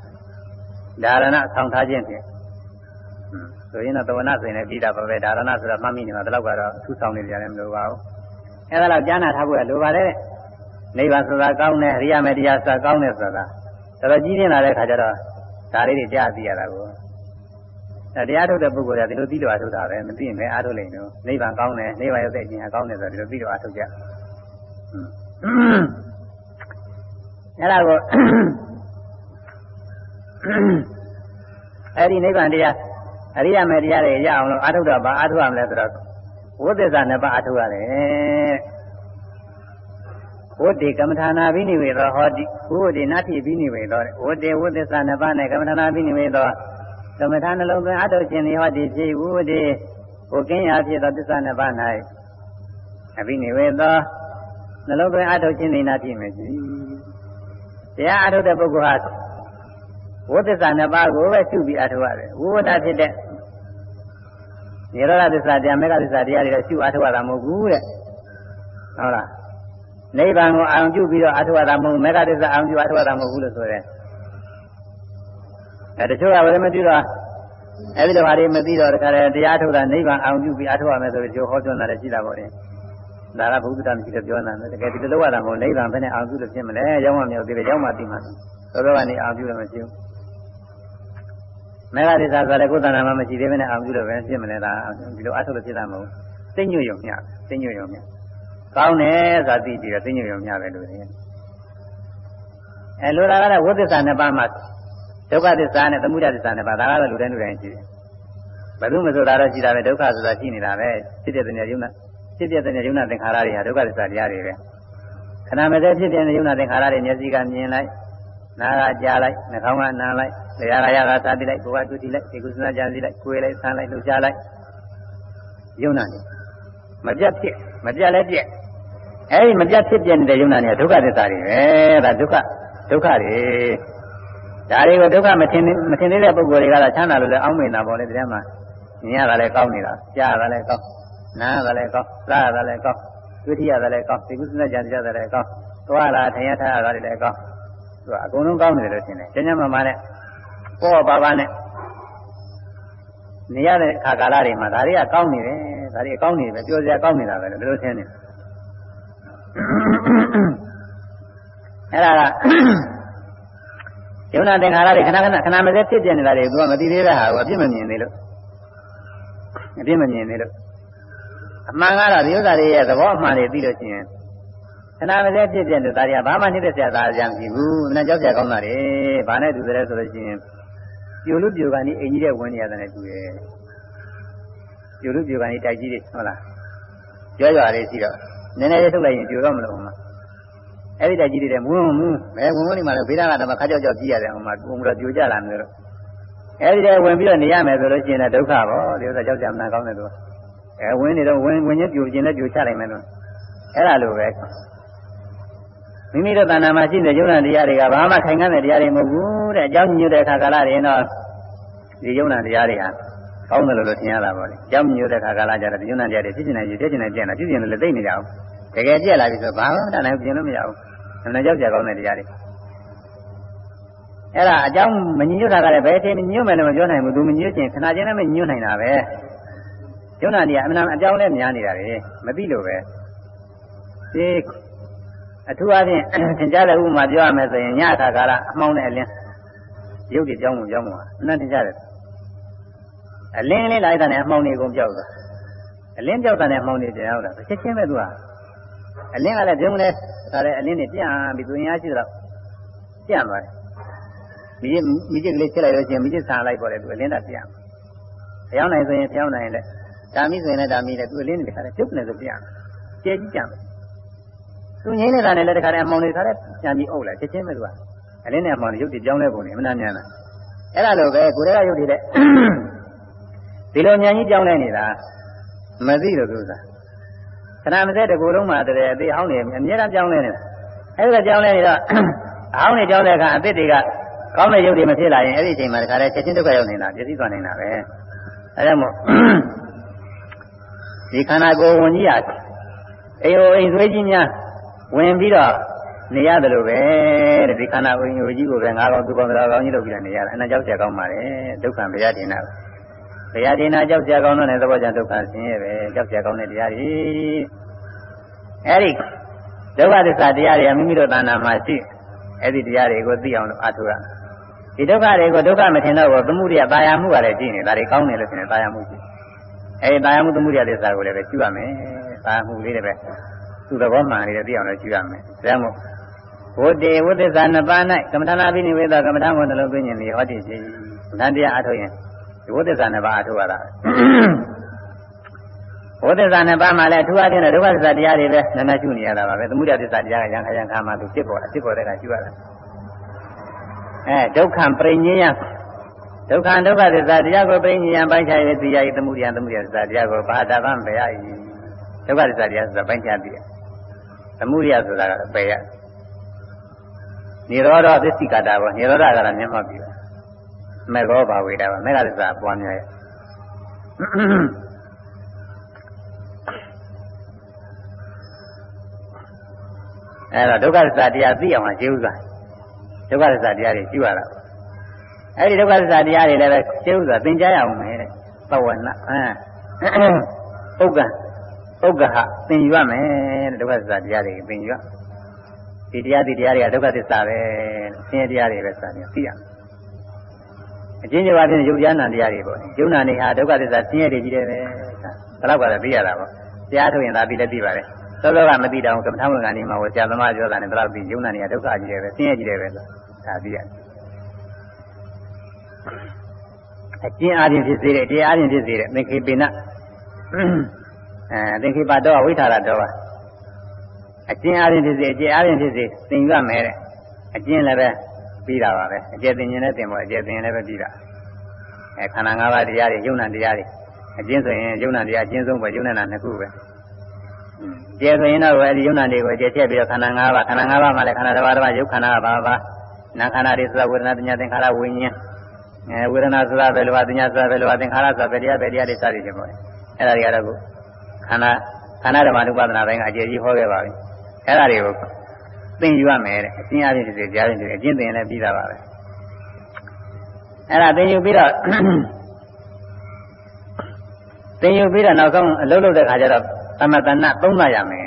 ဒါရဏဆောင်းထားခြင်းဖြင့်ဆိုရင်တော့သဝနာဆိုရင်လည်းပြီးတာပါပဲဒါရဏဆိုတာမှတ်မိနေမှာဒီလောက်ကတော့သူ့ဆောင်နေကြတယ်မလိုပါဘူးအဲ့ဒါတော့ကျမ်းနာထားဖို့လိုပါတယ်နိဗ္ဗာန်ဆိုတာကောင်းတယ်အရိယာမေတရားဆိုတာကောင်းတယ်ဆိုတာတော်တော်ကြီးနေတာတဲ့ခါကျတော့ဒါလေးတွေကြားသိရတာကို တရားထုတ်တဲ့ပုဂ္ဂိုလ်ကဒီလိုပြီးတော့အထုတ်တာပဲမသိရင်လည်းအထုတ်လိမ့်လို့နိဗ္ဗာန်ကောင်းတယ်နိဗ္ဗာန်ရောက်တဲ့အချိန်ကကောင်းတယ်ဆိုတော့ဒီလိုပြီးတော့အထုတ်ကြအဲ့ဒါကိုအဲ့ဒီနိဗ္ဗာန်တရားအရိယာမေတရားတွေရအောင်လို့အထုတ်တော့ဘာအထုတ်ရမလဲဆိုတော့ဝိသစ္စာနှစ်ပါးအထုတ်ရတယ်ဝတ္တိကမ္မထာနာဘိနိဝေသောဟောတိဝတ္တိနာတိဘိနိဝေသောဝတ္တိဝိသစ္စာနှစ်ပါးနဲ့ကမ္မထာနာဘိနိဝေသော သမထနှလုံးသွင်းအထုတ်ခြင်းသည်ဟောဒီဖြစ်ဝုဒီကိုကင်းရာဖြစ်သောသစ္စာနှစ်ပါး၌အဘိနိဝေသောနှလုံးသွင်းအထုတ်ခြင်းသည်နာဖြစ်မယ်ရှိတရားအထုတ်တဲ့ပုဂ္ဂိုလ်ဟာဝိသစ္စာနှစ်ပါးကိုပဲရှုပြီးအထုတ်ရတယ်ဝိဝဒဖြစ်တဲ့နိရောဓသစ္စာတရားမေဃသစ္စာတရားတွေရှုအထုတ်ရတာမဟုတ်ဘူးတဲ့ဟုတ်လားနိဗ္ဗာန်ကိုအာရုံပြုပြီးတော့အထုတ်ရတာမဟုတ်မေဃသစ္စာအာရုံပြုအထုတ်ရတာမဟုတ်ဘူးလို့ဆိုတယ် အဲတချို့ကဝရမသိတော့အဲဒီလိုဟာတွေမသိတော့တခါတည်းတရားထုတ်တာနိဗ္ဗာန်အောင်ပြုပြီးအထောက်ရမယ်ဆိုပြီးဒီဟောပြောတာလည်းရှိတာပေါ့လေဒါကဘုဒ္ဓတာမရှိတော့ပြောနေတာတကယ်ဒီလိုလုပ်ရတာမဟုတ်နိဗ္ဗာန်ဘယ်နဲ့အောင်ပြုလို့ဖြစ်မလဲရောက်မှမြောက်သေးတယ်ရောက်မှသိမှာသောသောကနေအောင်ပြုလို့မရှိဘူးမေဃရိသဆိုတဲ့ကိုယ်တဏ္ဍာမှာမရှိသေးဘဲနဲ့အောင်ပြုလို့ပဲဖြစ်မလဲဒါဒီလိုအထုတ်လို့ဖြစ်တာမဟုတ်သိညွတ်ရုံမျှသိညွတ်ရုံမျှကောင်းတယ်ဆိုတာသိကြည့်တော့သိညွတ်ရုံမျှပဲလို့တယ်အဲလိုတာကတော့ဝိသစ္စာနှစ်ပါးမှာ ဒုက္ခသစ္စာနဲ့သမုဒယသစ္စာနဲ့ပါဒါကတော့လူတိုင်းလူတိုင်းရှိတယ်ဘယ်သူမှဆိုတာတော့ရှိတာပဲဒုက္ခဆိုတာရှိနေတာပဲဖြစ်တဲ့တဲ့ယုံနာဖြစ်တဲ့တဲ့ယုံနာသင်္ခါရတွေဟာဒုက္ခသစ္စာတရားတွေပဲခဏမစဲဖြစ်တဲ့ယုံနာသင်္ခါရတွေမျက်စိကမြင်လိုက်နားကကြားလိုက်နှာခေါင်းကနားလိုက်လျှာကရကစားတိလိုက်ကိုယ်ကတွေ့တိလိုက်ဒီကုသနာကြားတိလိုက်ကိုယ်လိုက်ဆန်းလိုက်လှုပ်ရှားလိုက်ယုံနာနေမပြတ်ဖြစ်မပြတ်လည်းပြက်အဲဒီမပြတ်ဖြစ်ပြနေတဲ့ယုံနာတွေကဒုက္ခသစ္စာတွေပဲဒါဒုက္ခဒုက္ခတွေ ဒါတွေကိုဒုက္ခမထင်မထင်သေးတဲ့ပုဂ္ဂိုလ်တွေကတော့ချမ်းသာလို့လည်းအောင်းမိနေတာပေါ့လေတရားမှာမြင်ရတာလည်းကောင်းနေတာကြားရတာလည်းကောင်းနားရတာလည်းကောင်းစားရတာလည်းကောင်းဒုတိယရတာလည်းကောင်းဒီကုသနာကြံကြတာလည်းကောင်းသွားလာထင်ရထားရတာလည်းကောင်းသူကအကုန်လုံးကောင်းနေတယ်လို့ထင်တယ်ကျဉ်းကျဉ်းမှမှနဲ့ပေါ့ပါပါနဲ့နေရတဲ့အခါကာလတွေမှာဒါတွေကကောင်းနေတယ်ဒါတွေကောင်းနေပဲပြောစရာကောင်းနေတာပဲလို့ဒီလိုထင်တယ်အဲ့ဒါက ယုံနာသင်္ခါရတွေခဏခဏခဏမစဲဖြစ်ပြနေတာတွေသူကမသိသေးတဲ့ဟာကိုအပြစ်မမြင်သေးလို့အပြစ်မမြင်သေးလို့အမှန်ကတော့ဒီဥစ္စာတွေရဲ့သဘောအမှန်တွေသိလို့ရှိရင်ခဏမစဲဖြစ်ပြနေတဲ့ဒါတွေကဘာမှနှိမ့်တဲ့ဆရာသားကြံကြည့်ဘူးမနဲ့ကြောက်ကြကောင်းတာတွေဘာနဲ့တူတယ်ဆိုလို့ရှိရင်ပြိုလူပြိုကန်ကြီးအိမ်ကြီးတဲ့ဝင်နေရတယ်နဲ့တူတယ်ပြိုလူပြိုကန်ကြီးတိုက်ကြီးတွေဟုတ်လားကြွကြွလေးရှိတော့နည်းနည်းလေးထုတ်လိုက်ရင်ပြိုတော့မလို့မှာ အဲ့ဒီတိုက်ကြီးတွေမွန်းမွန်းဘယ်ဝင်ဝင်နေမှလဲဘေးကတော့ခါကြောက်ကြောက်ကြည့်ရတယ်ဟိုမှာပုံတော့ပြိုကြလာမယ်လို့အဲ့ဒီတည်းဝင်ပြီးတော့နေရမယ်ဆိုလို့ရှိရင်လည်းဒုက္ခပေါ့ဒီဥစ္စာကြောက်ကြမနာကောင်းတယ်သူအဲဝင်နေတော့ဝင်ဝင်ချင်းပြိုခြင်းနဲ့ပြိုချလိုက်မယ်လို့အဲ့ဒါလိုပဲမိမိတို့တဏ္ဍာမှာရှိတဲ့ယုံနာတရားတွေကဘာမှခိုင်ခံ့တဲ့တရားတွေမဟုတ်ဘူးတဲ့အကြောင်းညွှန်တဲ့အခါကာလတွေတော့ဒီယုံနာတရားတွေဟာကောင်းတယ်လို့ထင်ရတာပေါ့လေအကြောင်းညွှန်တဲ့အခါကာလကျတော့ဒီယုံနာတရားတွေဖြစ်နေရဖြစ်နေပြည့်နေပြည့်နေလည်းသိနေကြအောင် တကယ်ပြည့်လာပြီဆိုဘာမှတတ်နိုင်ပြင်လို့မရဘူး။နည်းကြောက်ကြကောင်းတဲ့တရားတွေအဲ့ဒါအကြောင်းမညွတ်တာကလည်းဘယ်ထင်ညွတ်မယ်လို့မပြောနိုင်ဘူးသူမညွတ်ချင်းခဏချင်းလည်းမညွတ်နိုင်တာပဲ။ယုံနာတရားအမှန်အကြောင်းလည်းများနေတာလေမသိလို့ပဲ။ဒီအထူးအားဖြင့်သင်ကြားတဲ့ဥပမာပြောရမယ်ဆိုရင်ညအခါကာလအမှောင်းနဲ့အလင်းရုပ်တွေကြောင်းမှုကြောင်းမှုအနတ်သင်ကြားတယ်။အလင်းလေးလိုက်တာနဲ့အမှောင်းတွေအကုန်ပြောက်သွား။အလင်းပြောက်တာနဲ့အမှောင်းတွေပြောက်တာချက်ချင်းပဲသူက အလင်းကလည်းဒုံလဲဒါလည်းအလင်းနဲ့ပြန်ပြီးသူများရှိတော့ပြန်သွားတယ်မိကျမိကျကလေးချက်လိုက်လို့ရှိရင်မိကျဆာလိုက်ပေါ်တယ်သူအလင်းကပြန်ဖျောင်းနိုင်ဆိုရင်ဖျောင်းနိုင်လေဒါမိဆိုရင်လည်းဒါမိလေသူအလင်းတွေခါတယ်ပြုတ်နေဆိုပြန်ကျဲကြီးကြံသူငိမ့်နေတာနဲ့လည်းတခါတည်းအမှောင်တွေခါတယ်ပြန်ပြီးအုပ်လိုက်ချက်ချင်းပဲသူကအလင်းနဲ့အမှောင်ရုပ်တွေပြောင်းလဲပုံနေမနာမြန်လားအဲ့ဒါလိုပဲကိုယ်တည်းကရုပ်တွေတဲ့ဒီလိုမြန်ကြီးပြောင်းလဲနေတာမသိတော့သူစား ခဏမစဲတကူလုံးမှာတည်းအသေးအောင်နေအမြဲတမ်းပြောင်းလဲနေတာအဲ့ဒါပြောင်းလဲနေတော့အောင်းနေကြောင်းတဲ့အခါအသစ်တွေကကောင်းတဲ့ရုပ်တွေမဖြစ်လာရင်အဲ့ဒီအချိန်မှာတခါလဲချက်ချင်းဒုက္ခရောက်နေတာပြည့်စည်သွားနေတာပဲအဲဒါမို့ဒီခန္ဓာကိုယ်ဝင်ကြီးရအိမ်ဟိုအိမ်သွေးကြီးများဝင်ပြီးတော့နေရတယ်လို့ပဲတဲ့ဒီခန္ဓာကိုယ်ကြီးကိုပဲငါကောင်သူကောင်တရားကောင်ကြီးလုပ်ပြီးတော့နေရတယ်အနာကြောက်ကြကောင်းပါလေဒုက္ခမရတင်တာ ဘုရားဒေနာကြောက်ကြကောင်းတဲ့သဘောကြောင့်ဒုက္ခဆင်းရဲပဲကြောက်ကြကောင်းတဲ့တရားတွေအဲဒီဒုက္ခသစ္စာတရားတွေမိမိတို့တဏ္ဍာမှာရှိအဲ့ဒီတရားတွေကိုသိအောင်လို့အထုရဒီဒုက္ခတွေကိုဒုက္ခမထင်တော့ဘူးသမှုရိယတာယာမှုကလည်းရှိနေဒါတွေကောင်းတယ်လို့ထင်တယ်တာယာမှုရှိအဲဒီတာယာမှုသမှုရိယသစ္စာကိုလည်းပဲကျူရမယ်တာယာမှုလေးတွေပဲသူ့သဘောမှန်လေးတွေသိအောင်လည်းကျူရမယ်ဒါကြောင့်မို့ဝတ္တေဝတ္သစ္စာနှစ်ပါး၌ကမ္မထာနာပိနိဝေဒကမ္မထာဝန္တလုံးပြင်းရင်ဒီဟောတိရှိသံတရားအထုတ်ရင် ဒီဝိသစ္စာနှစ်ပါးအထုတ်ရတာဝိသစ္စာနှစ်ပါးမှာလည်းအထူးအချင်းတဲ့ဒုက္ခသစ္စာတရားတွေပဲနည်းနည်းရှုနေရတာပါပဲသမုဒယသစ္စာတရားကရံခရံခါမှသူဖြစ်ပေါ်တာဖြစ်ပေါ်တဲ့ကရှုရတာအဲဒုက္ခပရိညေယဒုက္ခဒုက္ခသစ္စာတရားကိုပရိညေယပိုင်းခြားရသိရ၏သမုဒယသမုဒယသစ္စာတရားကိုဘာတာပံပယ်ရ၏ဒုက္ခသစ္စာတရားဆိုတာပိုင်းခြားသိရသမုဒယဆိုတာကပယ်ရနိရောဓသစ္စိကတာဘောနိရောဓကတော့မျက်မှောက်ပြီ မေဃောဘာဝေတာပါမေဃသစ္စာပွားများရဲ့အဲ့တော့ဒုက္ခသစ္စာတရားသိအောင်ရှင်းဥစွာဒုက္ခသစ္စာတရားတွေရှိရတာအဲ့ဒီဒုက္ခသစ္စာတရားတွေလည်းပဲရှင်းဥစွာသင်ကြားရအောင်မယ်တဲ့သဝနာအဲပုဂ္ဂပုဂ္ဂဟသင်ယူရမယ်တဲ့ဒုက္ခသစ္စာတရားတွေသင်ယူရဒီတရားဒီတရားတွေကဒုက္ခသစ္စာပဲဆင်းရဲတရားတွေပဲစတယ်သိရမယ် အချင်းချင်းပါဖြင့်ယုတ်တရားနာတရားတွေပေါ့ယုံနာနေဟာဒုက္ခသစ္စာဆင်းရဲတွေကြီးတယ်ပဲဒါတော့ကတော့သိရတာပေါ့တရားထုတ်ရင်သာပြီးလည်းသိပါတယ်သောသောကမသိတော့ကမ္မထဝင်ကနေမှာဝဆရာသမားပြောတာနဲ့ဒါတော့ပြီးယုံနာနေဟာဒုက္ခကြီးတယ်ပဲဆင်းရဲကြီးတယ်ပဲဆိုဒါသိရတယ်အကျဉ်းအားဖြင့်ဖြစ်စေတဲ့တရားအားဖြင့်ဖြစ်စေတဲ့သင်္ခေပိနအဲသင်္ခေပတော့ဝိထာရတော့ပါအကျဉ်းအားဖြင့်ဖြစ်စေအကျဉ်းအားဖြင့်ဖြစ်စေသင်ရမယ်တဲ့အကျဉ်းလည်းပဲ ပြီးတာပါပဲအကျယ်သင်ခြင်းနဲ့သင်ပေါ်အကျယ်သင်လည်းပဲပြီးတာအဲခန္ဓာ၅ပါးတရားတွေယုံနာတရားတွေအကျဉ်းဆိုရင်ယုံနာတရားအကျဉ်းဆုံးပဲယုံနာနှစ်ခုပဲကျေဆိုရင်တော့အဲဒီယုံနာတွေကိုကျေချက်ပြီးတော့ခန္ဓာ၅ပါးခန္ဓာ၅ပါးမှာလည်းခန္ဓာတစ်ပါးတစ်ပါးယုတ်ခန္ဓာဘာပါနာခန္ဓာတွေဆိုတာဝေဒနာပညာသင်္ခါရဝိညာဉ်အဲဝေဒနာဆိုတာဘယ်လိုပါပညာဆိုတာဘယ်လိုပါသင်္ခါရဆိုတာဘယ်တရားဘယ်တရားတွေစသည်ဖြစ်ပေါ်တယ်အဲ့ဒါတွေကတော့ခန္ဓာခန္ဓာဓမ္မနုပါဒနာပိုင်းကအကျေကြီးဟောခဲ့ပါပြီအဲ့ဒါတွေကို သင်ယူရမယ်တဲ့အကျဉ်းအပြင်ဖြစ်စေကြားရင်ဖြစ်စေအကျဉ်းသင်လည်းပြီးတာပါပဲအဲ့ဒါသင်ယူပြီးတော့သင်ယူပြီးတော့နောက်ဆုံးအလုပ်လုပ်တဲ့ခါကျတော့သမတနာသုံးသရမယ်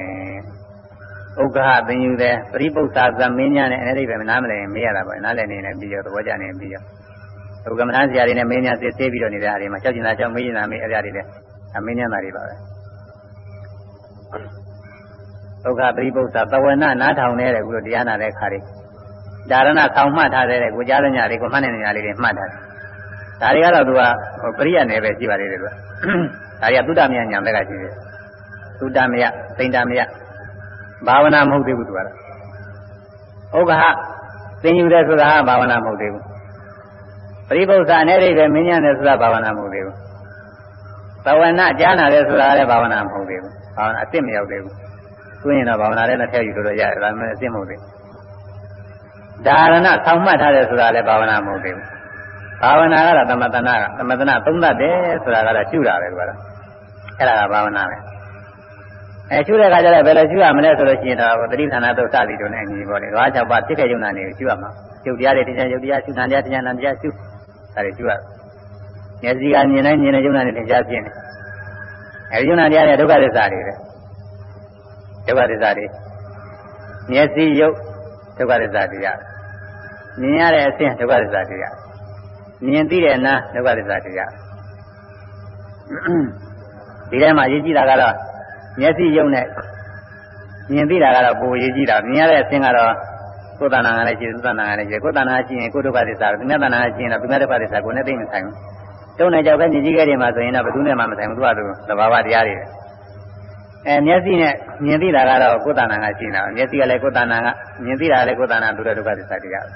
ဥက္ကဟသင်ယူတဲ့ပရိပု္ပ္ပာသမင်းညာနဲ့အဲ့ဒီပဲနားမလည်မေးရတာပေါ့နားလည်နေနေပြီးရောသဘောကျနေပြီးရောဥက္ကမထဆရာတွေနဲ့မင်းညာစစ်သေးပြီးတော့နေတဲ့အားတွေမှာချက်ကျင်တာကြောင့်မေးကျင်တာမေးအဲ့ဒါတွေလည်းအမင်းညာတာတွေပါပဲ ဥက္ကပရိပု္ပ္ပာသဝနာနားထောင်နေတဲ့ကုလိုတရားနာတဲ့ခါတွေဒါရဏဆောင်းမှတ်ထားတဲ့ကိုကြားတဲ့ညာတွေကိုမှတ်နေတဲ့ညာလေးတွေမှတ်ထားတယ်ဒါတွေကတော့သူကပရိယနယ်ပဲရှိပါသေးတယ်သူကဒါတွေကသုဒ္ဓမြညာဘက်ကရှိတယ်သုဒ္ဓမယသိန္ဒမယဘာဝနာမဟုတ်သေးဘူးသူကတော့ဥက္ကဟသင်ယူတယ်ဆိုတာဘာဝနာမဟုတ်သေးဘူးပရိပု္ပ္ပာနဲ့အိဗေမင်းညာတယ်ဆိုတာဘာဝနာမဟုတ်သေးဘူးဘဝနာကြားနာတယ်ဆိုတာလည်းဘာဝနာမဟုတ်သေးဘူးဘာဝနာအစ်စ်မရောက်သေးဘူး တွင်းရင်တော့ဘာဝနာလည်းနဲ့ထည့်ယူလို့ရတယ်ဒါပေမဲ့အစ်စ်မဟုတ်သေးဘူးဒါရဏဆောင်းမှတ်ထားတယ်ဆိုတာလည်းဘာဝနာမဟုတ်သေးဘူးဘာဝနာကတော့သမတနာကသမတနာသုံးသတ်တယ်ဆိုတာကတော့ရှုတာပဲကွာအဲ့ဒါကဘာဝနာပဲအဲရှုတဲ့အခါကျတော့ဘယ်လိုရှုရမလဲဆိုလို့ရှိရင်တော့သတိဌာနသုတ်စသည်တို့နဲ့အညီပေါ့လေ။ဓဝါ၆ပါးဖြစ်ခဲ့ယုံနာနေကိုရှုရမှာ။ယုတ်တရားတွေတရားယုတ်တရားရှုနာတရားတရားနာတရားရှုဒါတွေရှုရ။မျက်စိကမြင်တိုင်းမြင်တဲ့ယုံနာနဲ့တရားပြင်းတယ်။အဲဒီယုံနာတရားတွေဒုက္ခသစ္စာတွေပဲ။ ဒုက္ခသစ္စာတွေမျက်စိယုတ်ဒုက္ခသစ္စာတရား။မြင်ရတဲ့အဆင့်ဒုက္ခသစ္စာတရား။မြင်သိတဲ့နာဒုက္ခသစ္စာတရား။ဒီထဲမှာရည်ကြည့်တာကတော့မျက်စိယုံနဲ့မြင်သိတာကတော့ပိုရေးကြည့်တာမြင်ရတဲ့အဆင့်ကတော့ကိုယ်တဏ္ဍာကလည်းရှိတယ်သူတဏ္ဍာကလည်းရှိတယ်ကိုယ်တဏ္ဍာရှိရင်ကိုယ်ဒုက္ခသစ္စာသူမြတ်တဏ္ဍာရှိရင်တော့သူမြတ်ဒုက္ခသစ္စာကိုယ်နဲ့သိမဆိုင်ဘူးတုံးနေကြောက်ပဲမြင်ကြည့်ခဲ့တယ်မှာဆိုရင်တော့ဘယ်သူနဲ့မှမဆိုင်ဘူးသူကသူသဘာဝတရားတွေ အဲမျက်စိနဲ့မြင်သိတာကတော့ကိုယ်တဏ္ဍာကရှိနေတာမျက်စိကလည်းကိုယ်တဏ္ဍာကမြင်သိတာလည်းကိုယ်တဏ္ဍာသူတဲ့ဒုက္ခသစ္စာတရား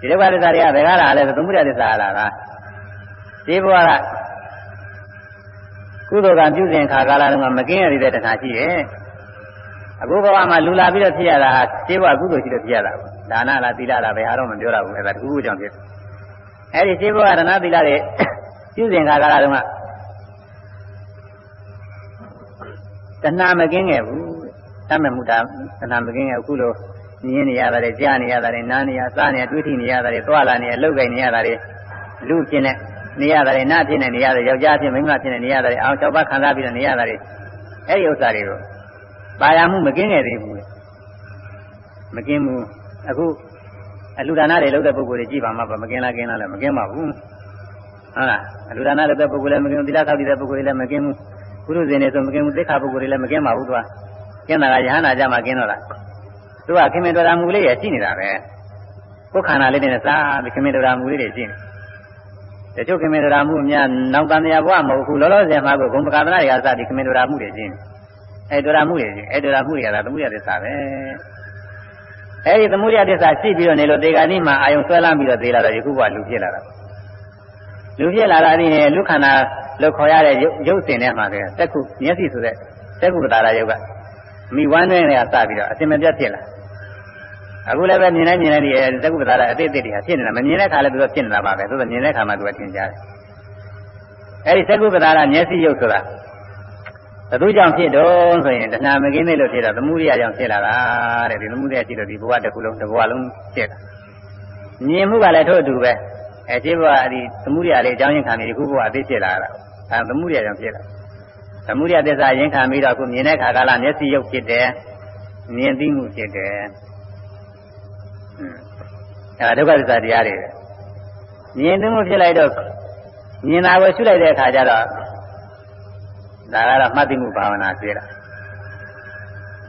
ဒီဒုက္ခသစ္စာတွေကဘယ်ကလာလဲဆိုသမုဒယသစ္စာလာတာဒီဘဝကကုသိုလ်ကပြုစဉ်ခါကာလတုန်းကမကင်းရသေးတဲ့တခါရှိရဲ့အခုဘဝမှာလူလာပြီးတော့ဖြစ်ရတာရှင်းဘဝကုသိုလ်ရှိလို့ဖြစ်ရတာဒါနလားသီလလားဘယ်ဟာတော့မပြောရဘူးအဲ့ဒါတခုခုကြောင့်ဖြစ်အဲ့ဒီရှင်းဘဝဒါနသီလတွေပြုစဉ်ခါကာလတုန်းက တဏှာမကင်းခဲ့ဘူးတတ်မဲ့မှုတာတဏှာမကင်းခဲ့အခုလိုမြင်နေရတာတွေကြားနေရတာတွေနားနေရစားနေရတွေးထိနေရတာတွေသွားလာနေရလှုပ်ကိုင်နေရတာတွေလူပြင်းတဲ့နေရတယ်နတ်ဖြစ်နေနေရတယ်ယောက်ျားဖြစ်မိန်းမဖြစ်နေနေရတယ်အောင်၆ပါးခံစားပြီးတော့နေရတယ်အဲ့ဒီဥစ္စာတွေကိုပါရမှုမကင်းခဲ့သေးဘူးမကင်းဘူးအခုအလူဒါနတွေလုပ်တဲ့ပုဂ္ဂိုလ်တွေကြည့်ပါမှမကင်းလားကင်းလားလည်းမကင်းပါဘူးဟုတ်လားအလူဒါနလုပ်တဲ့ပုဂ္ဂိုလ်လည်းမကင်းဘူးသီလဆောက်တည်တဲ့ပုဂ္ဂိုလ်လည်းမကင်းဘူး ကုသိုလ်စဉ်တွေဆိုမကင်းဘူးသိက္ခာပုဂ္ဂိုလ်တွေလည်းမကင်းပါဘူးသူကကင်းတာကယဟနာကြမှာကင်းတော့လားသူကခင်မင်တော်တာမူလေးရရှိနေတာပဲကိုယ်ခန္ဓာလေးနဲ့စားပြီးခင်မင်တော်တာမူလေးတွေရှိနေတချို့ခမေဒရာမှုအများနောက်တန်တရားဘဝမဟုတ်ဘူးလောလောဆယ်မှာကိုဂုံပကာသနာတွေကစပြီးခမေဒရာမှုတွေရှင်းအဲဒရာမှုတွေအဲဒရာမှုတွေကသမုဒယသစ္စာပဲအဲဒီသမုဒယသစ္စာရှိပြီးတော့နေလို့ဒေဂာနိမှာအာယုံဆွဲလမ်းပြီးတော့သေးလာတော့ယခုဘဝလူဖြစ်လာတာလူဖြစ်လာတာဒီနဲ့လူခန္ဓာ လို့ခေါ်ရတဲ့ရုပ်စင်ထဲမှာပဲတက်ခုမျက်စိဆိုတဲ့တက်ခုတာရာယုတ်ကမိဝမ်းတွင်းတွေကစပြီးတော့အစင်မပြတ်ဖြစ်လာအခုလည်းပဲမြင်နေမြင်နေဒီသကုပ္ပဒါရအသေးသေးတွေဟာဖြစ်နေတာမမြင်တဲ့ခါလည်းသူကဖြစ်နေတာပါပဲသို့သောမြင်တဲ့ခါမှသူကသင်ကြားတယ်အဲဒီသကုပ္ပဒါရမျက်စိရုပ်ဆိုတာဘသူကြောင့်ဖြစ်တော့ဆိုရင်တဏှာမကင်းသေးလို့ဖြစ်တော့သမုဒိယကြောင့်ဖြစ်လာတာတဲ့ဒီသမုဒိယရှိလို့ဒီဘဝတစ်ခုလုံးတစ်ဘဝလုံးဖြစ်တာမြင်မှုကလည်းထို့အတူပဲ အဲဒီဘဝဒီသမုဒိယလေးအကြောင်းရင်းခံပြီးဒီခုဘဝအသေးဖြစ်လာတာအဲသမုဒိယကြောင့်ဖြစ်တာသမုဒိယသစ္စာရင်ခံပြီးတော့အခုမြင်တဲ့ခါကလာမျက်စိရုပ်ဖြစ်တယ်မြင်သိမှုဖြစ်တယ်အဲဒုက္ခသစ္စာတရားတွေမြင်သိမှုဖြစ်လိုက်တော့မြင်တာကိုရှုလိုက်တဲ့အခါကျတော့ဒါကတော့မှတ်သိမှုဘာဝနာဖြစ်တာ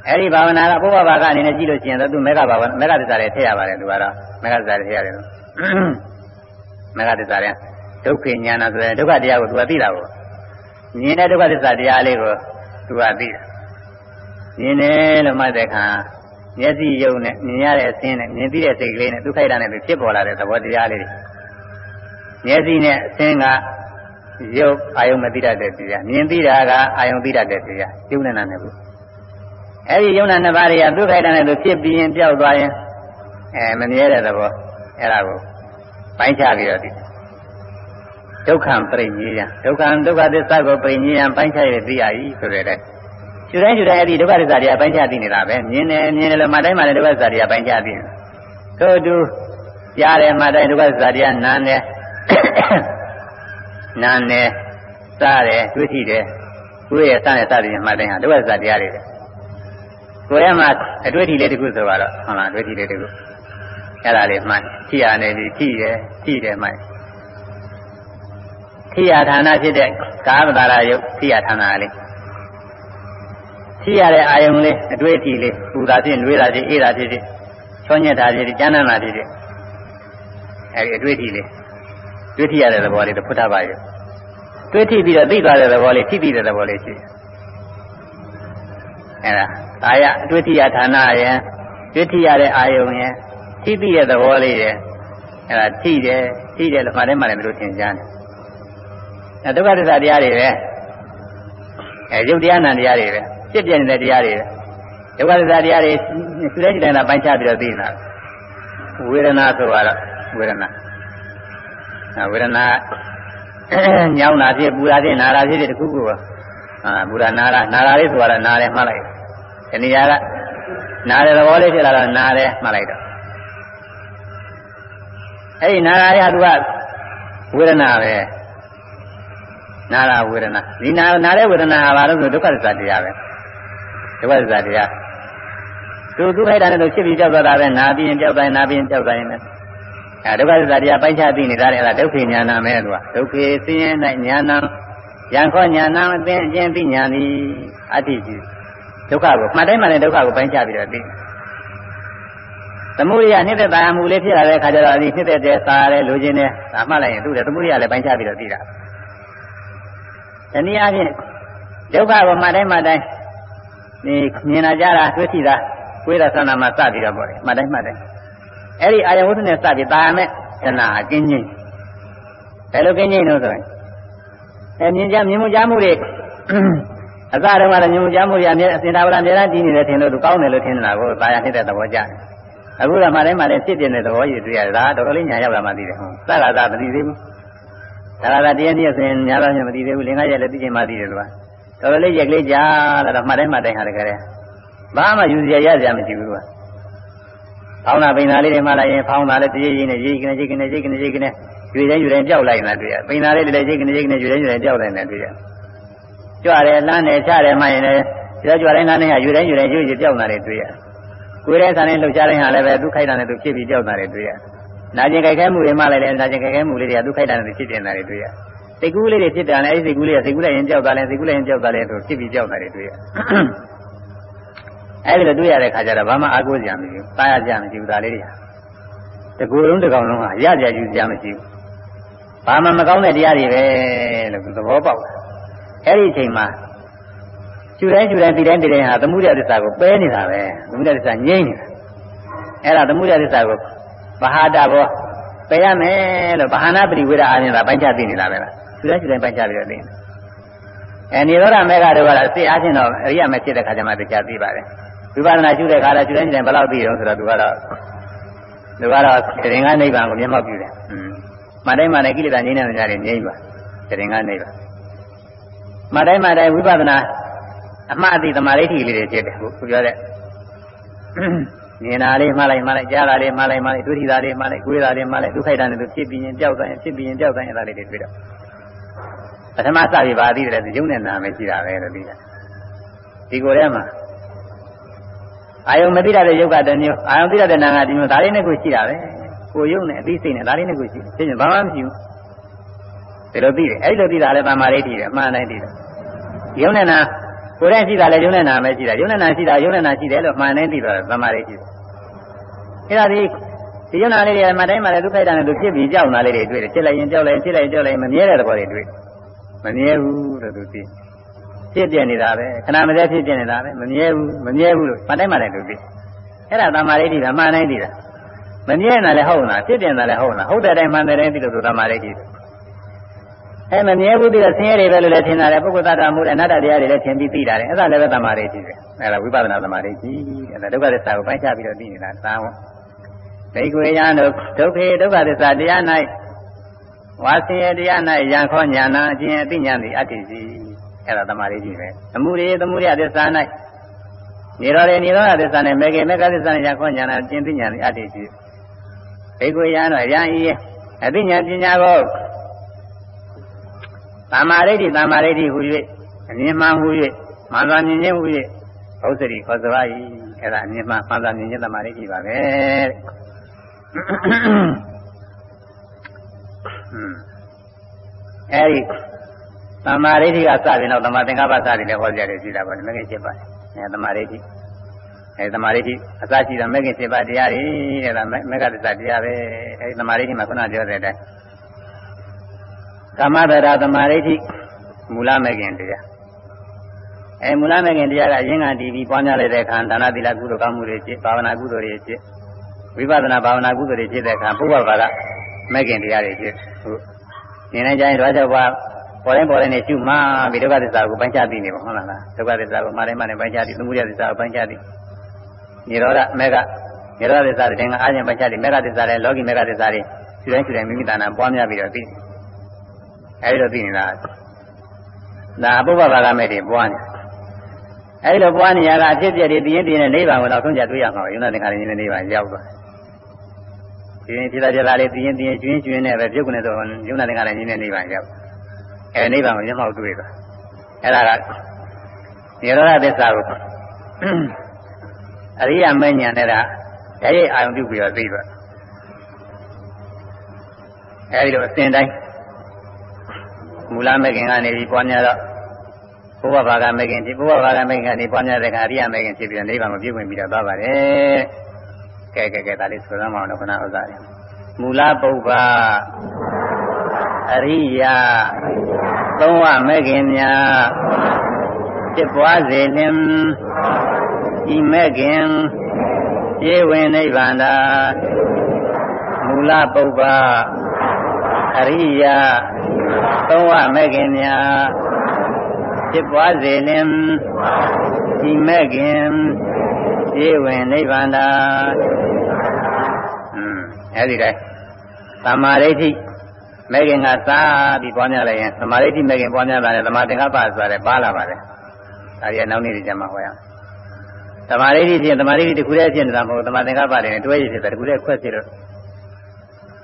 အဲဒီဘာဝနာကဘုရားဘာကအနေနဲ့ကြည့်လို့ရှိရင်တော့သူမေဃဘာဝနာမေဃသစ္စာတွေထည့်ရပါတယ်သူကတော့မေဃသစ္စာတွေထည့်ရတယ် လို့မေဃသစ္စာတွေဒုက္ခဉာဏဆိုတဲ့ဒုက္ခတရားကိုသူကသိတာကိုမြင်တဲ့ဒုက္ခသစ္စာတရားလေးကိုသူကသိတာမြင်တယ်လို့မှတ်တဲ့အခါမျက်စိယုံနဲ့မြင်ရတဲ့အသင်းနဲ့မြင်သိတဲ့စိတ်ကလေးနဲ့ဒုက္ခိတနဲ့ဖြစ်ပေါ်လာတဲ့သဘောတရားလေးတွေမျက်စိနဲ့အသင်းကရုပ်အာယုံမသိတတ်တဲ့တရားမြင်သိတာကအာယုံသိတတ်တဲ့တရားယုံနဲ့နာနဲ့ဘူးအဲ့ဒီယုံနာနှစ်ပါးတွေကသူ့ခိုက်တာနဲ့သူဖြစ်ပြီးရင်ပြောက်သွားရင်အဲမမြဲတဲ့သဘောအဲ့ဒါကို ပိုင်းခြားပြီးတော့ဒီဒုက္ခပရိညေယဒုက္ခဒုက္ခသစ္စာကိုပရိညေယပိုင်းခြားရသိရ၏ဆိုရတဲ့ယူတိုင်းယူတိုင်းအဲ့ဒီဒုက္ခသစ္စာတွေအပိုင်းခြားသိနေတာပဲမြင်တယ်မြင်တယ်လို့မှတိုင်းမှလည်းဒုက္ခသစ္စာတွေအပိုင်းခြားသိတယ်သို့တူကြားတယ်မှတိုင်းဒုက္ခသစ္စာတွေကနားတယ်နားတယ်စားတယ်တွေ့ထိတယ်ကိုယ်ရဲ့စားတဲ့စားတဲ့မှတိုင်းဟာဒုက္ခသစ္စာတရားတွေကိုယ်ရဲ့မှာအတွေ့အထိလေးတခုဆိုတော့ဟုတ်လားအတွေ့အထိလေးတခု အဲ့ဒါလေးမှထိရနေပြီထိတယ်ထိတယ်မှထိရဌာနဖြစ်တဲ့ကာမတာရယုတ်ထိရဌာနလေးထိရတဲ့အာယုံလေးအတွေ့အထိလေးပူတာဖြစ်နှွေးတာဖြစ်အေးတာဖြစ်ဖြစ်ချောညက်တာဖြစ်ဖြစ်ကျန်းမ်းတာဖြစ်ဖြစ်အဲဒီအတွေ့အထိလေးတွေ့ထိရတဲ့သဘောလေးတစ်ဖုထပါရဲ့တွေ့ထိပြီးတော့သိသွားတဲ့သဘောလေးထိပြီးတဲ့သဘောလေးရှိတယ်အဲဒါကာယအတွေ့အထိရဌာနရဲ့တွေ့ထိရတဲ့အာယုံရဲ့ ထိပြီးတဲ့သဘောလေးရဲ့အဲဒါထိတယ်ထိတယ်လို့မှလည်းမှလည်းမလို့သင်ကြားတယ်အဲဒုက္ခသစ္စာတရားတွေပဲအဲရုပ်တရားနာတရားတွေပဲဖြစ်ပြနေတဲ့တရားတွေဒုက္ခသစ္စာတရားတွေသူလည်းရှိတိုင်းသာပိုင်းခြားပြီးတော့သိနေတာဝေဒနာဆိုတော့ဝေဒနာဝေဒနာညောင်းတာဖြစ်ပူတာဖြစ်နာတာဖြစ်တဲ့တခုခုကအာပူတာနာတာနာတာလေးဆိုတော့နာတယ်မှတ်လိုက်ဒီနေရာကနာတဲ့သဘောလေးဖြစ်လာတော့နာတယ်မှတ်လိုက်တော့ အဲ့ဒီနာတာရသူကဝေဒနာပဲနာတာဝေဒနာဒီနာနာတဲ့ဝေဒနာဟာဘာလို့ဆိုဒုက္ခသစ္စာတရားပဲဒုက္ခသစ္စာတရားသူသူခိုက်တာနဲ့သူဖြစ်ပြီးကြောက်သွားတာပဲနာပြီးရင်ကြောက်တိုင်းနာပြီးရင်ကြောက်တိုင်းပဲအဲဒုက္ခသစ္စာတရားပိုင်းခြားသိနေတာလေအဲ့ဒါဒုက္ခဉာဏ်မဲသူကဒုက္ခေဆင်းရဲ၌ဉာဏ်ယံခောဉာဏ်အသင်အကျင့်သိဉာဏ်သည်အတ္တိကြီးဒုက္ခကိုမှတ်တိုင်းမှလည်းဒုက္ခကိုပိုင်းခြားပြီးတော့သိ သမုဒိယနှစ်သက်တာမှုလေးဖြစ်လာတဲ့အခါကျတော့ဒီနှစ်သက်တဲ့စားရဲလိုချင်တဲ့ဒါမှတ်လိုက်ရင်သူ့တဲ့သမုဒိယလည်းပိုင်းခြားပြီးတော့သိတာတနည်းအားဖြင့်ဒုက္ခကိုမှတ်တိုင်းမှတိုင်းဒီမြင်လာကြတာတွေ့ထိတာဝိရသနာမှာစပြီးတော့ပေါ့လေမှတ်တိုင်းမှတ်တိုင်းအဲ့ဒီအာယဝတ္ထုနဲ့စပြီးတာရမဲ့တဏှာကင်းချင်းဘယ်လိုကင်းချင်းလို့ဆိုရင်အဲမြင်ကြမြင်မှုကြားမှုတွေအစတုန်းကတော့မြင်မှုကြားမှုတွေအမြဲအစင်တာဝရအမြဲတမ်းတည်နေတယ်ထင်လို့သူကောင်းတယ်လို့ထင်နေတာကိုတာယာနေတဲ့သဘောကြတယ် အခုတော့မှတိုင်းမှလည်းဖြစ်ပြတဲ့သဘောကြီးတွေ့ရတယ်ဒါတော်တော်လေးညာရောက်လာမှသိတယ်ဟုတ်သက္ကာသာမသိသေးဘူးသက္ကာသာတရားနည်းဆိုရင်ညာတော့မသိသေးဘူးလင်္ကာရက်လည်းသိချင်မှသိတယ်သူကတော်တော်လေးရက်ကလေးကြာလာတော့မှတိုင်းမှတိုင်းဟာတကယ်ဘာမှယူစရာရစရာမရှိဘူးကွာဖောင်းတာပိန်တာလေးတွေမှလိုက်ရင်ဖောင်းတာလေးတရေရင်းနဲ့ရိတ်ကနေရိတ်ကနေရိတ်ကနေရိတ်ကနေယူတိုင်းယူတိုင်းကြောက်လိုက်နေတာတွေ့ရပိန်တာလေးတွေလည်းရိတ်ကနေရိတ်ကနေယူတိုင်းယူတိုင်းကြောက်လိုက်နေတာတွေ့ရကြွတယ်လမ်းတယ်ချတယ်မှရင်လည်းဒီတော့ကြွတိုင်းလမ်းနဲ့ယူတိုင်းယူတိုင်းယူယူကြောက်နေတာတွေ့ရ ကိုယ်ရဲ့ဆန်နဲ့လှုပ်ရှားတိုင်းဟာလည်းပဲသူခိုက်တာနဲ့သူဖြစ်ပြီးကြောက်နေတာတွေ့ရနာကျင်ကြိုက်ခဲမှုတွေမှလည်းလည်းနာကျင်ကြိုက်ခဲမှုလေးတွေကသူခိုက်တာနဲ့သူဖြစ်နေတာတွေ့ရစိတ်ကူးလေးတွေဖြစ်တယ်လည်းအဲဒီစိတ်ကူးလေးကစိတ်ကူးလိုက်ရင်ကြောက်တာလဲစိတ်ကူးလိုက်ရင်ကြောက်တာလဲသူဖြစ်ပြီးကြောက်နေတာတွေ့ရအဲ့ဒီလိုတွေ့ရတဲ့ခါကျတော့ဘာမှအားကိုးစရာမရှိဘူး။တားရစရာမရှိဘူးဒါလေးတွေ။တကူလုံးတစ်ကောင်လုံးဟာရကြယူစရာမရှိဘူး။ဘာမှမကောင်းတဲ့တရားတွေပဲလို့သဘောပေါက်တယ်။အဲ့ဒီအချိန်မှာ ကျူတိုင်းကျူတိုင်းဒီတိုင်းဒီတိုင်းဟာသမှုရသစ္စာကိုပဲနေတာပဲ။သမှုရသစ္စာငြိမ့်နေတာ။အဲ့ဒါသမှုရသစ္စာကိုဘာဟာတာဘောပယ်ရမယ်လို့ဘာဟာနာပရိဝေဒအာရင်သာပိုင်းခြားသိနေတာပဲလား။ကျူတိုင်းကျူတိုင်းပိုင်းခြားပြီးတော့သိနေ။အဲနိရောဓမေဃတို့ကတော့စိတ်အားဖြင့်တော့အရိယာမဖြစ်တဲ့ခါကျမှတရားသိပါတယ်။ဝိပဿနာရှုတဲ့ခါတော့ရှုတိုင်းရှုတိုင်းဘယ်လောက်သိရောဆိုတော့သူကတော့သူကတော့တရင်ကနိဗ္ဗာန်ကိုမျက်မှောက်ပြုတယ်။อืมမတိုင်းမတိုင်းကိလေသာငြိမ်းတဲ့နေရာတွေငြိမ်းပါတရင်ကနိဗ္ဗာန်မတိုင်းမတိုင်းဝိပဿနာ အမှားအသိသမာဓိဋ္ဌိလေးတွေဖြစ်တယ်ခုပြောတဲ့မြင်တာလေးမှားလိုက်မှားလိုက်ကြားတာလေးမှားလိုက်မှားလိုက်ဒုတိယတာလေးမှားလိုက်ကိုယ်တာလေးမှားလိုက်ဒုက္ခိတာနဲ့သူဖြစ်ပြီးရင်ကြောက်တိုင်းဖြစ်ပြီးရင်ကြောက်တိုင်းအဲ့ဒါလေးတွေတွေ့တော့ပထမစပြီးပါသေးတယ်ရုပ်နဲ့နာမယ်ရှိတာပဲလို့ပြီးတာဒီကိုယ်ထဲမှာအာယုံမသိရတဲ့ယုတ်ကတမျိုးအာယုံသိရတဲ့နာငါဒီမျိုးဒါလေးနဲ့ကိုရှိတာပဲကိုယုံနဲ့အသိစိတ်နဲ့ဒါလေးနဲ့ကိုရှိတယ်သိရင်ဘာမှမရှိဘူးဒီလိုသိတယ်အဲ့လိုသိတာလည်းတမာရိဋ္ဌိတယ်အမှန်တိုင်းသိတယ်ယုံနဲ့နာ ကိုယ်နဲ့ရှိတာလည်းယုံနဲ့နာပဲရှိတာယုံနဲ့နာရှိတာယုံနဲ့နာရှိတယ်လို့မှန်တိုင်းသိတော့တမာရိဋ္ဌိတယ်အဲ့ဒါဒီဒီယုံနာလေးတွေမှတိုင်းမှလည်းဒုက္ခိတနဲ့သူဖြစ်ပြီးကြောက်နာလေးတွေတွေ့တယ်ဖြစ်လိုက်ရင်ကြောက်လိုက်ဖြစ်လိုက်ကြောက်လိုက်မမြဲတဲ့သဘောတွေတွေ့မမြဲဘူးလို့သူသိဖြစ်ပြနေတာပဲခဏမစဲဖြစ်ပြနေတာပဲမမြဲဘူးမမြဲဘူးလို့မတိုင်းမတိုင်းလို့သိအဲ့ဒါသမာဓိဋ္ဌိကမှန်တိုင်းသိတာမမြဲတာလည်းဟုတ်လားဖြစ်ပြနေတာလည်းဟုတ်လားဟုတ်တဲ့အတိုင်းမှန်တဲ့အတိုင်းသိလို့သမာဓိဋ္ဌိ အဲမမြဲဘူးသိတော့ဆင်းရဲတွေပဲလို့လည်းထင်တာလေပုဂ္ဂိုလ်သတ္တမှုအနတ္တတရားတွေလည်းထင်ပြီးသိတာလေအဲ့ဒါလည်းပဲသမာဓိရှိတယ်အဲ့ဒါဝိပဿနာသမာဓိရှိတယ်ဒါဒုက္ခသစ္စာကိုပိုင်းခြားပြီးတော့သိနေတာသာဝဒိဋ္ဌိယံတို့ဒုက္ခေဒုက္ခသစ္စာတရား၌ဝါစင်ရတရား၌ယံခောညာနာအကျဉ်အသိဉာဏ်သည်အတ္တိစီအဲ့ဒါသမာဓိရှိပဲသမှုရိသမှုရိသစ္စာ၌နေတော်ရနေတော်သစ္စာနဲ့မေကေမေကသစ္စာနဲ့ယံခောညာနာအကျဉ်သိဉာဏ်သည်အတ္တိစီဒိဋ္ဌိယံတို့ယံဤအသိဉာဏ်ပညာကို သမာဓိဋ္ဌိသမာဓိဋ္ဌိဟူ၍အမြင်မှန်ဟူ၍မှန်စွာမြင်ခြင်းဟူ၍ဘုဇ္ဇရိခေါ်စပါ၏အဲ့ဒါအမြင်မှန်မှန်စွာမြင်ခြင်းသမာဓိဋ္ဌိပါပဲအဲဒီသမာဓိဋ္ဌိကစပြီးတော့သမာသင်္ကပ္ပစသည်လည်းဟောကြတယ်ရှိတာပါမဂ္ဂင်7ပါးအဲသမာဓိဋ္ဌိအဲသမာဓိဋ္ဌိအစရှိတာမဂ္ဂင်7ပါးတရားတွေတဲ့ဒါမဂ္ဂသစ္စာတရားပဲအဲဒီသမာဓိဋ္ဌိမှာခုနပြောတဲ့အတိုင်း ကာမဗရာသမာဓိဋ္ဌိမူလမဂ္ဂင်တရားအဲမူလမဂ္ဂင်တရားကအရင်ကတည်ပြီးပွားများလိုက်တဲ့အခါဒါနသီလကုသိုလ်ကောင်းမှုတွေဖြစ်ဘာဝနာကုသိုလ်တွေဖြစ်ဝိပဿနာဘာဝနာကုသိုလ်တွေဖြစ်တဲ့အခါပုဗ္ဗဘာကမဂ္ဂင်တရားတွေဖြစ်ဟုတ်နေနေကြရင်တော့ကြောက်ပါပေါ်တိုင်းပေါ်တိုင်းနဲ့ရှုမှပြီးဒုက္ခသစ္စာကိုပိုင်းခြားသိနေပါဟုတ်လားဒုက္ခသစ္စာကိုမှားတိုင်းမှားတိုင်းပိုင်းခြားသိသမုဒယသစ္စာကိုပိုင်းခြားသိនិရောဓမေဃនិရောဓသစ္စာတဲ့ငါအားဖြင့်ပိုင်းခြားသိမေဃသစ္စာတဲ့လောကီမေဃသစ္စာတွေရှုတိုင်းရှုတိုင်းမိမိတဏ္ဍာပွားများပြီးတော့သိ အဲဒီတော့သိနေတာဒါပုဗ္ဗဘာကမဲ့တွေပွားနေအဲဒီလိုပွားနေရတာအဖြစ်အပျက်တွေပြင်းပြင်းနဲ့နိဗ္ဗာန်ကိုတော့ဆုံးကြတွေ့ရမှာပဲယုံနာသင်္ခါရင်းနဲ့နိဗ္ဗာန်ရောက်သွားဒီရင်ဖြစ်တာကြတာလေးပြင်းပြင်းကျွင်းကျွင်းနဲ့ပဲပြုတ်ကနေတော့ယုံနာသင်္ခါရင်းနဲ့နိဗ္ဗာန်ရောက်အဲနိဗ္ဗာန်ကိုမျက်မှောက်တွေ့သွားအဲဒါကနိရောဓသစ္စာကိုအရိယာမဉ္ဇဏ်နဲ့ကဓာတ်ရိပ်အာယုံပြုပြီးတော့သိသွားအဲဒီလိုအစဉ်တိုင်း မူလမဂ္ဂင်ကနေပြီးပွားများတော့ဘုရားဘာဂမဂ္ဂင်ဒီဘုရားဘာဂမဂ္ဂင်ကနေပွားများတဲ့ကအရိယာမဂ္ဂင်ဖြစ်ပြီးတော့နိဗ္ဗာန်ကိုပြည့်ဝင်ပြီးတော့သွားပါတယ်ကဲကဲကဲဒါလေးဆိုသမ်းမအောင်တော့ခဏဥစ္စာတွေမူလပုဗ္ဗအရိယာသုံးဝမဂ္ဂင်များဖြစ်ပွားစေလင်ဤမဂ္ဂင်ပြည့်ဝင်နိဗ္ဗာန်သာမူလပုဗ္ဗ အရိယာသုံးဝမဲ့ခင်များဖြစ်ပွားစေလင်ဒီမဲ့ခင်ပြေဝင်နိဗ္ဗာန်သာอืมအဲဒီတိုင်းသမာဓိဋ္ဌိမဲ့ခင်ကစားပြီးပွားများလိုက်ရင်သမာဓိဋ္ဌိမဲ့ခင်ပွားများလာတယ်သမာသင်္ကပ္ပဆိုတယ်ပါလာပါတယ်ဒါကြီးအနောက်နေ့တွေကျမှဟောရအောင်သမာဓိဋ္ဌိဖြင့်သမာဓိဋ္ဌိတစ်ခုတည်းဖြစ်နေတာမဟုတ်သမာသင်္ကပ္ပတွေနဲ့တွဲရဖြစ်တယ်တစ်ခုတည်းခွက်ဖြစ်လို့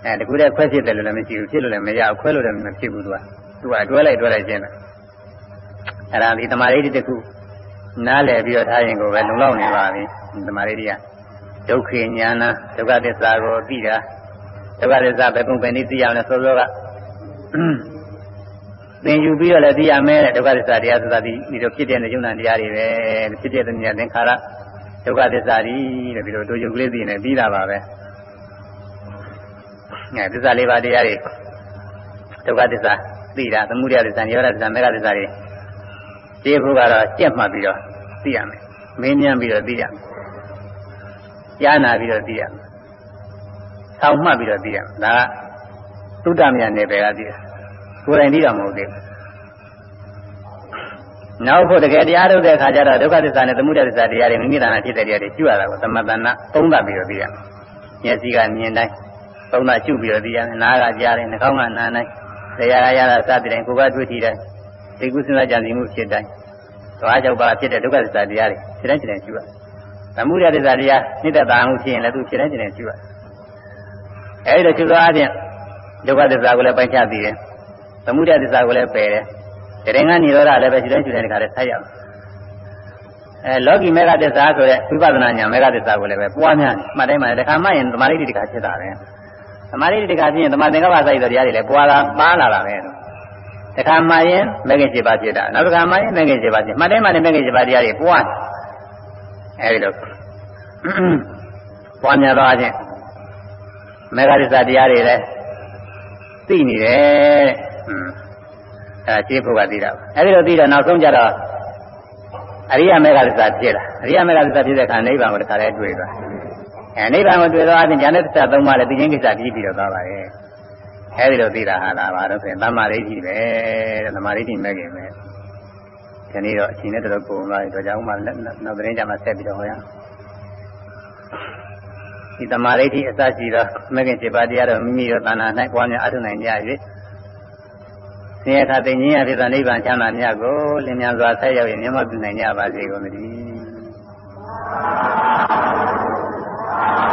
အဲတကူတည်းခွဲဖြစ်တယ်လို့လည်းမရှိဘူးဖြစ်လို့လည်းမရဘူးခွဲလို့လည်းမဖြစ်ဘူးသူကသူကတွဲလိုက်တွဲလိုက်ခြင်းတယ်အဲ့ဒါဒီတမာရိတိတခုနားလည်ပြီးတော့ထားရင်ကိုပဲလုံလောက်နေပါပြီတမာရိတိကဒုက္ခဉာဏဒုက္ခသစ္စာကိုသိတာဒုက္ခသစ္စာပဲပုံပဲနည်းသိရမယ်ဆိုတော့ကသင်ယူပြီးတော့လည်းသိရမယ်ဒုက္ခသစ္စာတရားဆိုတာဒီဒီလိုဖြစ်တဲ့ယုံနာတရားတွေပဲဖြစ်တဲ့ဉာဏ်သင်္ခါရဒုက္ခသစ္စာတွေတဲ့ဒီလိုတို့ယုတ်ကလေးသိနေပြီးတာပါပဲအဲ သစ္စာလေးပါးတရားတွေဒုက္ခသစ္စာသိတာသမုဒယသစ္စာနိရောဓသစ္စာမေဃသစ္စာတွေသိဖို့ကတော့ကြက်မှတ်ပြီးတော့သိရမယ်မင်းမြန်းပြီးတော့သိရမယ်ကြားနာပြီးတော့သိရမယ်ဆောင်းမှတ်ပြီးတော့သိရမယ်ဒါကသုတ္တမြတ်နယ်ပယ်ကသိတာကိုယ်တိုင်သိတာမဟုတ်သေးဘူးနောက်ဖို့တကယ်တရားထုတ်တဲ့အခါကျတော့ဒုက္ခသစ္စာနဲ့သမုဒယသစ္စာတရားတွေမိမိတဏ္ဍာဖြစ်တဲ့တရားတွေကျွရတာကိုသမတနာသုံးသပ်ပြီးတော့သိရမယ်။မျက်စိကမြင်တိုင်း သုံးတာရှုပြီးတော့သိရတယ်နားကကြားတယ်နှာခေါင်းကနားတိုင်းတရားရရတာစသည်တိုင်းကိုယ်ကတွေ့ထီတိုင်းသိကုစဉ်းစားကြံစီမှုဖြစ်တိုင်းသွားကြောက်ပါဖြစ်တဲ့ဒုက္ခသစ္စာတရားတွေဖြစ်တိုင်းဖြစ်တိုင်းရှုရသမုဒယသစ္စာတရားနိတ္တတာမှုဖြစ်ရင်လည်းသူဖြစ်တိုင်းဖြစ်တိုင်းရှုရအဲဒီလိုရှုသောအချင်းဒုက္ခသစ္စာကိုလည်းပိုင်းခြားသိတယ်သမုဒယသစ္စာကိုလည်းပယ်တယ်တရင်ကနေရောဓလည်းပဲရှုတိုင်းရှုတိုင်းတခါလည်းဆက်ရအောင်အဲလောကီမေဃသစ္စာဆိုတဲ့ဝိပဿနာညာမေဃသစ္စာကိုလည်းပဲပွားများတယ်မှတ်တိုင်းမှတခါမှရင်သမာဓိတိတခါဖြစ်တာပဲ သမာဓိတခါဖြစ်ရင်သမာသင်္ကပ္ပစိုက်တဲ့တရားတွေလည်းပွာလာပါလာတာပဲတခါမှရင်မဂ္ဂင်7ပါးဖြစ်တာနောက်တခါမှရင်မဂ္ဂင်7ပါးဖြစ်မှတ်တိုင်းမှလည်းမဂ္ဂင်7ပါးတရားတွေပွားအဲဒီလိုပွားများတော့ခြင်းမေဃရစ္စတရားတွေလည်းသိနေတယ်အဲရှင်းဖို့ကသိတာအဲဒီလိုသိတော့နောက်ဆုံးကြတော့အရိယမေဃရစ္စဖြစ်လာအရိယမေဃရစ္စဖြစ်တဲ့အခါနိဗ္ဗာန်ကိုတခါလဲတွေ့သွား အဲနိဗ္ဗာန်ကိုတွေ့တော့အချင်းဉာဏ်နဲ့သစ္စာသုံးပါးလည်းသိချင်းကိစ္စပြီးပြီးတော့သွားပါရဲ့အဲဒီလိုသိတာဟာလားဘာလို့ဆိုရင်သမာဓိဋ္ဌိပဲတဲ့သမာဓိဋ္ဌိမဲ့ခင်ပဲဒီနေ့တော့အချိန်နဲ့တော်ပုံသွားပြီတော့ကြောင့်မှနောက်သတင်းကြမှာဆက်ပြီးတော့ဟောရအောင်ဒီသမာဓိဋ္ဌိအစရှိသောမဲ့ခင်7ပါးတရားတော့မိမိတို့သဏ္ဍာန်၌ပွားများအထုနိုင်ကြ၍ဆင်းရဲခသိငြိမ်းရဖြစ်သောနိဗ္ဗာန်ချမ်းသာမြတ်ကိုလင်းမြန်စွာဆက်ရောက်ရင်မြတ်မပြုနိုင်ကြပါစေကုန်သတည်း သာသာ